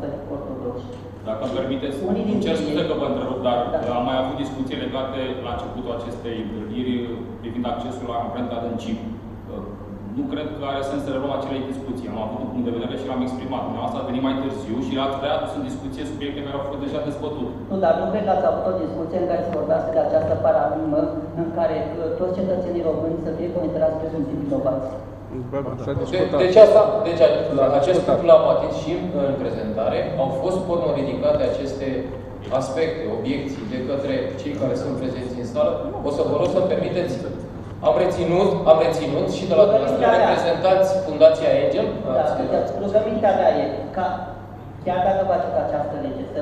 [SPEAKER 15] 90% ortodoxi.
[SPEAKER 4] Dacă îmi permiteți, îmi cer scuze că vă întrerup, dar da. am mai avut discuții legate la începutul acestei întâlniri privind accesul la amprenta în chip. Nu cred că are sens să reluăm acele discuții. Am avut un punct de vedere și l-am exprimat. Dumneavoastră a venit mai târziu și ați readus în discuție subiecte care au fost deja dezbătute.
[SPEAKER 15] Nu, dar nu cred că ați avut o discuție în care se vorbească de această paradigmă în care uh, toți cetățenii români să fie considerați prezumtiv vinovați.
[SPEAKER 1] De, deci, asta, deci la acest punct l-am atins și în prezentare. Au fost porno ridicate aceste aspecte, obiecții de către cei care sunt prezenți în sală. O să vă rog să-mi permiteți am reținut, am reținut și de la dumneavoastră reprezentați Fundația Angel.
[SPEAKER 15] Da, rugămintea mea e ca, chiar dacă faceți această lege, să,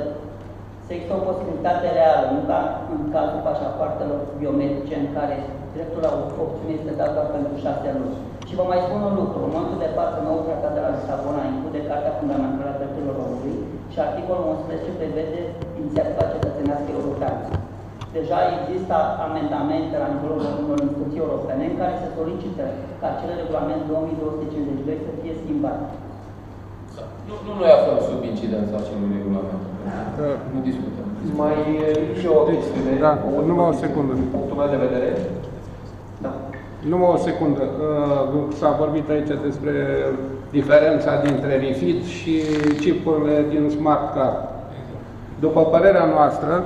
[SPEAKER 15] să există o posibilitate reală, nu ca în cazul pașapoartelor biometrice în care dreptul la opțiune este dat doar pentru șase luni. Și vă mai spun un lucru, în momentul de față, nou tratat de la Lisabona include Cartea Fundamentală a Drepturilor Omului și articolul 11 prevede inițiativa cetățenească europeană. Deja există amendamente la nivelul unor instituții europene în care se solicită ca acel regulament 2252 să fie schimbat.
[SPEAKER 1] Nu, nu noi aflăm sub incidența acelui regulament. Da. Nu discutăm.
[SPEAKER 5] Mai ridic și eu o chestiune.
[SPEAKER 9] Da,
[SPEAKER 5] o
[SPEAKER 9] numai o secundă.
[SPEAKER 5] Punctul meu de vedere. Da.
[SPEAKER 9] Numai o secundă. Uh, S-a vorbit aici despre diferența dintre refit și chipurile din smart card. După părerea noastră,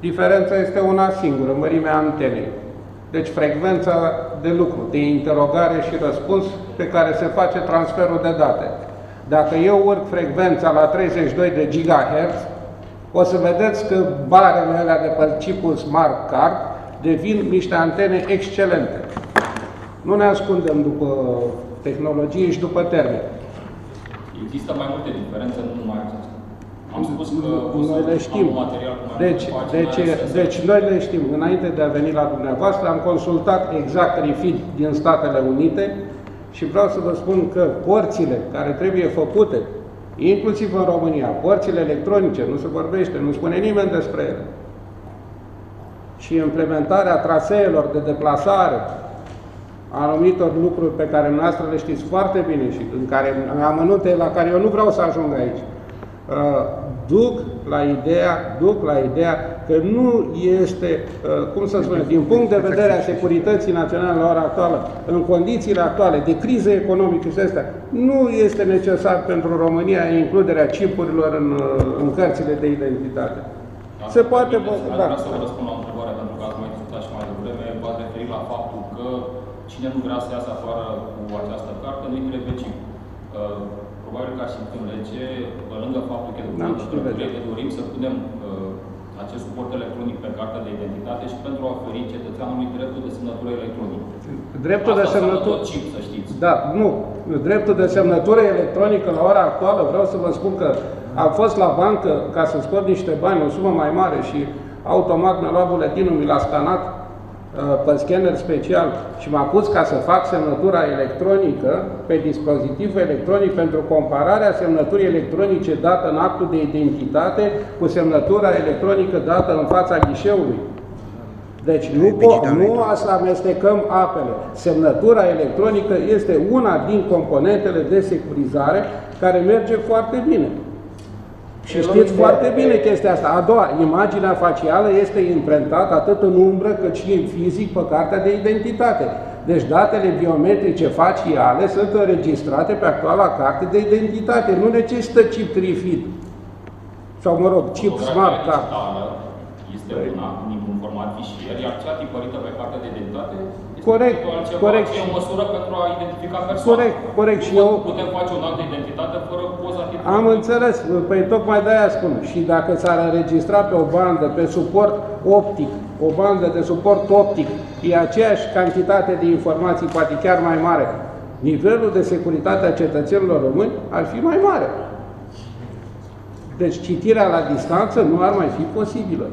[SPEAKER 9] diferența este una singură, mărimea antenei. Deci frecvența de lucru, de interogare și răspuns pe care se face transferul de date. Dacă eu urc frecvența la 32 de GHz, o să vedeți că barele alea de pe chipul Smart Card devin niște antene excelente. Nu ne ascundem după tehnologie și după termen.
[SPEAKER 4] Există mai multe diferențe, nu numai aceasta. Am spus că
[SPEAKER 9] noi le știm.
[SPEAKER 4] material cu mai
[SPEAKER 9] Deci,
[SPEAKER 4] multe pagini,
[SPEAKER 9] deci,
[SPEAKER 4] mai ales
[SPEAKER 9] deci noi le știm. Înainte de a veni la dumneavoastră, am consultat exact refit din Statele Unite și vreau să vă spun că porțile care trebuie făcute, inclusiv în România, porțile electronice, nu se vorbește, nu spune nimeni despre ele, și implementarea traseelor de deplasare, a anumitor lucruri pe care noastră le știți foarte bine și în care amănunte la care eu nu vreau să ajung aici, uh, duc la ideea, duc la ideea că nu este, uh, cum să spun, din punct de vedere a securității naționale la ora actuală, în condițiile actuale de criză economică și astea, nu este necesar pentru România includerea chipurilor în, uh, în cărțile de identitate. Se poate,
[SPEAKER 4] Aș
[SPEAKER 9] da.
[SPEAKER 4] vrea să vă răspund la o întrebare, pentru că ați mai discutat și mai devreme, v-ați referit la faptul că cine nu vrea să iasă afară cu această carte, nu-i trebuie chip. Uh, Probabil ca și în lege, pe lângă faptul că
[SPEAKER 9] N-am citit legea.
[SPEAKER 4] ne dorim să punem uh, acest suport electronic pe cartea de identitate și pentru a oferi cetățeanului dreptul de semnătură electronică.
[SPEAKER 9] Dreptul de
[SPEAKER 4] Asta înseamnă
[SPEAKER 9] semnătură.
[SPEAKER 4] tot chip, să știți.
[SPEAKER 9] Da, nu. Dreptul de semnătură electronică la ora actuală, vreau să vă spun că am fost la bancă ca să scot niște bani, o sumă mai mare și automat mi-a luat buletinul, mi l-a scanat uh, pe scanner special și m-a pus ca să fac semnătura electronică pe dispozitiv electronic pentru compararea semnăturii electronice dată în actul de identitate cu semnătura electronică dată în fața ghișeului. Deci nu, po- nu să amestecăm apele. Semnătura electronică este una din componentele de securizare care merge foarte bine. Și știți foarte bine chestia asta. A doua, imaginea facială este imprentată atât în umbră cât și în fizic pe cartea de identitate. Deci datele biometrice faciale sunt înregistrate pe actuala carte de identitate. Nu necesită chip trifid. Sau, mă rog, chip smart card.
[SPEAKER 4] digitală este una în un format fișier, iar cea tipărită pe cartea de identitate este
[SPEAKER 9] Corect,
[SPEAKER 4] totul altceva,
[SPEAKER 9] corect.
[SPEAKER 4] E o măsură pentru a identifica persoana.
[SPEAKER 9] Corect, corect. Și
[SPEAKER 4] Nu
[SPEAKER 9] eu
[SPEAKER 4] putem face un act de identitate fără poza tipului.
[SPEAKER 9] Am înțeles, păi tocmai de-aia spun. Și dacă s-ar înregistra pe o bandă, pe suport optic, o bandă de suport optic, e aceeași cantitate de informații, poate chiar mai mare, nivelul de securitate a cetățenilor români ar fi mai mare. Deci citirea la distanță nu ar mai fi posibilă.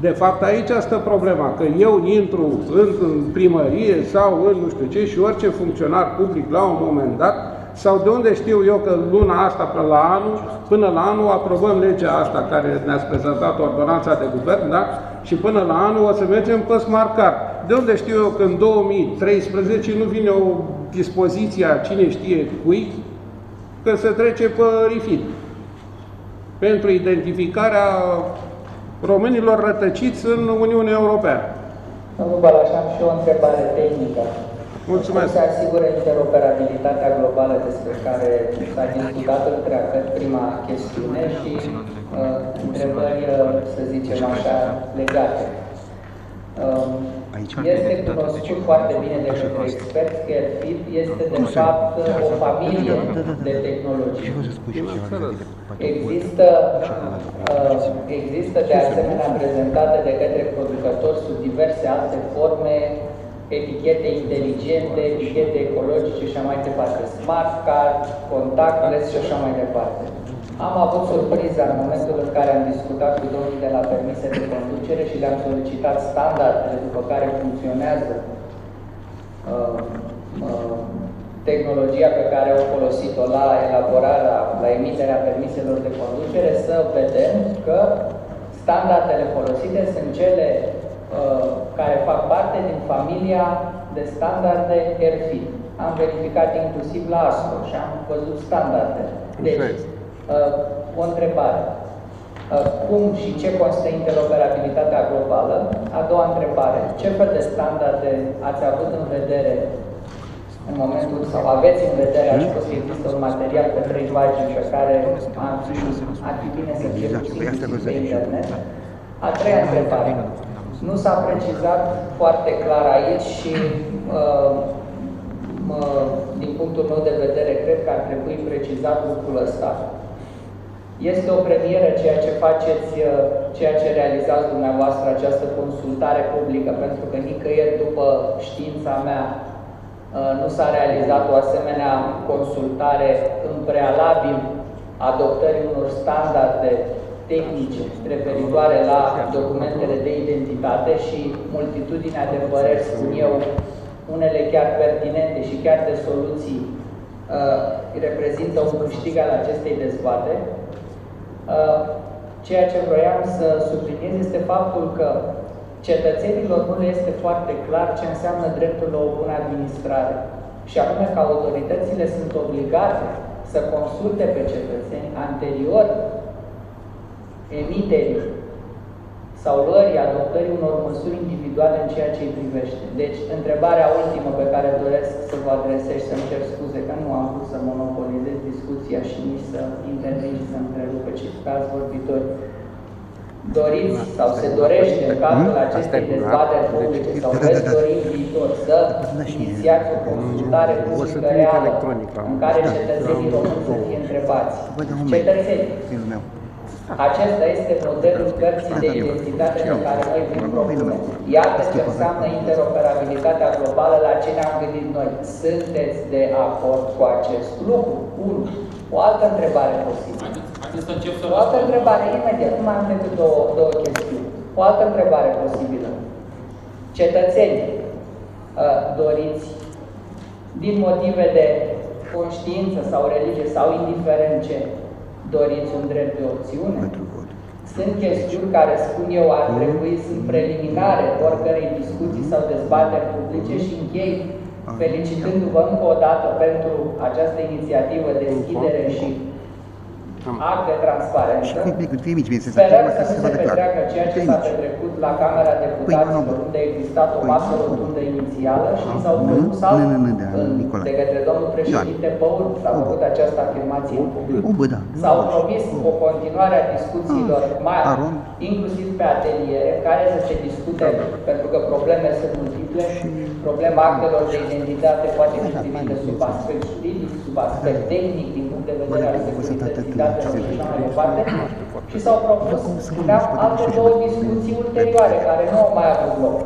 [SPEAKER 9] De fapt, aici stă problema, că eu intru în, în primărie sau în nu știu ce și orice funcționar public la un moment dat, sau de unde știu eu că luna asta până la anul, până la anul aprobăm legea asta care ne-ați prezentat, ordonanța de guvern, da? Și până la anul o să mergem pe smart card. De unde știu eu că în 2013 nu vine o dispoziție a cine știe cui, că se trece pe RIFID pentru identificarea românilor rătăciți în Uniunea Europeană.
[SPEAKER 6] Domnul Balaș, am și o întrebare tehnică.
[SPEAKER 9] Mulțumesc.
[SPEAKER 6] Cum se asigură interoperabilitatea globală despre care s-a discutat în treacă, prima chestiune și uh, întrebări, uh, să zicem așa, legate. Uh, este cunoscut foarte bine de către experți că FIT este de fapt o familie de tehnologii. Există, uh, există de asemenea prezentate de către producători sub diverse alte forme, etichete inteligente, etichete ecologice și așa mai departe, smart card, contactless și așa mai departe. Am avut surpriza în momentul în care am discutat cu domnii de la permise de conducere și le-am solicitat standardele după care funcționează uh, uh, tehnologia pe care au folosit-o la elaborarea, la emiterea permiselor de conducere, să vedem că standardele folosite sunt cele uh, care fac parte din familia de standarde ERFIT. Am verificat inclusiv la ASCO și am văzut standardele. Deci, uh, o întrebare. cum și ce constă interoperabilitatea globală? A doua întrebare, ce fel de standarde ați avut în vedere în momentul sau aveți în vedere, aș spus că există un material pe trei pagini pe care ar fi, ar fi bine să fie disponibil pe internet. A treia întrebare, nu s-a precizat foarte clar aici și uh, uh, din punctul meu de vedere cred că ar trebui precizat lucrul ăsta. Este o premieră ceea ce faceți, uh, ceea ce realizați dumneavoastră această consultare publică, pentru că nicăieri după știința mea uh, nu s-a realizat o asemenea consultare în prealabil adoptării unor standarde tehnice referitoare la documentele de identitate și multitudinea de păreri, spun eu, unele chiar pertinente și chiar de soluții, uh, reprezintă un câștig al acestei dezbateri. Uh, ceea ce vroiam să subliniez este faptul că cetățenilor nu le este foarte clar ce înseamnă dreptul la o bună administrare. Și anume că autoritățile sunt obligate să consulte pe cetățeni anterior emiterii sau luării, adoptării unor măsuri individuale în ceea ce îi privește. Deci, întrebarea ultimă pe care doresc să vă adresez și să-mi cer scuze că nu am vrut să monopolizez discuția și nici să intervin și să întrerupe ceilalți vorbitori. Doriți sau se dorește în cadrul acestei dezbateri publice sau veți dori în viitor să inițiați o consultare publică reală în care cetățenii români să fie întrebați. Cetățenii, acesta este modelul cărții de identitate pe care noi vin propunem. Iată ce înseamnă interoperabilitatea globală la ce ne-am gândit noi. Sunteți de acord cu acest lucru? 1. O altă întrebare posibilă. O altă întrebare, imediat, nu mai am decât două, două chestiuni. O altă întrebare posibilă. Cetățenii uh, doriți din motive de conștiință sau religie sau indiferent ce, doriți un drept de opțiune? Sunt chestiuni care, spun eu, ar trebui, sunt preliminare oricărei discuții sau dezbateri publice și închei felicitându-vă încă o dată pentru această inițiativă de deschidere și act de transparență. Sperăm să nu se petreacă ceea ce s-a petrecut la Camera Deputaților, unde a existat o masă rotundă inițială și s-au produs de către domnul președinte Păur, s-a făcut această afirmație în public. S-au promis o continuare a discuțiilor, mai inclusiv pe ateliere, care să se discute, pentru că probleme sunt multiple, problema actelor de identitate poate fi privită sub aspect juridic, sub aspect tehnic, din punct de vedere al securității datelor și așa mai departe. Și s-au propus, spuneam, alte două discuții ulterioare, care nu au mai avut loc.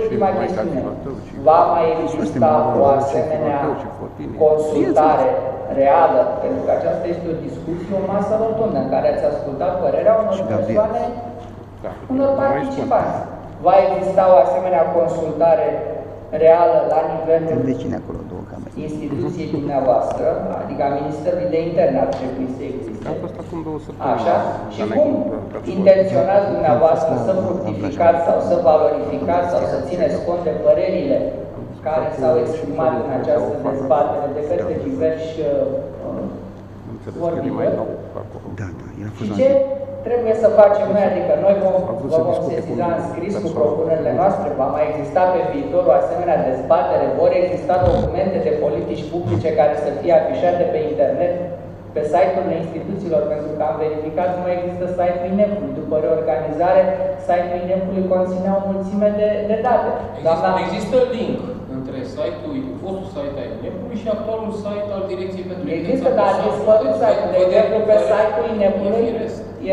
[SPEAKER 6] Ultima chestiune. Va mai exista o asemenea consultare reală, pentru că aceasta este o discuție, o masă rotundă, în care ați ascultat părerea unor persoane, unor participanți. Va exista o asemenea consultare reală la nivelul instituției dumneavoastră, adică a Ministerului de Interne ar trebui să existe. Așa? Și cum intenționați dumneavoastră să fructificați sau să valorificați sau să țineți cont de părerile care s-au exprimat în această dezbatere de către diversi uh, vorbitori?
[SPEAKER 3] Da, da,
[SPEAKER 6] și ce trebuie să facem noi, adică noi vom, vă vom sesiza în scris cu propunerile noastre, va mai exista pe viitor o asemenea dezbatere, vor exista documente de politici publice care să fie afișate pe internet, pe site-urile instituțiilor, pentru că am verificat, nu există site-ul INEP-ului. După reorganizare, site-ul INEP-ului conținea o mulțime de, de date.
[SPEAKER 1] Există, Doamna... există link între site-ul, fostul site al INEP-ului și actualul site al Direcției pentru
[SPEAKER 6] Există, dar a dispărut site-ul. De exemplu, pe site-ul INEP-ului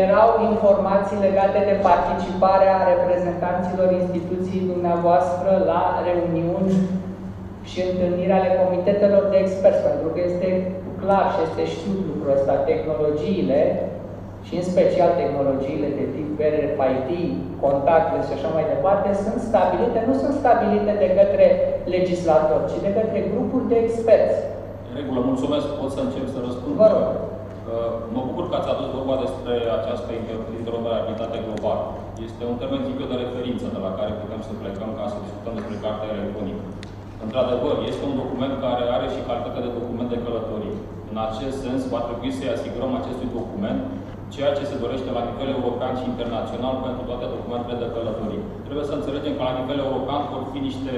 [SPEAKER 6] erau informații legate de participarea reprezentanților instituției dumneavoastră la reuniuni și întâlniri ale comitetelor de experți, pentru că este clar și este știut lucrul ăsta, tehnologiile și în special tehnologiile de tip RFID, contacte și așa mai departe, sunt stabilite, nu sunt stabilite de către legislator, ci de către grupuri de experți.
[SPEAKER 4] În regulă, mulțumesc, pot să încep să răspund.
[SPEAKER 6] Vă rog.
[SPEAKER 4] Mă bucur că ați adus vorba despre această interoperabilitate globală. Este un termen, zic eu, de referință de la care putem să plecăm ca să discutăm despre cartea electronică. Într-adevăr, este un document care are și calitatea de document de călătorie. În acest sens, va trebui să-i asigurăm acestui document ceea ce se dorește la nivel european și internațional pentru toate documentele de călătorie. Trebuie să înțelegem că la nivel european vor fi niște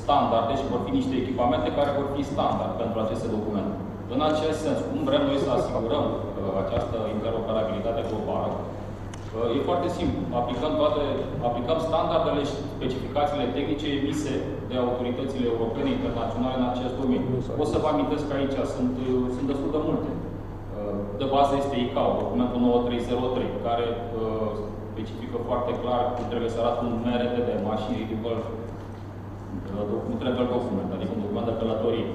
[SPEAKER 4] standarde și vor fi niște echipamente care vor fi standard pentru aceste documente. În acest sens, cum vrem noi să asigurăm uh, această interoperabilitate globală, uh, e foarte simplu. Aplicăm, toate, aplicăm standardele și specificațiile tehnice emise de autoritățile europene internaționale în acest domeniu. O să vă amintesc că aici sunt, uh, sunt destul de multe. Uh, de bază este ICAO, documentul 9303, care uh, specifică foarte clar cum trebuie să arate un MRD de mașini readable, uh, travel document, adică un document de călătorie.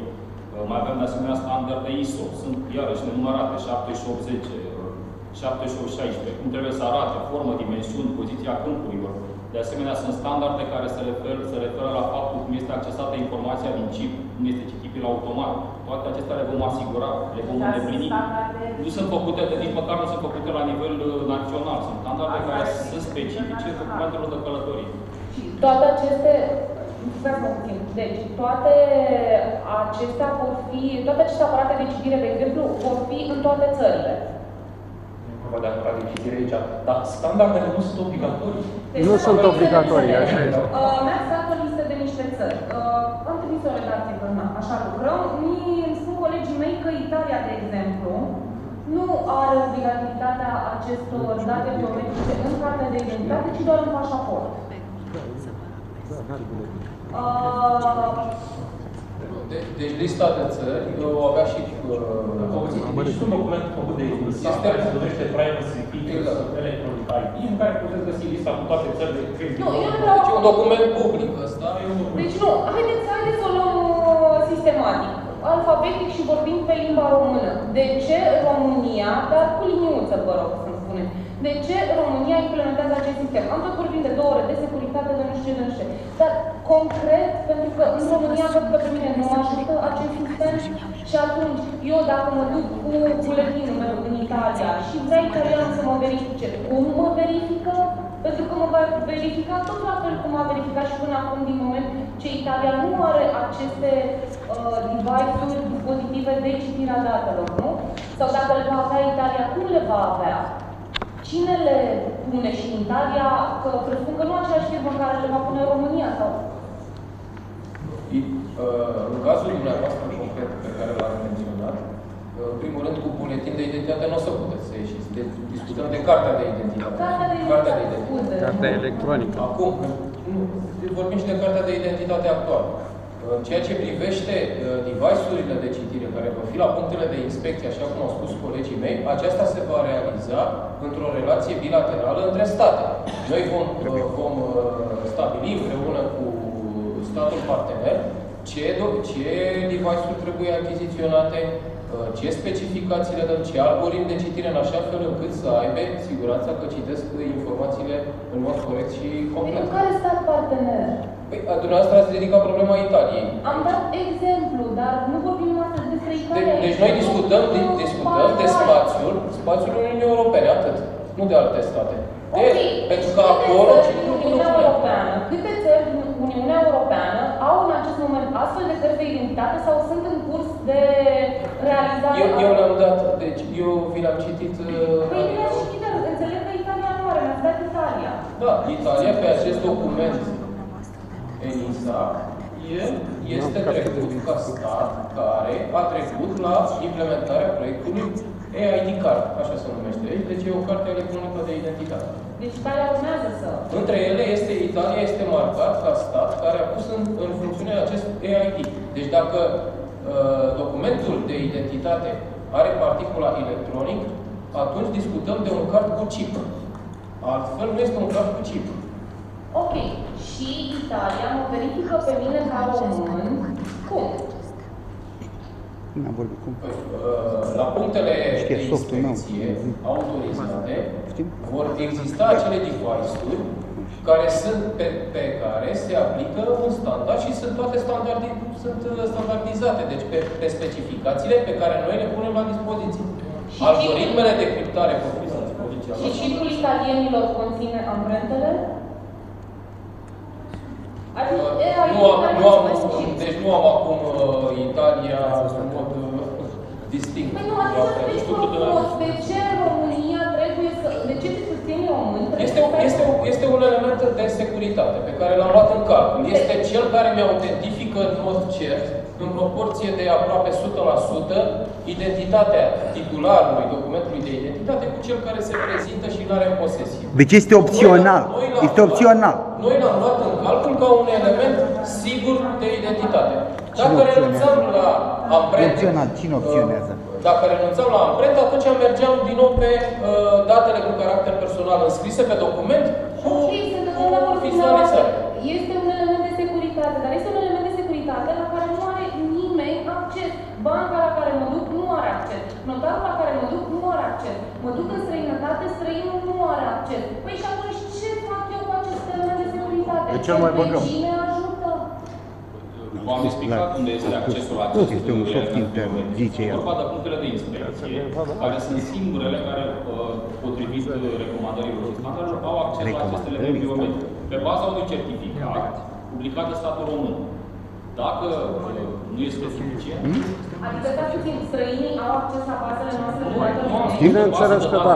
[SPEAKER 4] Uh, mai avem de asemenea standarde ISO, sunt iarăși nenumărate, 7810, 7816, cum trebuie să arate, formă, dimensiuni, poziția câmpurilor. De asemenea, sunt standarde care se referă, se referă la faptul cum este accesată informația din chip, cum este citibil automat. Toate acestea le vom asigura, le vom îndeplini. Nu sunt făcute, nici măcar nu sunt făcute la nivel uh, național. Sunt standarde care sunt specifice documentelor de călătorie.
[SPEAKER 10] Toate aceste Stați puțin. Deci, toate acestea vor fi, toate aceste aparate de citire, de exemplu, vor fi în toate țările
[SPEAKER 12] vorba de aparat de citire aici, dar standardele nu sunt obligatorii.
[SPEAKER 9] Deci, nu sunt obligatorii, așa este.
[SPEAKER 10] Uh, Mi-ați dat o listă de niște țări. Uh, am trimis o redacție până așa lucrăm. Mie îmi spun colegii mei că Italia, de exemplu, nu are obligativitatea acestor date biometrice în cartea de identitate, ci doar în pașaport. Uh,
[SPEAKER 1] de, deci lista de țări o avea și... Uh,
[SPEAKER 12] deci un document făcut de
[SPEAKER 1] Este
[SPEAKER 12] care se numește Privacy Features exact. Electronic ID, în care puteți găsi lista cu toate țările
[SPEAKER 10] Nu, eu nu vreau...
[SPEAKER 1] Deci un document public ăsta.
[SPEAKER 10] Deci nu, haideți, haideți să o luăm uh, sistematic, alfabetic și vorbind pe limba română. De ce România, dar cu liniuță, vă rog să-mi spuneți, de ce România implementează acest sistem? Am tot vorbit de două ore, de securitate, de nu știu ce, de nu știu ce. Dar concret, pentru că în România văd că pe mine nu mă ajută acest sistem și atunci eu dacă mă duc cu buletinul meu în Italia și vrea italian să mă verifice, cum mă verifică? Pentru că mă va verifica tot la fel cum a verificat și până acum din moment ce Italia nu are aceste uh, device-uri, dispozitive de citire a datelor, nu? Sau dacă le va avea Italia, cum le va avea? Cine le pune și în Italia, că presupun că nu aceeași firmă care le va pune în România sau?
[SPEAKER 1] În cazul dumneavoastră concret pe care l-am menționat, în primul rând cu buletin de identitate nu o să puteți să ieșiți. De, discutăm de cartea de identitate.
[SPEAKER 10] Cartea de
[SPEAKER 1] identitate.
[SPEAKER 9] Cartea electronică.
[SPEAKER 1] Acum, nu, vorbim și de cartea de identitate actuală. În ceea ce privește uh, device-urile de citire care vor fi la punctele de inspecție, așa cum au spus colegii mei, aceasta se va realiza într-o relație bilaterală între state. Noi vom, uh, vom uh, stabili împreună cu statul partener ce, ce device-uri trebuie achiziționate, ce specificații le dăm, ce algoritm de citire, în așa fel încât să aibă siguranța că citesc informațiile în mod corect și complet.
[SPEAKER 10] În care stat partener?
[SPEAKER 1] Păi, dumneavoastră ați ridicat problema Italiei.
[SPEAKER 10] Am dat exemplu, dar nu vorbim astăzi despre Italia.
[SPEAKER 1] De, deci noi discutăm, de, discutăm de spațiul, spațiul Uniunii Europene, atât. Nu de alte state. De,
[SPEAKER 10] okay.
[SPEAKER 1] Pentru că acolo...
[SPEAKER 10] Uniunea Europeană, câte țări din Uniunea Europeană au în acest moment astfel de cărți de identitate sau sunt în curs de realizare?
[SPEAKER 1] Eu, eu le-am dat, deci eu vi l-am citit...
[SPEAKER 10] Păi vi l-am citit, dar înțeleg că Italia nu are, mi-ați dat Italia.
[SPEAKER 1] Da, Italia pe acest document ENISA, el este trecut ca stat care a trecut la implementarea proiectului EID Card, așa se numește aici, deci e o carte electronică de identitate.
[SPEAKER 10] Deci Italia urmează să...
[SPEAKER 1] Între ele, este, Italia este marcat ca stat care a pus în, în funcțiune acest EID. Deci dacă uh, documentul de identitate are particula electronic, atunci discutăm de un card cu chip. Altfel nu este un card cu chip.
[SPEAKER 10] Ok. Și Italia mă verifică pe mine ca român. Cum?
[SPEAKER 3] N-am vorbit cum.
[SPEAKER 1] Păi, uh, la punctele de inspecție autorizate vor exista acele device-uri care sunt pe, pe care se aplică un standard și sunt toate standardi, sunt uh, standardizate, deci pe, pe specificațiile pe care noi le punem la dispoziție. Și Algoritmele de criptare vor fi la dispoziție.
[SPEAKER 10] Și chipul italienilor conține amprentele?
[SPEAKER 1] Adică, nu am, nu am, deci nu am acum uh, Italia în mod uh, distinct.
[SPEAKER 10] Păi nu, adică nu știu de ce România trebuie român trebuie
[SPEAKER 1] Este,
[SPEAKER 10] să
[SPEAKER 1] este, este un element de securitate pe care l-am luat în calcul. Este cel care mi-autentifică în mod cert, în proporție de aproape 100%, identitatea titularului documentului de identitate cu cel care se prezintă și nu are în posesie.
[SPEAKER 3] Deci este opțional.
[SPEAKER 1] Noi l-am
[SPEAKER 3] Este
[SPEAKER 1] luat-
[SPEAKER 3] opțional.
[SPEAKER 1] Noi l-am luat în calcul ca un element sigur de identitate. Dacă
[SPEAKER 3] Cine
[SPEAKER 1] renunțam la amprente,
[SPEAKER 3] Opțional. Cine opționează?
[SPEAKER 1] Dacă renunțam la amprentă, atunci mergeam din nou pe uh, datele cu caracter personal înscrise pe document cu
[SPEAKER 10] Ok, sunt de acord cu
[SPEAKER 1] vizualizare.
[SPEAKER 10] dumneavoastră. Este un element de securitate, dar este un element de securitate la care nu are nimeni acces. Banca la care mă duc nu are acces. Notarul la care mă duc nu are acces. Mă duc în străinătate, străinul nu are acces. Păi și atunci ce fac eu cu acest element de securitate?
[SPEAKER 14] De ce îl mai băgăm?
[SPEAKER 10] Pe cine ajută?
[SPEAKER 4] V-am explicat unde este accesul la
[SPEAKER 3] Nu,
[SPEAKER 4] acest
[SPEAKER 3] este un soft intern, zice el.
[SPEAKER 4] vorba de punctele de inspecție, care sunt singurele care, uh, potrivit uh, recomandărilor și standardelor, au acces la aceste elemente biometrice. Pe baza unui certificat publicat de statul român. Dacă uh, nu este suficient,
[SPEAKER 10] Adică, stați puțin, străinii au acces la bazele noastre de date române?
[SPEAKER 9] Bineînțeles că da.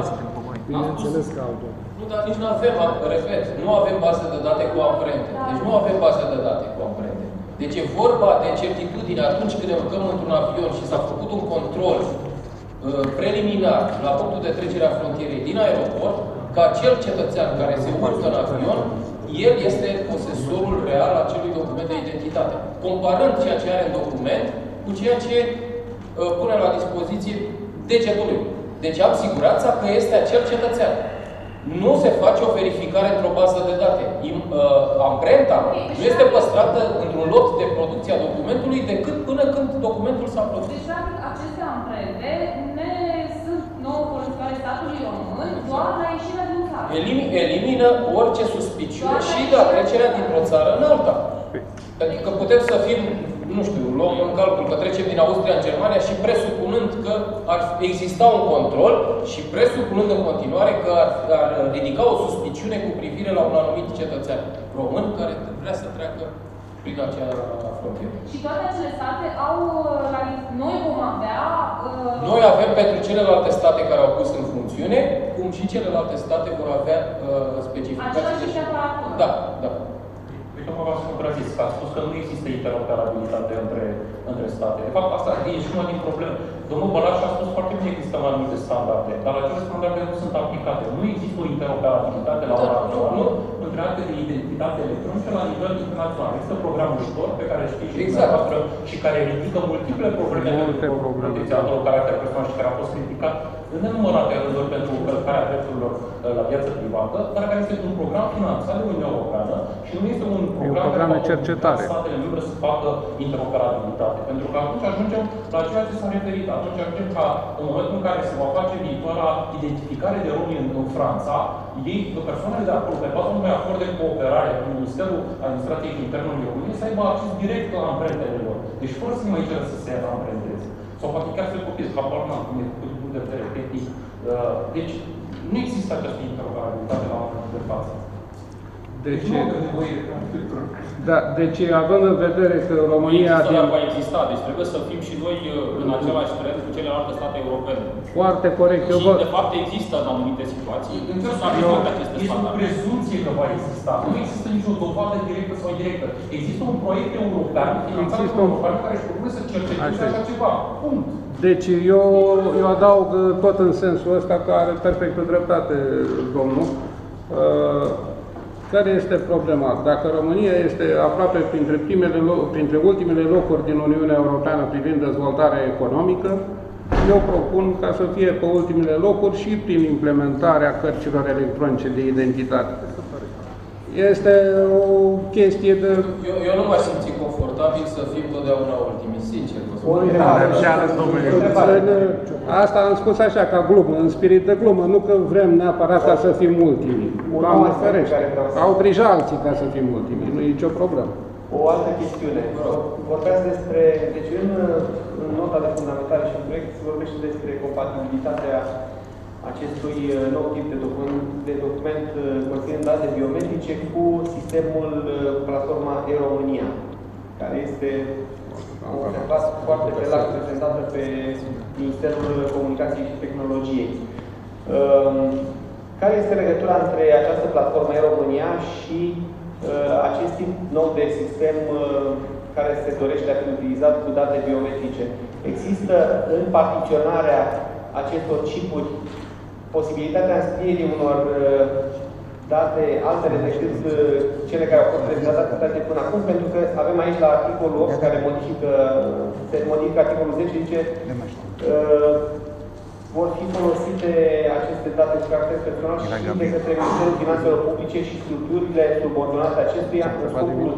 [SPEAKER 14] Bineînțeles că au tot.
[SPEAKER 1] Nu, dar nici nu avem, repet, nu avem bază de date cu amprente. Deci nu avem bază de date cu amprente. Deci e vorba de certitudine atunci când ne urcăm într-un avion și s-a făcut un control uh, preliminar la punctul de trecere a frontierei din aeroport, ca acel cetățean care se urcă în avion, el este posesorul real al acelui document de identitate. Comparând ceea ce are în document cu ceea ce uh, pune la dispoziție degetul lui. Deci am siguranța că este acel cetățean. Nu se face o verificare într-o bază de date. Im- uh, amprenta nu este păstrată într-un lot de producție a documentului decât până când documentul s-a produs.
[SPEAKER 10] Deci, practic, aceste amprente ne sunt nouă folositoare statului român doar la ieșirea din țară.
[SPEAKER 1] Elimi, elimină orice suspiciune și de a trecerea dintr-o țară în alta. Pentru că putem să fim, nu știu, luăm în calcul că trecem din Austria în Germania și presupunând că ar exista un control și presupunând în continuare că ar, ar ridica o suspiciune cu privire la un anumit cetățean român care vrea să treacă prin acea frontieră.
[SPEAKER 10] Și toate acele state au, uh, la, noi vom avea... Uh,
[SPEAKER 1] Noi avem pentru celelalte state care au pus în funcțiune, cum și celelalte state vor avea uh, specificații
[SPEAKER 10] Același
[SPEAKER 1] de
[SPEAKER 10] separator.
[SPEAKER 1] Da, da.
[SPEAKER 12] Uite, mă v-ați contrazis, că ați spus că nu există interoperabilitate între, între state. De fapt, asta e și una din probleme. Domnul Bălaș a spus foarte bine că există mai multe standarde, dar acele standarde nu sunt aplicate. Nu există o interoperabilitate la ora actuală între acte de identitate electronice la nivel internațional. Există programul STOR pe care știți și
[SPEAKER 1] Exact.
[SPEAKER 12] dumneavoastră și care ridică multiple probleme
[SPEAKER 9] Multe
[SPEAKER 12] pentru
[SPEAKER 9] probleme.
[SPEAKER 12] protecția datelor caracter personal și care a fost criticat în nenumărate rânduri pentru încălcarea drepturilor uh, la viață privată, dar care este un program finanțat de Uniunea Europeană și nu este un program,
[SPEAKER 9] program de
[SPEAKER 12] care va
[SPEAKER 9] cercetare.
[SPEAKER 12] obliga statele membre să facă interoperabilitate. Pentru că atunci ajungem la ceea ce s-a referit. Atunci ajungem ca în momentul în care se va face viitoarea identificare de romi în, în Franța, ei, persoanele de acolo, pe baza unui acord de cooperare cu Ministerul Administrației Interne al României, să aibă acces direct la amprentele lor. Deci fără să mai ceră să se amprenteze. Sau poate chiar să copieze, habar n-am cum e făcut din punct de vedere tehnic. Uh, Deci nu există această interoperabilitate la momentul de față.
[SPEAKER 9] Deci,
[SPEAKER 12] nu avem nevoie de
[SPEAKER 9] da, deci având în vedere că România
[SPEAKER 4] Există,
[SPEAKER 9] din
[SPEAKER 4] dar va exista, deci trebuie să fim și noi uh, în același trend cu celelalte state europene.
[SPEAKER 9] foarte corect, eu
[SPEAKER 4] Și,
[SPEAKER 9] vă,
[SPEAKER 4] de fapt, există în anumite situații,
[SPEAKER 12] În
[SPEAKER 4] nu
[SPEAKER 12] sensul
[SPEAKER 4] s-ar
[SPEAKER 12] că
[SPEAKER 4] de aceste
[SPEAKER 12] este o
[SPEAKER 4] standarde.
[SPEAKER 12] prezumție că va exista. Nu există nicio dovadă directă sau indirectă. Există un proiect european, finanțat
[SPEAKER 9] Există
[SPEAKER 12] de
[SPEAKER 9] un-
[SPEAKER 12] european, care își propune să cerceteze
[SPEAKER 9] Așa
[SPEAKER 12] așa,
[SPEAKER 9] este.
[SPEAKER 12] ceva. Punct.
[SPEAKER 9] Deci eu, eu adaug uh, tot în sensul ăsta că are perfectă dreptate domnul. Uh, Care este problema? Dacă România este aproape printre, primele, lo- printre ultimele locuri din Uniunea Europeană privind dezvoltarea economică, eu propun ca să fie pe ultimele locuri și prin implementarea cărților electronice de identitate. Este o chestie de
[SPEAKER 1] Eu, eu nu m-aș simți confortabil să fim totdeauna ultimii, sincer. vă spun.
[SPEAKER 9] În- Asta am spus așa, ca glumă, în spirit de glumă, nu că vrem neapărat ca să fim ultimii. Doamne ferește, au grijă alții ca să fim ultimii, nu e nicio problemă.
[SPEAKER 5] O altă chestiune. Vorbeați despre, deci în, în nota de fundamentare și în proiect se vorbește despre compatibilitatea acestui uh, nou tip de document, de document uh, conținând date biometrice cu sistemul uh, platforma e-România, care este o interfață foarte pe larg prezentată pe Ministerul Comunicației și Tehnologiei. Um, Care este legătura între această platformă în România și uh, acest tip nou de sistem uh, care se dorește a fi utilizat cu date biometrice? Există în partiționarea acestor chipuri posibilitatea înscrierii unor uh, date altele decât uh, cele care au fost prezentate până acum, pentru că avem aici la articolul 8 care modifică, se modifică articolul 10, zice uh, vor fi folosite aceste date de caracter personal și de către Ministerul Finanțelor Publice și structurile subordonate acestuia în scopul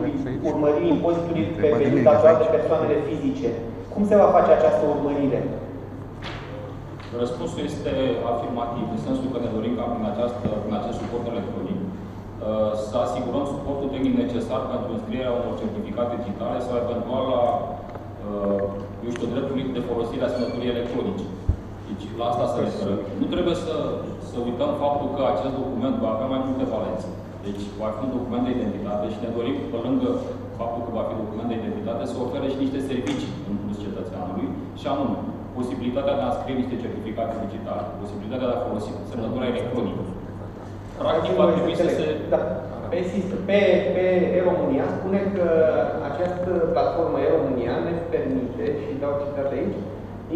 [SPEAKER 5] urmăririi impozitului pe venit datorat de persoanele fizice. Cum se va face această urmărire?
[SPEAKER 4] Răspunsul este afirmativ, în sensul că ne dorim ca prin, această, prin acest suport electronic uh, să asigurăm suportul tehnic necesar pentru înscrierea unor certificate digitale sau eventual la, uh, eu știu, dreptul de folosire a semnăturii electronice. Deci la asta se referă. Nu trebuie să, să uităm faptul că acest document va avea mai multe valențe. Deci va fi un document de identitate și ne dorim, pe lângă faptul că va fi document de identitate, să ofere și niște servicii în plus cetățeanului, și anume, posibilitatea de a scrie niște certificate digitale, posibilitatea de a folosi semnătura electronică. Practic, va trebui să se...
[SPEAKER 5] Da. Pe, pe, pe e-România spune că această platformă e-România ne permite, și dau citat aici,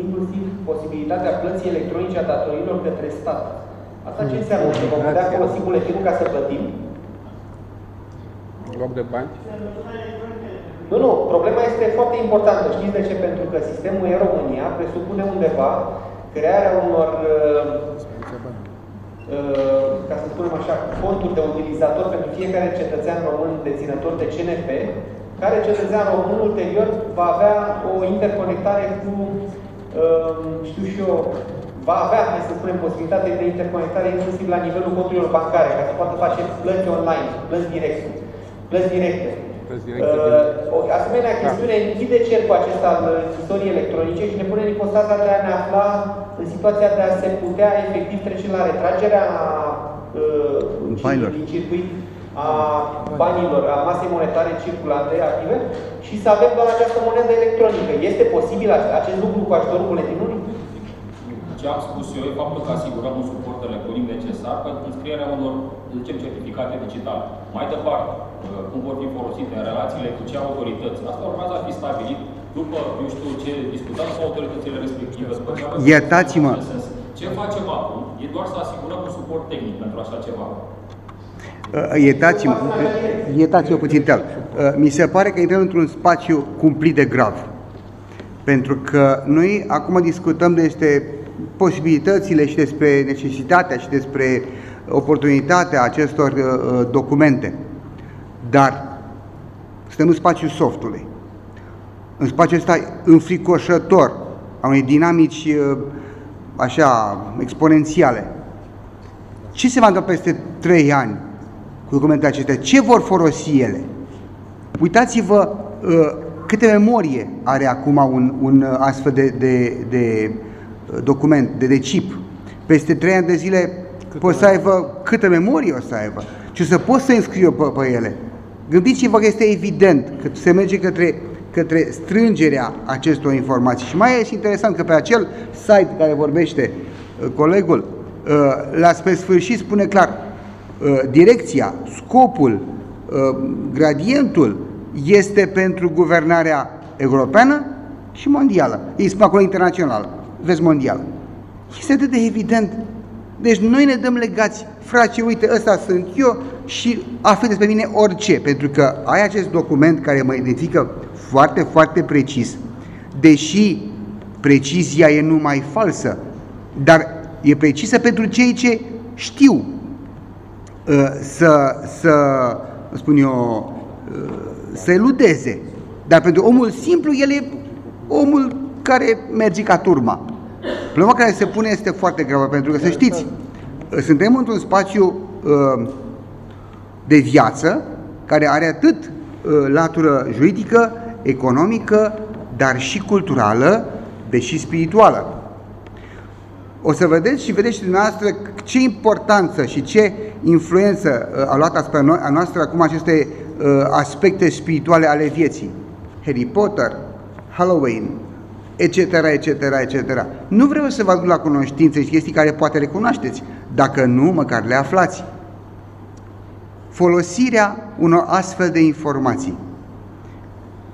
[SPEAKER 5] inclusiv posibilitatea plății electronice a datorilor către stat. Asta ce înseamnă? Că vom putea folosi buletinul ca să plătim?
[SPEAKER 9] În loc de bani?
[SPEAKER 5] Nu, nu. Problema este foarte importantă. Știți de ce? Pentru că sistemul e-România presupune undeva crearea unor, uh, uh, ca să spunem așa, conturi de utilizator pentru fiecare cetățean român deținător de CNP, care cetățean român ulterior va avea o interconectare cu, uh, știu și eu, va avea, hai să spunem, posibilitate de interconectare inclusiv la nivelul conturilor bancare, ca să poată face plăți online, plăți directe. Plăți directe. Uh, o asemenea chestiune închide cercul acesta al istorii electronice și ne pune în ipostaza de a ne afla în situația de a se putea efectiv trece la retragerea uh, din circuit a banilor, a masei monetare circulante active și să avem doar această monedă electronică. Este posibil acest lucru cu ajutorul buletinului?
[SPEAKER 4] Ce am spus eu e faptul că asigurăm un suport electronic necesar pentru înscrierea unor, zicem, certificate digitale. Mai departe, uh, cum vor fi folosite în relațiile cu ce autorități. Asta urmează a fi stabilit după, eu știu, ce discutăm cu autoritățile respective.
[SPEAKER 3] Iertați-mă!
[SPEAKER 4] Ce facem acum e doar să asigurăm un suport tehnic pentru așa ceva.
[SPEAKER 3] Uh, iertați-mă, iertați-mă puțin, tel. Uh, mi se pare că intrăm într-un spațiu cumplit de grav. Pentru că noi acum discutăm despre posibilitățile și despre necesitatea și despre oportunitatea acestor uh, uh, documente. Dar suntem în spațiul softului. În spațiul ăsta înfricoșător, a unei dinamici uh, așa exponențiale. Ce se va întâmpla peste trei ani cu documentele acestea? Ce vor folosi ele? Uitați-vă uh, câte memorie are acum un, un astfel de, de, de document, de, de chip. Peste trei ani de zile Cât poți să aibă câtă memorie o să aibă și să poți să înscrii pe, pe ele. Gândiți-vă că este evident că se merge către, către strângerea acestor informații. Și mai este interesant că pe acel site care vorbește uh, colegul, uh, la spre sfârșit spune clar, uh, direcția, scopul, gradientul este pentru guvernarea europeană și mondială. Ei spun acolo internațională vezi mondial. Este atât de evident. Deci noi ne dăm legați, frate, uite, ăsta sunt eu și afli despre mine orice, pentru că ai acest document care mă identifică foarte, foarte precis, deși precizia e numai falsă, dar e precisă pentru cei ce știu uh, să, să spun eu, uh, să eludeze. Dar pentru omul simplu, el e omul care merge ca turma. Problema care se pune este foarte gravă, pentru că, să știți, suntem într-un spațiu uh, de viață care are atât uh, latură juridică, economică, dar și culturală, deși spirituală. O să vedeți și vedeți și dumneavoastră ce importanță și ce influență uh, a luat asupra noi, a noastră acum aceste aspecte spirituale ale vieții. Harry Potter, Halloween, etc., etc., etc. Nu vreau să vă aduc la cunoștință și chestii care poate le cunoașteți. Dacă nu, măcar le aflați. Folosirea unor astfel de informații.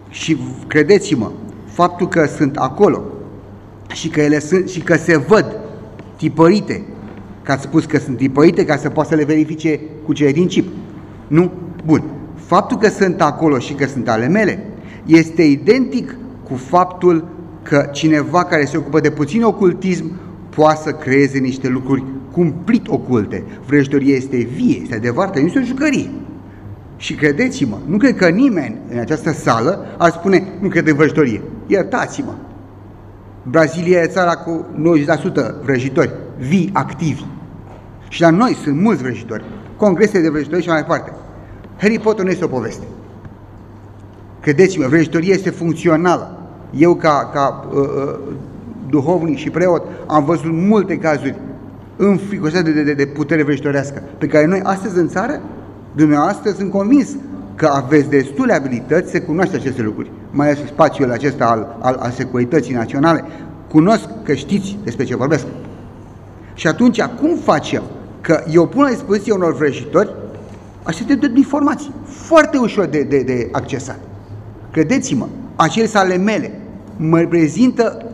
[SPEAKER 3] Și credeți-mă, faptul că sunt acolo și că ele sunt și că se văd tipărite, că ați spus că sunt tipărite ca să poată să le verifice cu cele din chip. Nu? Bun. Faptul că sunt acolo și că sunt ale mele este identic cu faptul că cineva care se ocupă de puțin ocultism poate să creeze niște lucruri cumplit oculte. Vrăjitoria este vie, este adevărat, nu este o jucărie. Și credeți-mă, nu cred că nimeni în această sală ar spune, nu cred în vrăjitorie. Iertați-mă. Brazilia e țara cu 90% vrăjitori, vii, activi. Și la noi sunt mulți vrăjitori, congrese de vrăjitori și mai departe. Harry Potter nu este o poveste. Credeți-mă, vrăjitoria este funcțională. Eu, ca, ca uh, uh, duhovnic și preot, am văzut multe cazuri înfricosate de, de, de putere vrăjitorească, pe care noi astăzi în țară, dumneavoastră, sunt convins că aveți destule abilități să cunoaște aceste lucruri, mai ales spațiul acesta al, al, al securității naționale. Cunosc că știți despre ce vorbesc. Și atunci, cum facem că eu pun la dispoziție unor vrăjitori aceste informații, foarte ușor de, de, de accesat. Credeți-mă, acele sale mele mă prezintă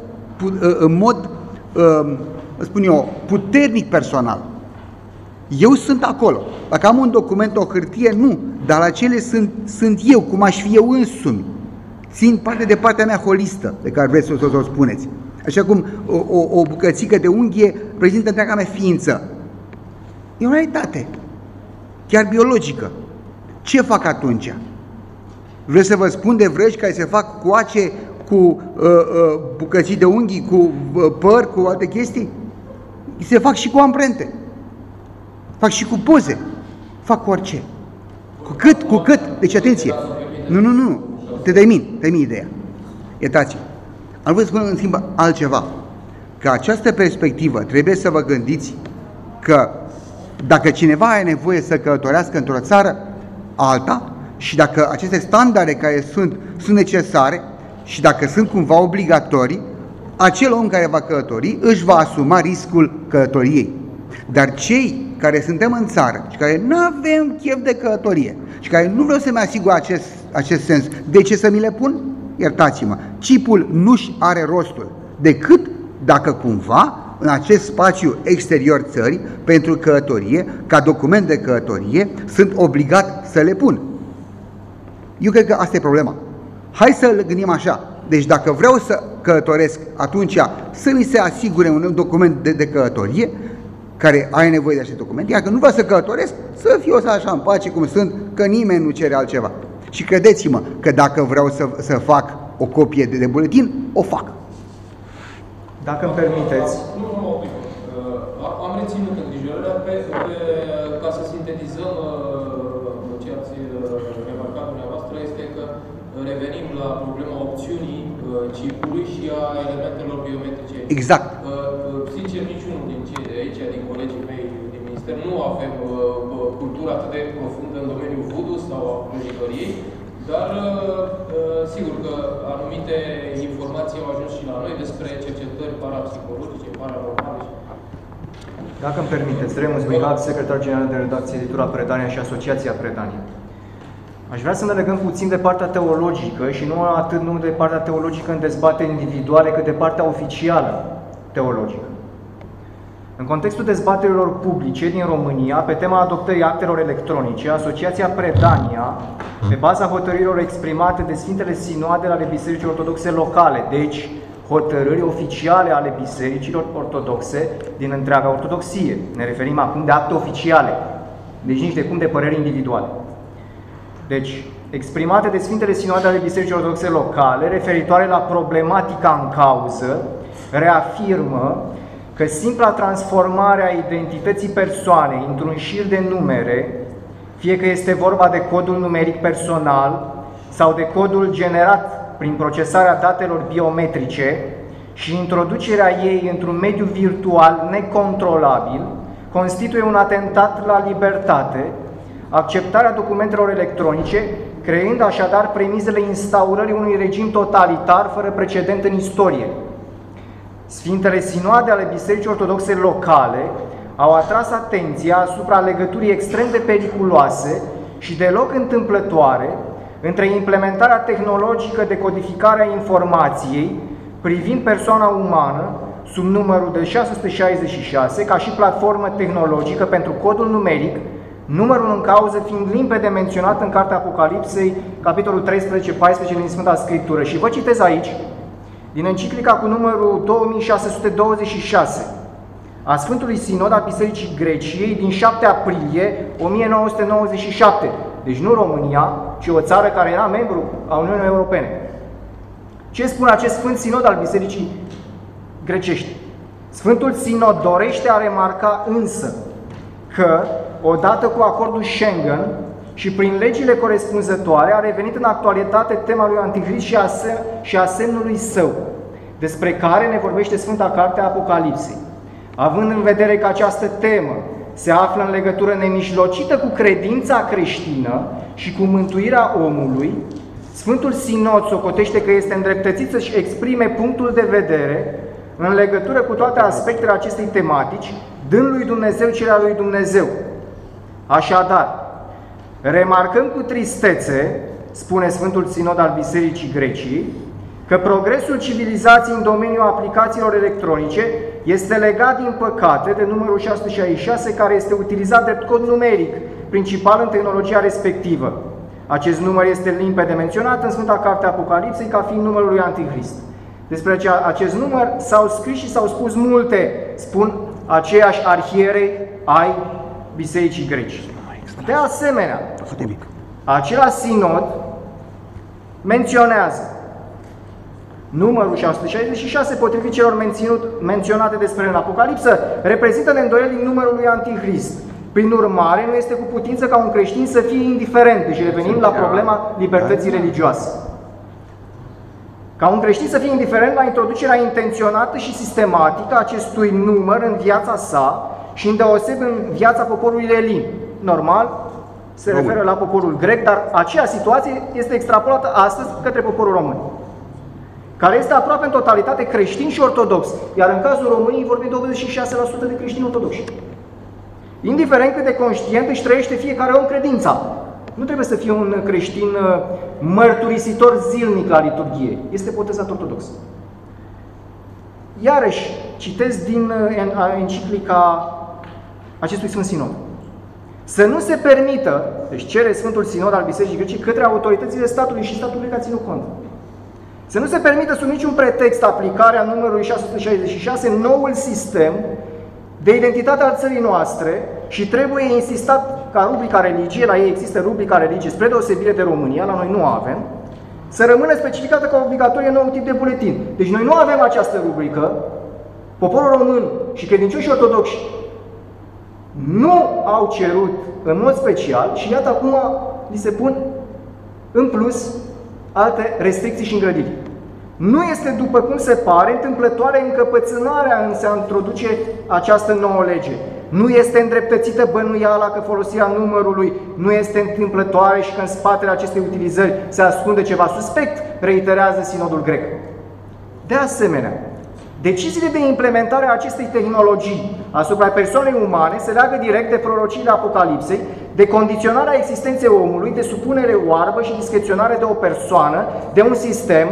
[SPEAKER 3] ă, în mod, ă, spun eu, puternic personal. Eu sunt acolo. Dacă am un document, o hârtie, nu. Dar la cele sunt, sunt eu, cum aș fi eu însumi. Țin parte de partea mea holistă, de care vreți să o, o spuneți. Așa cum o, o, o bucățică de unghie prezintă întreaga mea ființă. E o realitate. Chiar biologică. Ce fac atunci? Vreau să vă spun de vrăji care se fac coace cu uh, uh, bucății de unghii, cu uh, păr, cu alte chestii? Se fac și cu amprente. Fac și cu poze. Fac cu orice. Cu cât, cu cât. Deci atenție. Nu, nu, nu. Te termin, termin ideea. Iertați. Am vrut să spun în schimb altceva. Că această perspectivă trebuie să vă gândiți că dacă cineva are nevoie să călătorească într-o țară alta și dacă aceste standarde care sunt, sunt necesare și dacă sunt cumva obligatorii, acel om care va călători își va asuma riscul călătoriei. Dar cei care suntem în țară și care nu avem chef de călătorie și care nu vreau să-mi asigur acest, acest sens, de ce să mi le pun? Iertați-mă, chipul nu-și are rostul decât dacă cumva în acest spațiu exterior țării pentru călătorie, ca document de călătorie, sunt obligat să le pun. Eu cred că asta e problema. Hai să le gândim așa. Deci dacă vreau să călătoresc, atunci să mi se asigure un document de, de călătorie care ai nevoie de acest document, iar că nu vreau să călătoresc, să fiu să așa în pace cum sunt, că nimeni nu cere altceva. Și credeți-mă că dacă vreau să, să fac o copie de, de buletin, o fac.
[SPEAKER 16] Dacă îmi permiteți.
[SPEAKER 1] Nu, nu, nu, uh, am reținut îngrijorarea pe, pe, ca să sintetizăm uh, ce ați uh, remarcat dumneavoastră, este că revenim la problema opțiunii chipului și a elementelor biometrice.
[SPEAKER 3] Exact.
[SPEAKER 1] Sincer, niciunul din cei de aici, din colegii mei din minister, nu avem cultură atât de profundă în domeniul voodoo sau a vrăjitoriei, dar sigur că anumite informații au ajuns și la noi despre cercetări parapsihologice, paranormale.
[SPEAKER 16] Dacă îmi permiteți, Remus Mihal, secretar general de redacție Editura Predania și Asociația Predania. Aș vrea să ne legăm puțin de partea teologică și nu atât nu de partea teologică în dezbatere individuale, cât de partea oficială teologică. În contextul dezbaterilor publice din România, pe tema adoptării actelor electronice, Asociația Predania, pe baza hotărârilor exprimate de Sfintele Sinoade ale Bisericii Ortodoxe locale, deci hotărâri oficiale ale bisericilor ortodoxe din întreaga ortodoxie. Ne referim acum de acte oficiale, deci nici de cum de păreri individuale. Deci, exprimate de Sfintele Sinoade ale Bisericii Ortodoxe locale, referitoare la problematica în cauză, reafirmă că simpla transformare a identității persoanei într-un șir de numere, fie că este vorba de codul numeric personal sau de codul generat prin procesarea datelor biometrice și introducerea ei într-un mediu virtual necontrolabil, constituie un atentat la libertate, acceptarea documentelor electronice creând așadar premizele instaurării unui regim totalitar fără precedent în istorie. Sfintele Sinoade ale Bisericii Ortodoxe locale au atras atenția asupra legăturii extrem de periculoase și deloc întâmplătoare între implementarea tehnologică de codificare a informației privind persoana umană sub numărul de 666 ca și platformă tehnologică pentru codul numeric, numărul în cauză fiind limpede menționat în Cartea Apocalipsei, capitolul 13-14 din Sfânta Scriptură. Și vă citez aici, din enciclica cu numărul 2626 a Sfântului Sinod al Bisericii Greciei din 7 aprilie 1997, deci nu România, ci o țară care era membru a Uniunii Europene. Ce spune acest Sfânt Sinod al Bisericii grecești? Sfântul Sinod dorește a remarca însă că, odată cu acordul Schengen și prin legile corespunzătoare, a revenit în actualitate tema lui Antichrist și a, și a semnului său, despre care ne vorbește Sfânta Carte a Apocalipsei. Având în vedere că această temă se află în legătură nemijlocită cu credința creștină și cu mântuirea omului, Sfântul Sinod socotește că este îndreptățit să-și exprime punctul de vedere în legătură cu toate aspectele acestei tematici, dând lui Dumnezeu cerea lui Dumnezeu. Așadar, remarcăm cu tristețe, spune Sfântul Sinod al Bisericii Grecii, că progresul civilizației în domeniul aplicațiilor electronice este legat, din păcate, de numărul 666, care este utilizat drept cod numeric, principal în tehnologia respectivă. Acest număr este limpede menționat în Sfânta Carte Apocalipsei ca fiind numărul lui Antichrist. Despre acest număr s-au scris și s-au spus multe, spun aceiași arhierei ai Bisericii Greci. De asemenea, acela sinod menționează numărul 666, potrivit celor menținut, menționate despre în Apocalipsă, reprezintă neîndoieli din numărul lui Antichrist. Prin urmare, nu este cu putință ca un creștin să fie indiferent. Deci revenim la problema libertății religioase. Ca un creștin să fie indiferent la introducerea intenționată și sistematică a acestui număr în viața sa și îndeoseb în viața poporului elin. Normal, se referă la poporul grec, dar aceea situație este extrapolată astăzi către poporul român care este aproape în totalitate creștin și ortodox, iar în cazul României vorbim de 86% de creștini ortodoxi. Indiferent cât de conștient își trăiește fiecare om credința. Nu trebuie să fie un creștin uh, mărturisitor zilnic la liturghie. Este potezat ortodox. Iarăși, citesc din uh, enciclica acestui Sfânt Sinod. Să nu se permită, deci cere Sfântul Sinod al Bisericii Grecii către autoritățile statului și statul grec a ținut cont să nu se permită sub niciun pretext aplicarea numărului 666 noul sistem de identitate al țării noastre și trebuie insistat ca rubrica religie, la ei există rubrica religie spre deosebire de România, la noi nu avem, să rămână specificată ca obligatorie nou tip de buletin. Deci noi nu avem această rubrică, poporul român și credincioși ortodoxi nu au cerut în mod special și iată acum li se pun în plus alte restricții și îngrădiri. Nu este, după cum se pare, întâmplătoare încăpățânarea în se introduce această nouă lege. Nu este îndreptățită bănuiala că folosirea numărului nu este întâmplătoare și că în spatele acestei utilizări se ascunde ceva suspect, reiterează Sinodul grec. De asemenea, deciziile de implementare a acestei tehnologii asupra persoanei umane se leagă direct de prorociile Apocalipsei, de condiționarea existenței omului, de supunere oarbă și discreționare de o persoană, de un sistem,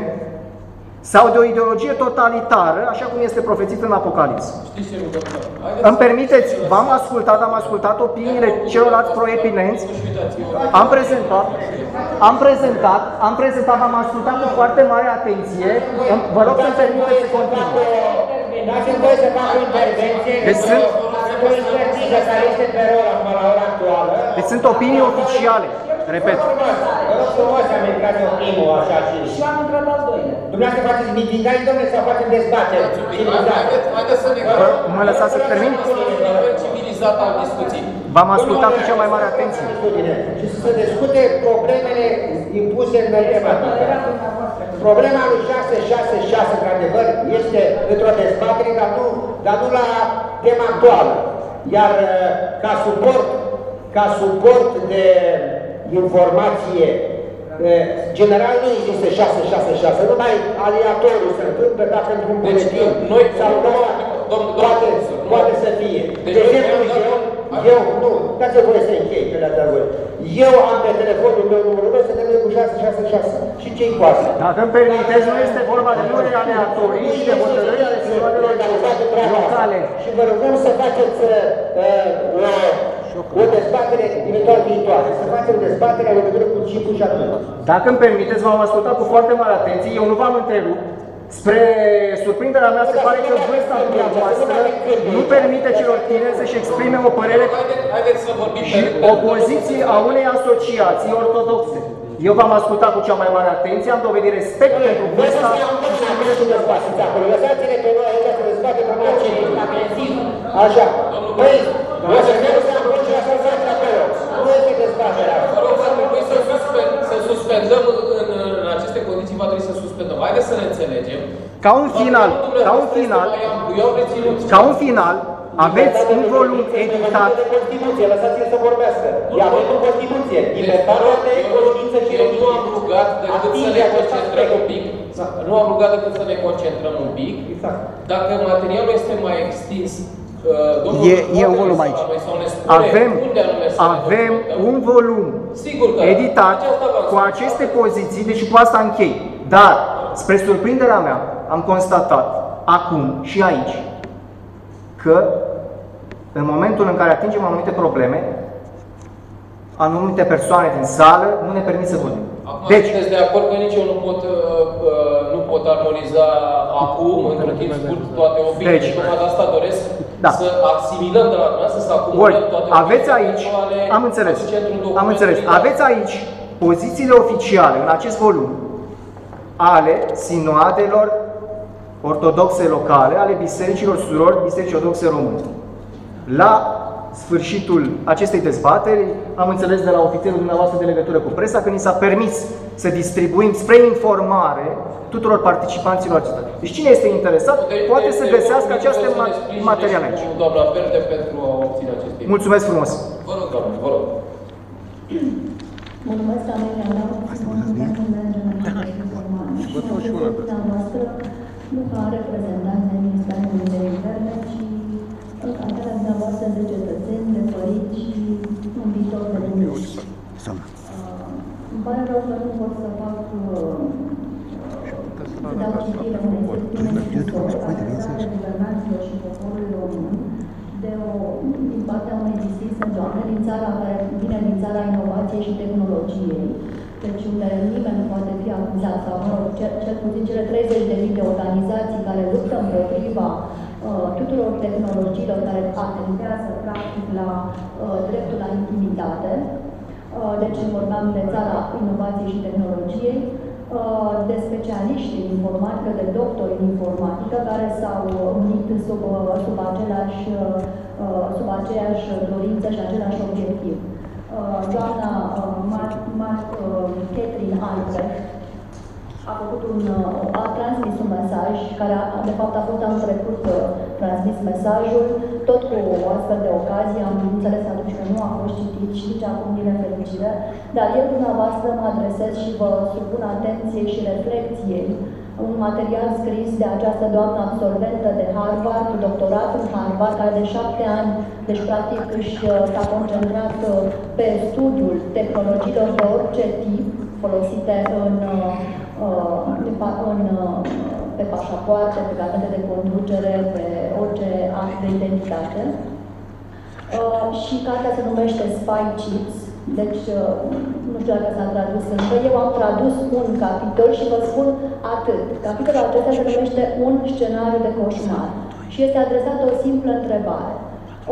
[SPEAKER 16] sau de o ideologie totalitară, așa cum este profețit în Apocalipsă. Îmi permiteți, v-am ascultat, am ascultat opiniile celorlalți proepinenți, am prezentat, am prezentat, am prezentat, am ascultat cu foarte mare atenție, vă rog să-mi permiteți să continui.
[SPEAKER 13] Dați-mi voi să fac o intervenție. Deci sunt... care este pe rol acum la ora actuală.
[SPEAKER 16] Deci sunt opinii oficiale. Repet.
[SPEAKER 13] Vă rog frumos să am intrat în primul așa și...
[SPEAKER 15] Și am intrat al doilea.
[SPEAKER 13] Dumneavoastră faceți mitingari, domnule, sau faceți dezbateri civilizate?
[SPEAKER 1] Haideți să ne
[SPEAKER 16] Mă lăsați să termin?
[SPEAKER 1] civilizat al discuției.
[SPEAKER 16] V-am ascultat cu cea mai mare atenție.
[SPEAKER 13] Și să se discute problemele impuse în tematică. Problema lui 666, într-adevăr, este într-o dezbatere, dar nu, dar nu la tema actuală. Iar ca suport, ca suport de informație general nu există 666, numai aleatoriu se întâmplă dacă într-un
[SPEAKER 1] Deci,
[SPEAKER 13] buletin
[SPEAKER 1] noi,
[SPEAKER 13] sau numai poate, poate să fie. De exemplu, eu, eu, nu, dați voie să închei pe la voi. Eu am pe telefonul meu numărul meu să termin cu 666. Și ce-i cu asta?
[SPEAKER 16] Dacă îmi permiteți, nu este vorba de numere aleatorii și de hotărâri ale sistemelor locale.
[SPEAKER 13] Și vă rugăm să faceți uh, o, o dezbatere eventual viitoare. Să facem dezbatere în legătură cu chipul și atunci.
[SPEAKER 16] Dacă îmi permiteți, v-am ascultat cu foarte mare atenție, eu nu v-am întrerupt. Spre surprinderea mea, se pare că vârsta dumneavoastră nu permite celor tineri să-și exprime o părere
[SPEAKER 1] Haideți să vorbim
[SPEAKER 16] și o poziție a unei asociații ortodoxe. Eu v-am ascultat cu cea mai mare atenție, am dovedit respect pentru vârsta și
[SPEAKER 13] să dezbateți acolo. Lăsați-ne pe noi aici să dezbatem problema agresiv. Așa. Păi, o să merg să am voce la să acolo. Nu este dezbaterea.
[SPEAKER 1] Vă rog, va trebui să, suspend, să suspendăm în, în aceste condiții, va trebui să suspendăm. Haideți să ne înțelegem.
[SPEAKER 16] Ca un final, ca un final, ca un final, aveți un volum editat.
[SPEAKER 13] Constituție, lăsați-l să vorbească. E avem în Constituție. Libertatea de conștiință și
[SPEAKER 1] Nu am rugat decât să ne concentrăm un pic. Nu am rugat decât să ne concentrăm un pic. Dacă materialul este mai extins,
[SPEAKER 16] E, e un volum aici. Avem, avem un volum editat cu aceste poziții, deci cu asta închei. Dar, spre surprinderea mea, am constatat acum și aici că în momentul în care atingem anumite probleme, anumite persoane din sală nu ne permit să vorbim.
[SPEAKER 1] Acum deci, sunteți de acord că nici eu nu pot, uh, uh, nu pot armoniza acum, într-un timp scurt, toate obiectele. Deci, tocmai de asta doresc da. să asimilăm de la dumneavoastră, să acumulăm
[SPEAKER 16] Ori,
[SPEAKER 1] toate
[SPEAKER 16] aveți aici, am înțeles, am înțeles, aveți aici pozițiile oficiale în acest volum ale sinoadelor ortodoxe locale, ale bisericilor surori, biserici ortodoxe române. La sfârșitul acestei dezbateri, am înțeles de la ofițerul dumneavoastră de legătură cu presa că ni s-a permis să distribuim spre informare tuturor participanților acestea. Deci cine este interesat poate să găsească aceste materiale aici.
[SPEAKER 1] Doamna Verde pentru a obține aceste
[SPEAKER 16] Mulțumesc frumos!
[SPEAKER 1] Vă rog, doamne, vă rog.
[SPEAKER 17] Mă numesc Amelia Lau, sunt un management de informare. Și dumneavoastră nu ca reprezentant de Ministerul de Interne, ci în calitatea dumneavoastră de cetățeni, de părinți și un viitor de lume. Îmi pare rău că nu pot să fac să dau citire unei secțiuni adresate guvernanților și poporului român de o, din partea unei distinse doamne din țara care vine din țara inovației și tehnologiei, deci unde nimeni nu poate fi acuzat, sau mă rog, cel, cel puțin cele 30.000 de organizații care luptă împotriva uh, tuturor tehnologiilor care atentează practic la uh, dreptul la intimitate. Uh, deci vorbeam de țara inovației și tehnologiei, uh, de specialiști în informatică, de doctori în informatică, care s-au unit sub, uh, sub, același, uh, sub aceeași dorință și același obiectiv. Uh, doamna uh, Catherine Albrecht a făcut un, uh, a transmis un mesaj care a, de fapt a fost anul trecut transmis mesajul, tot cu o astfel de ocazie, am înțeles atunci că nu a fost citit și nici acum din nefericire, dar eu dumneavoastră mă adresez și vă supun atenție și reflecției un material scris de această doamnă absolventă de Harvard, doctorat în Harvard, care de șapte ani, deci practic își uh, s-a concentrat uh, pe studiul tehnologiilor de orice tip folosite în, uh, în, pe pașapoarte, pe carnete de conducere, pe orice act de identitate. Și cartea se numește Spy Chips, deci, uh, nu știu dacă s-a tradus încă, eu am tradus un capitol și vă spun atât. Capitolul acesta se numește Un scenariu de coșmar și este adresat o simplă întrebare.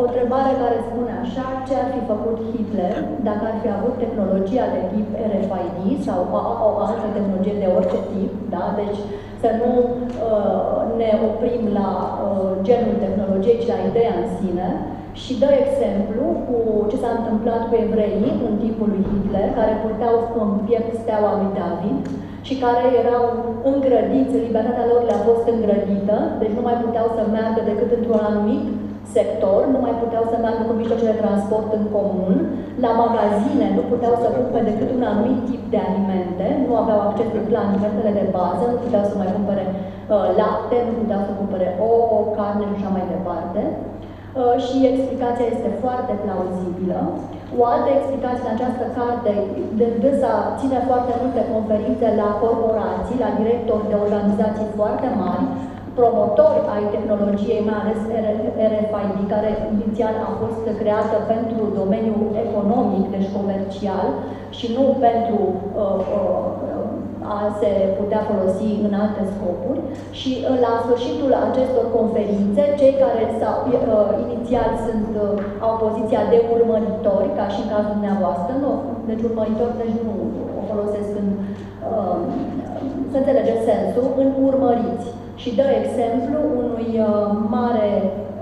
[SPEAKER 17] O întrebare care spune așa, ce ar fi făcut Hitler dacă ar fi avut tehnologia de tip RFID sau o, o altă tehnologie de orice tip, da? Deci să nu uh, ne oprim la uh, genul tehnologiei, ci la ideea în sine, și dă exemplu cu ce s-a întâmplat cu evreii în timpul lui Hitler, care purteau în piept steaua lui David și care erau îngrădiți, libertatea lor le-a fost îngrădită, deci nu mai puteau să meargă decât într-un anumit sector, nu mai puteau să meargă cu mijloace de transport în comun, la magazine nu puteau să cumpere decât un anumit tip de alimente, nu aveau acces la alimentele de bază, nu puteau să mai cumpere uh, lapte, nu puteau să cumpere ouă, carne și așa mai departe. Uh, și explicația este foarte plauzibilă. O altă explicație în această carte, de dânsa ține foarte multe conferințe la corporații, la directori de organizații foarte mari, promotori ai tehnologiei, mai ales RFID, care inițial a fost creată pentru domeniul economic, deci comercial, și nu pentru uh, uh, a se putea folosi în alte scopuri. Și uh, la sfârșitul acestor conferințe, cei care sau, uh, inițial sunt, uh, au poziția de urmăritori, ca și în cazul dumneavoastră, nu, deci urmăritori deci nu o folosesc în, uh, să înțelegeți sensul, în urmăriți și dă exemplu unui uh, mare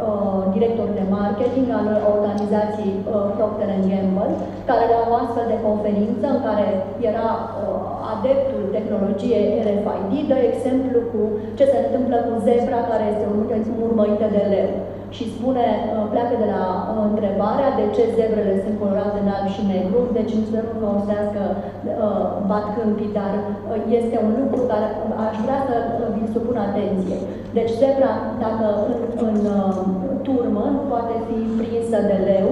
[SPEAKER 17] uh, director de marketing al organizației uh, Procter Gamble, care la o astfel de conferință în care era uh, adeptul tehnologiei RFID, dă exemplu cu ce se întâmplă cu zebra care este urmărită de leu și spune, uh, pleacă de la uh, întrebarea de ce zebrele sunt colorate în alb și negru, deci să nu folosească uh, bat câmpii, dar este un lucru care aș vrea să vi supun atenție. Deci zebra, dacă în, în turmă, nu poate fi prinsă de leu,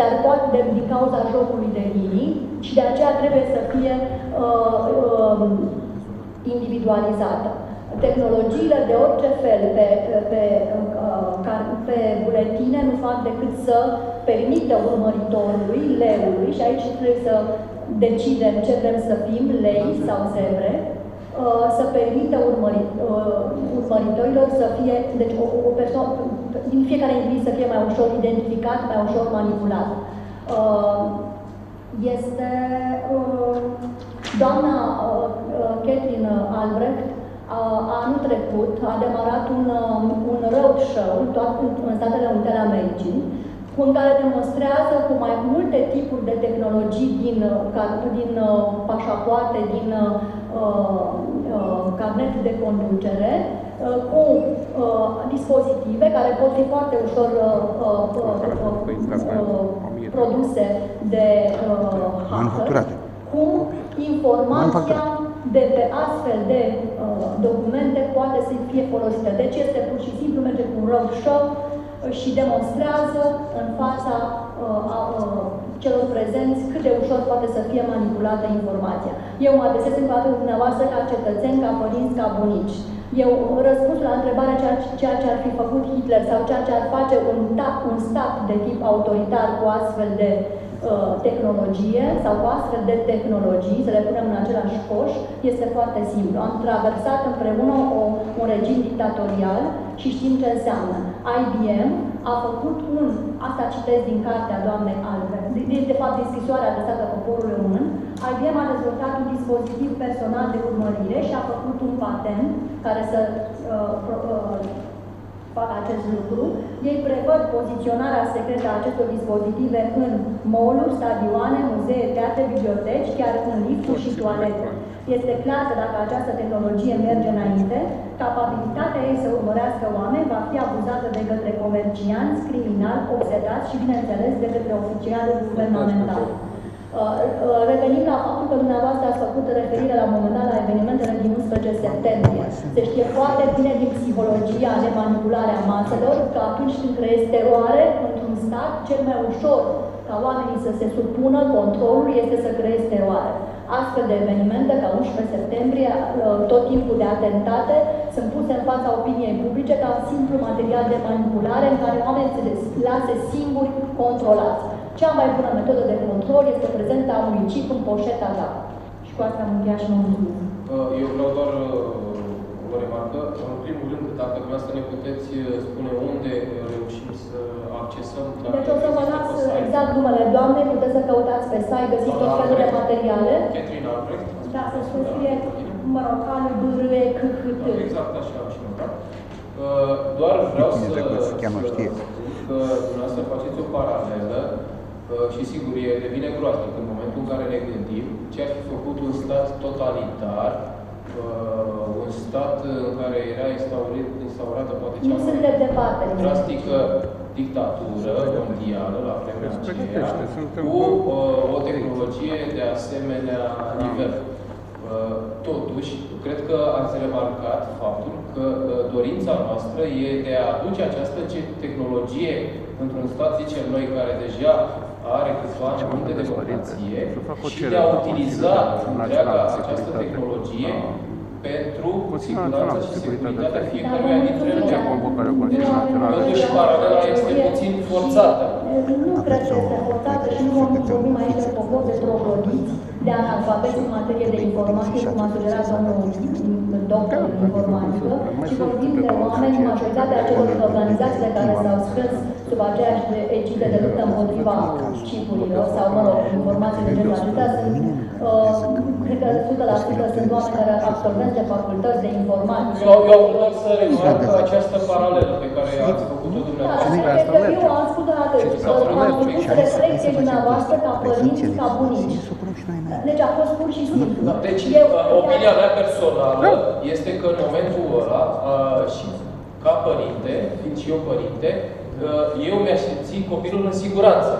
[SPEAKER 17] dar poate de, din cauza jocului de linii și de aceea trebuie să fie uh, uh, individualizată tehnologiile de orice fel pe, pe, pe, pe buletine nu fac decât să permită urmăritorului, leului, și aici trebuie să decidem ce vrem să fim, lei sau zebre, uh, să permită urmărit, uh, urmăritorilor să fie, deci o, o persoană, din fiecare individ să fie mai ușor identificat, mai ușor manipulat. Uh, este doamna Catherine Albrecht anul trecut a demarat un, um, un road show tot în Statele Unite ale Americii, în care demonstrează cu mai multe tipuri de tehnologii din, uh, din uh, pașapoarte, din uh, uh, carnet de conducere, uh, cu uh, dispozitive care pot fi foarte ușor produse de hacker, cum informația de pe astfel de uh, documente poate să fie folosită. Deci este pur și simplu merge cu un roadshow uh, și demonstrează în fața uh, a, uh, celor prezenți cât de ușor poate să fie manipulată informația. Eu mă adresez în fața dumneavoastră ca cetățeni, ca părinți, ca bunici. Eu răspuns la întrebarea ceea, ceea ce ar fi făcut Hitler sau ceea ce ar face un, un stat de tip autoritar cu astfel de uh, Uh, tehnologie sau cu astfel de tehnologii, să le punem în același coș, este foarte simplu. Am traversat împreună o, un regim dictatorial și știm ce înseamnă. IBM a făcut un, asta citesc din cartea doamnei Albert, de, de fapt din scrisoarea adresată poporului român, IBM a dezvoltat un dispozitiv personal de urmărire și a făcut un patent care să uh, uh, fac acest lucru. Ei prevăd poziționarea secretă a acestor dispozitive în mall stadioane, muzee, teatre, biblioteci, chiar în lifturi și toalete. Este clar că dacă această tehnologie merge înainte, capabilitatea ei să urmărească oameni va fi abuzată de către comercianți, criminali, obsedați și, bineînțeles, de către oficiali guvernamentali. Uh, uh, revenim la faptul că dumneavoastră ați făcut referire la un moment dat la evenimentele din 11 septembrie. Se știe foarte bine din psihologia de manipulare a maselor că atunci când creezi teroare într-un stat, cel mai ușor ca oamenii să se supună controlul este să creezi teroare. Astfel de evenimente, ca 11 septembrie, uh, tot timpul de atentate, sunt puse în fața opiniei publice ca simplu material de manipulare în care oamenii se lase singuri controlați. Cea mai bună metodă de control este prezența unui chip în poșeta ta. Și cu asta am încheiat și mă mulțumesc.
[SPEAKER 1] Uh, eu vreau doar uh, o remarcă. În primul rând, dacă vreau să ne puteți uh, spune unde reușim să accesăm...
[SPEAKER 17] Deci o să vă las exact numele doamnei, puteți să căutați pe site, găsiți tot felul de materiale.
[SPEAKER 1] Catherine Albrecht.
[SPEAKER 17] Da, să scrie, mă rog, ale, bârâie, cât,
[SPEAKER 1] Exact așa am și notat. Doar vreau să, să spun că dumneavoastră faceți o paralelă și sigur, e, devine groaznic în momentul în care ne gândim ce ar fi făcut un stat totalitar, uh, un stat în care era instaurat, instaurată poate cea
[SPEAKER 17] mai
[SPEAKER 1] drastică dictatură mondială la vremea aceea,
[SPEAKER 9] Pregătește, suntem
[SPEAKER 1] cu
[SPEAKER 9] cu-
[SPEAKER 1] uh, o tehnologie de asemenea nivel. Uh, Totuși, cred că ați remarcat faptul că uh, dorința noastră e de a aduce această ce- tehnologie într-un stat, zicem noi, care deja are câțiva ani buni de democrație și de a utiliza întreaga această tehnologie pentru siguranța și securitatea fiecăruia dintre noi. Deci, Totuși, paralela este puțin forțată.
[SPEAKER 17] Nu cred că este forțată și nu vorbim aici de popor de troglodiți, de analfabeti în materie de informație, cum a sugerat domnul doctor în informatică, ci vorbim de oameni, majoritatea celor organizațiile care s-au strâns sub aceeași egidă de luptă împotriva chipurilor sau, mă rog, informații de genul acesta sunt, uh, cred că 100% sunt oameni care absolvenți de facultăți de informatică.
[SPEAKER 1] Eu, eu am doar să remarc această paralelă pe care ați făcut-o
[SPEAKER 17] Da,
[SPEAKER 1] dumneavoastră.
[SPEAKER 17] cred că eu am spus doar atât. Am făcut reflexie dumneavoastră ca părinți, ca bunici. Deci a fost pur și simplu.
[SPEAKER 1] Deci,
[SPEAKER 17] Eu-
[SPEAKER 1] uh, opinia mea personală este că în momentul ăla, uh, și ca părinte, fiind și eu părinte, uh, eu mi-aș simți copilul în siguranță.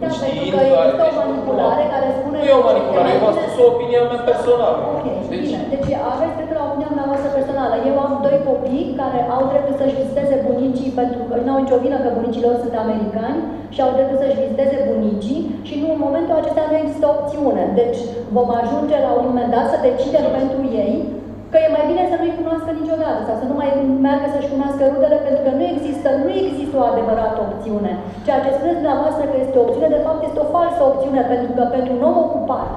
[SPEAKER 17] Da, pentru
[SPEAKER 1] Știind
[SPEAKER 17] că
[SPEAKER 1] care-
[SPEAKER 17] există o manipulare care spune...
[SPEAKER 1] Nu e o manipulare, eu v-am spus o opinia mea personală.
[SPEAKER 17] Ok,
[SPEAKER 1] Deci,
[SPEAKER 17] bine. Deci aveți dreptul la opinia dumneavoastră personală. Eu am doi copii care au dreptul să-și viziteze bunicii pentru că nu au nicio vină că bunicii lor sunt americani și au dreptul să-și viziteze bunicii și nu în momentul acesta nu există opțiune. Deci vom ajunge la un moment dat să decidem pentru ei că e mai bine să nu-i cunoască niciodată sau să nu mai meargă să-și cunoască rudele pentru că nu există, nu există o adevărată opțiune. Ceea ce spuneți dumneavoastră că este o opțiune, de fapt este o falsă opțiune pentru că pentru un om ocupat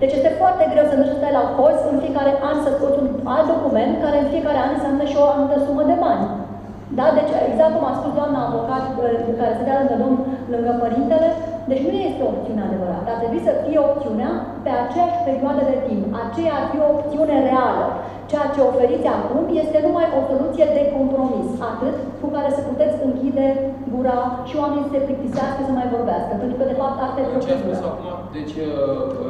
[SPEAKER 17] deci este foarte greu să mergi să stai la coz în fiecare an să scoți un alt document care în fiecare an înseamnă și o anumită sumă de bani. Da? Deci, exact cum a spus doamna avocat uh, care se dea lângă domn, lângă părintele, deci nu este o opțiune adevărată. Ar trebui să fie opțiunea pe aceeași perioadă de timp. Aceea ar fi o opțiune reală. Ceea ce oferiți acum este numai o soluție de compromis. Atât cu care să puteți închide gura și oamenii să se plictisească să mai vorbească. Pentru că, de fapt, asta e
[SPEAKER 1] ce a spus
[SPEAKER 17] procedura.
[SPEAKER 1] acum, deci uh,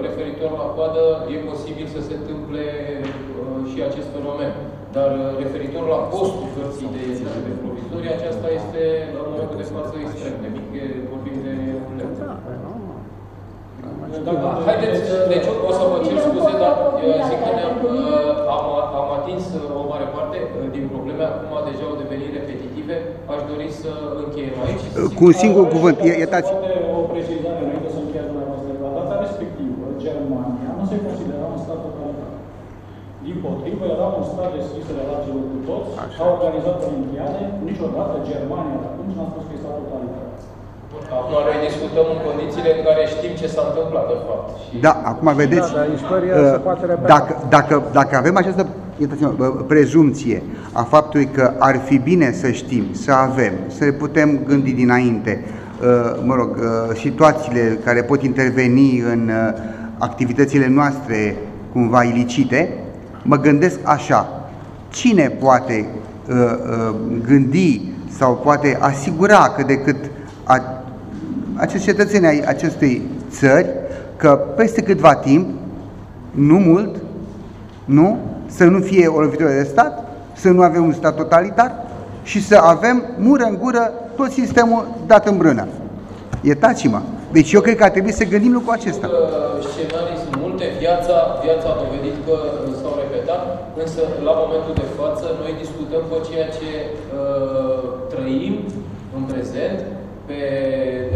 [SPEAKER 1] referitor la coadă, e posibil să se întâmple uh, și acest fenomen. Dar uh, referitor la costul plății de de provizorii, aceasta este la momentul de față extrem de mic, e- vorbim de un leu. Da, Haideți, deci o să vă cer scuze, dar uh, zic că ne-am, uh, am, am atins uh, o mare parte uh, din probleme, acum deja au devenit repetitive. Aș dori să încheiem aici.
[SPEAKER 3] Cu un singur cuvânt, ie- iertați.
[SPEAKER 2] Poate o precizare înainte să încheiați dumneavoastră. La data respectivă, Germania nu se considera un stat totalitar. Din potrivă, era un stat deschis relațiilor cu toți, a organizat olimpiade, niciodată Germania de atunci n-a spus că e stat totalitar.
[SPEAKER 1] Acum noi discutăm în condițiile în care știm ce s-a întâmplat, de fapt. Și
[SPEAKER 3] Da, acum vedeți,
[SPEAKER 9] Da, dar istoria
[SPEAKER 3] uh,
[SPEAKER 9] se poate repeta.
[SPEAKER 3] dacă, dacă, dacă avem această iertați-mă, bă, prezumție a faptului că ar fi bine să știm, să avem, să ne putem gândi dinainte, uh, mă rog, uh, situațiile care pot interveni în uh, activitățile noastre cumva ilicite, mă gândesc așa, cine poate uh, uh, gândi sau poate asigura cât de cât a, acești cetățeni ai acestei țări că peste câtva timp, nu mult, nu, să nu fie o lovitură de stat, să nu avem un stat totalitar și să avem mură în gură tot sistemul dat în brână. Iertați-mă. Deci eu cred că ar trebui să gândim lucrul acesta.
[SPEAKER 1] Uh, Scenarii sunt multe, viața, viața a dovedit că uh, s-au repetat, însă la momentul de față noi discutăm pe ceea ce uh, trăim în prezent, pe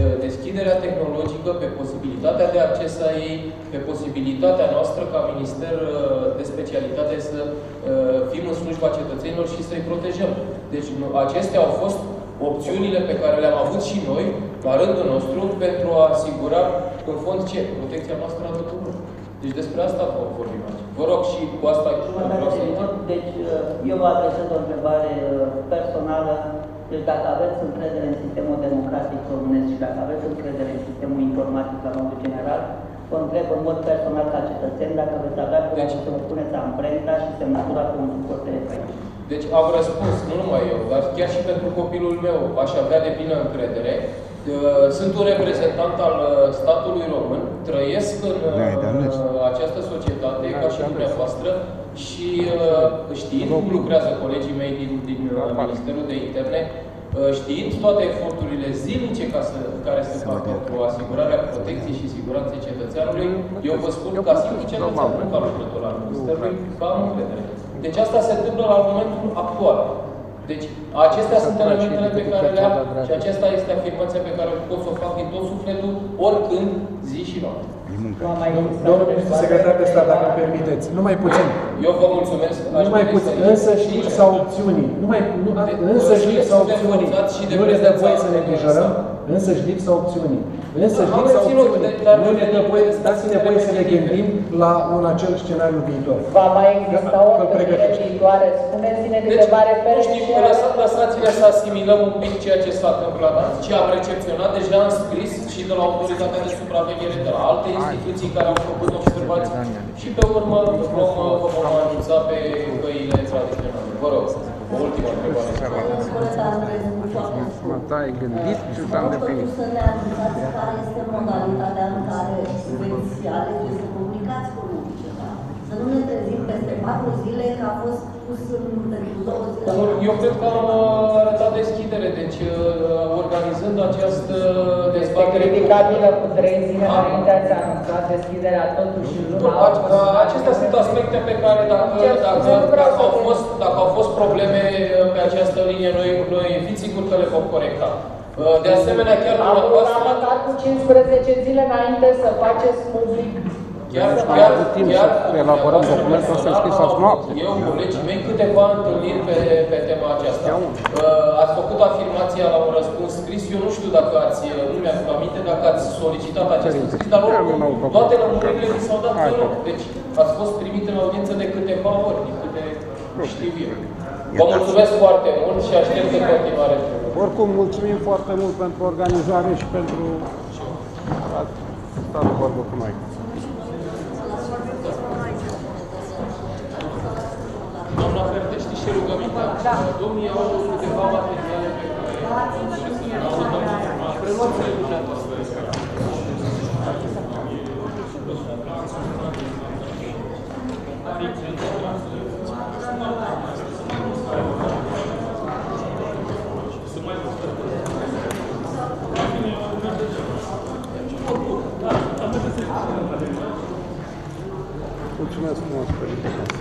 [SPEAKER 1] uh, deschiderea tehnologică, pe posibilitatea de acces a ei, pe posibilitatea noastră ca minister uh, de specialitate să uh, fim în slujba cetățenilor și să-i protejăm. Deci nu- acestea au fost opțiunile pe care le-am avut și noi, la rândul nostru, pentru a asigura, în fond, ce? Protecția noastră a tuturor. Deci despre asta vorbim aici. Vă rog și cu asta vreau să închei.
[SPEAKER 15] Deci, eu vă adresez o întrebare uh, personală. Deci, dacă aveți încredere în sistemul democratic românesc și dacă aveți încredere în sistemul informatic la modul general, vă întreb în mod personal ca cetățen dacă veți avea curajul să vă puneți amprenta și semnătura pe un suport telefonic.
[SPEAKER 1] Deci am răspuns, nu numai eu, dar chiar și pentru copilul meu aș avea de plină încredere. Uh, Sunt un reprezentant al uh, statului român, trăiesc în
[SPEAKER 3] Da, e de
[SPEAKER 1] uh,
[SPEAKER 3] ales.
[SPEAKER 1] această societate
[SPEAKER 3] Da,
[SPEAKER 1] ca
[SPEAKER 3] e
[SPEAKER 1] și
[SPEAKER 3] de ales.
[SPEAKER 1] dumneavoastră și uh, știind cum lucrează colegii mei din, din uh, Ministerul de Interne, Uh, știind toate eforturile zilnice ca să, care se fac pentru asigurarea protecției și siguranței cetățeanului, eu vă spun ca simplu cetățean, nu ca lucrător al Ministerului, că am încredere. Deci asta se întâmplă la momentul actual. Deci acestea sunt elementele pe care le am și aceasta este afirmația pe care pot să o fac din tot sufletul, oricând, zi și noapte.
[SPEAKER 14] Domnul ministru secretar de stat, dacă îmi permiteți, numai puțin.
[SPEAKER 1] Eu vă mulțumesc.
[SPEAKER 14] Numai puțin, însă și lipsa opțiunii. Numai, nu, însă și lipsa opțiunii. Nu ne dă voie să ne îngrijorăm, însă și lipsa opțiunii. Însă și lipsa opțiunii. Nu ne dă voie, dați-ne voie să ne gândim la un acel scenariu viitor.
[SPEAKER 6] Va mai exista o întâlnire viitoare? Spuneți-ne câteva
[SPEAKER 1] Nu știu, lăsa- lăsați-ne să asimilăm un pic ceea ce s-a întâmplat azi, ce am recepționat deja în scris și de la autoritatea de supraveghere, de la alte instituții care au făcut observații și pe urmă vom, vă vom anunța pe căile tradiționale. Vă rog, o ultimă întrebare.
[SPEAKER 9] Da, ai gândit și s-a îndeplinit.
[SPEAKER 17] Să ne anunțați care este modalitatea în care veți alege să publicați volumul ceva. Să nu ne trezim peste patru zile că a fost pus în pentru două zile.
[SPEAKER 1] Eu cred că am uh, arătat deschidere, deci uh, organizând această dezbatere...
[SPEAKER 6] Criticabilă cu trei zile înainte ați anunțat deschiderea totuși în
[SPEAKER 1] Nu,
[SPEAKER 6] luna
[SPEAKER 1] ac- că acestea sunt aspecte pe care dacă, dacă, dacă, au, fost, dacă au fost probleme uh, pe această linie, noi, noi fiți siguri că le vom corecta. Uh, De asemenea, chiar
[SPEAKER 6] Am
[SPEAKER 1] dumneavoastră,
[SPEAKER 6] măcar cu 15 zile înainte să faceți public
[SPEAKER 1] chiar,
[SPEAKER 6] să
[SPEAKER 1] chiar,
[SPEAKER 9] Avut timp
[SPEAKER 1] chiar,
[SPEAKER 9] să elaborăm documentul să scris azi noapte.
[SPEAKER 1] eu, colegii mei, câteva întâlniri pe, pe tema aceasta. Uh, Ați făcut afirmația la un răspuns scris, eu nu știu dacă ați, nu mi-aduc aminte, dacă ați solicitat acest scris, dar oricum, toate lămurile vi s-au dat pe loc. Deci, ați fost primit în audiență de câteva ori, din câte știu eu. Vă mulțumesc foarte mult și aștept în continuare.
[SPEAKER 9] Oricum, mulțumim foarte mult pentru organizare și pentru că ați stat de vorbă cu noi.
[SPEAKER 1] Doamna Ferte, știți ce rugămintea? Da. Domnii au câteva materiale pe care preluați-le dumneavoastră.
[SPEAKER 9] Mulțumesc frumos, Părinte.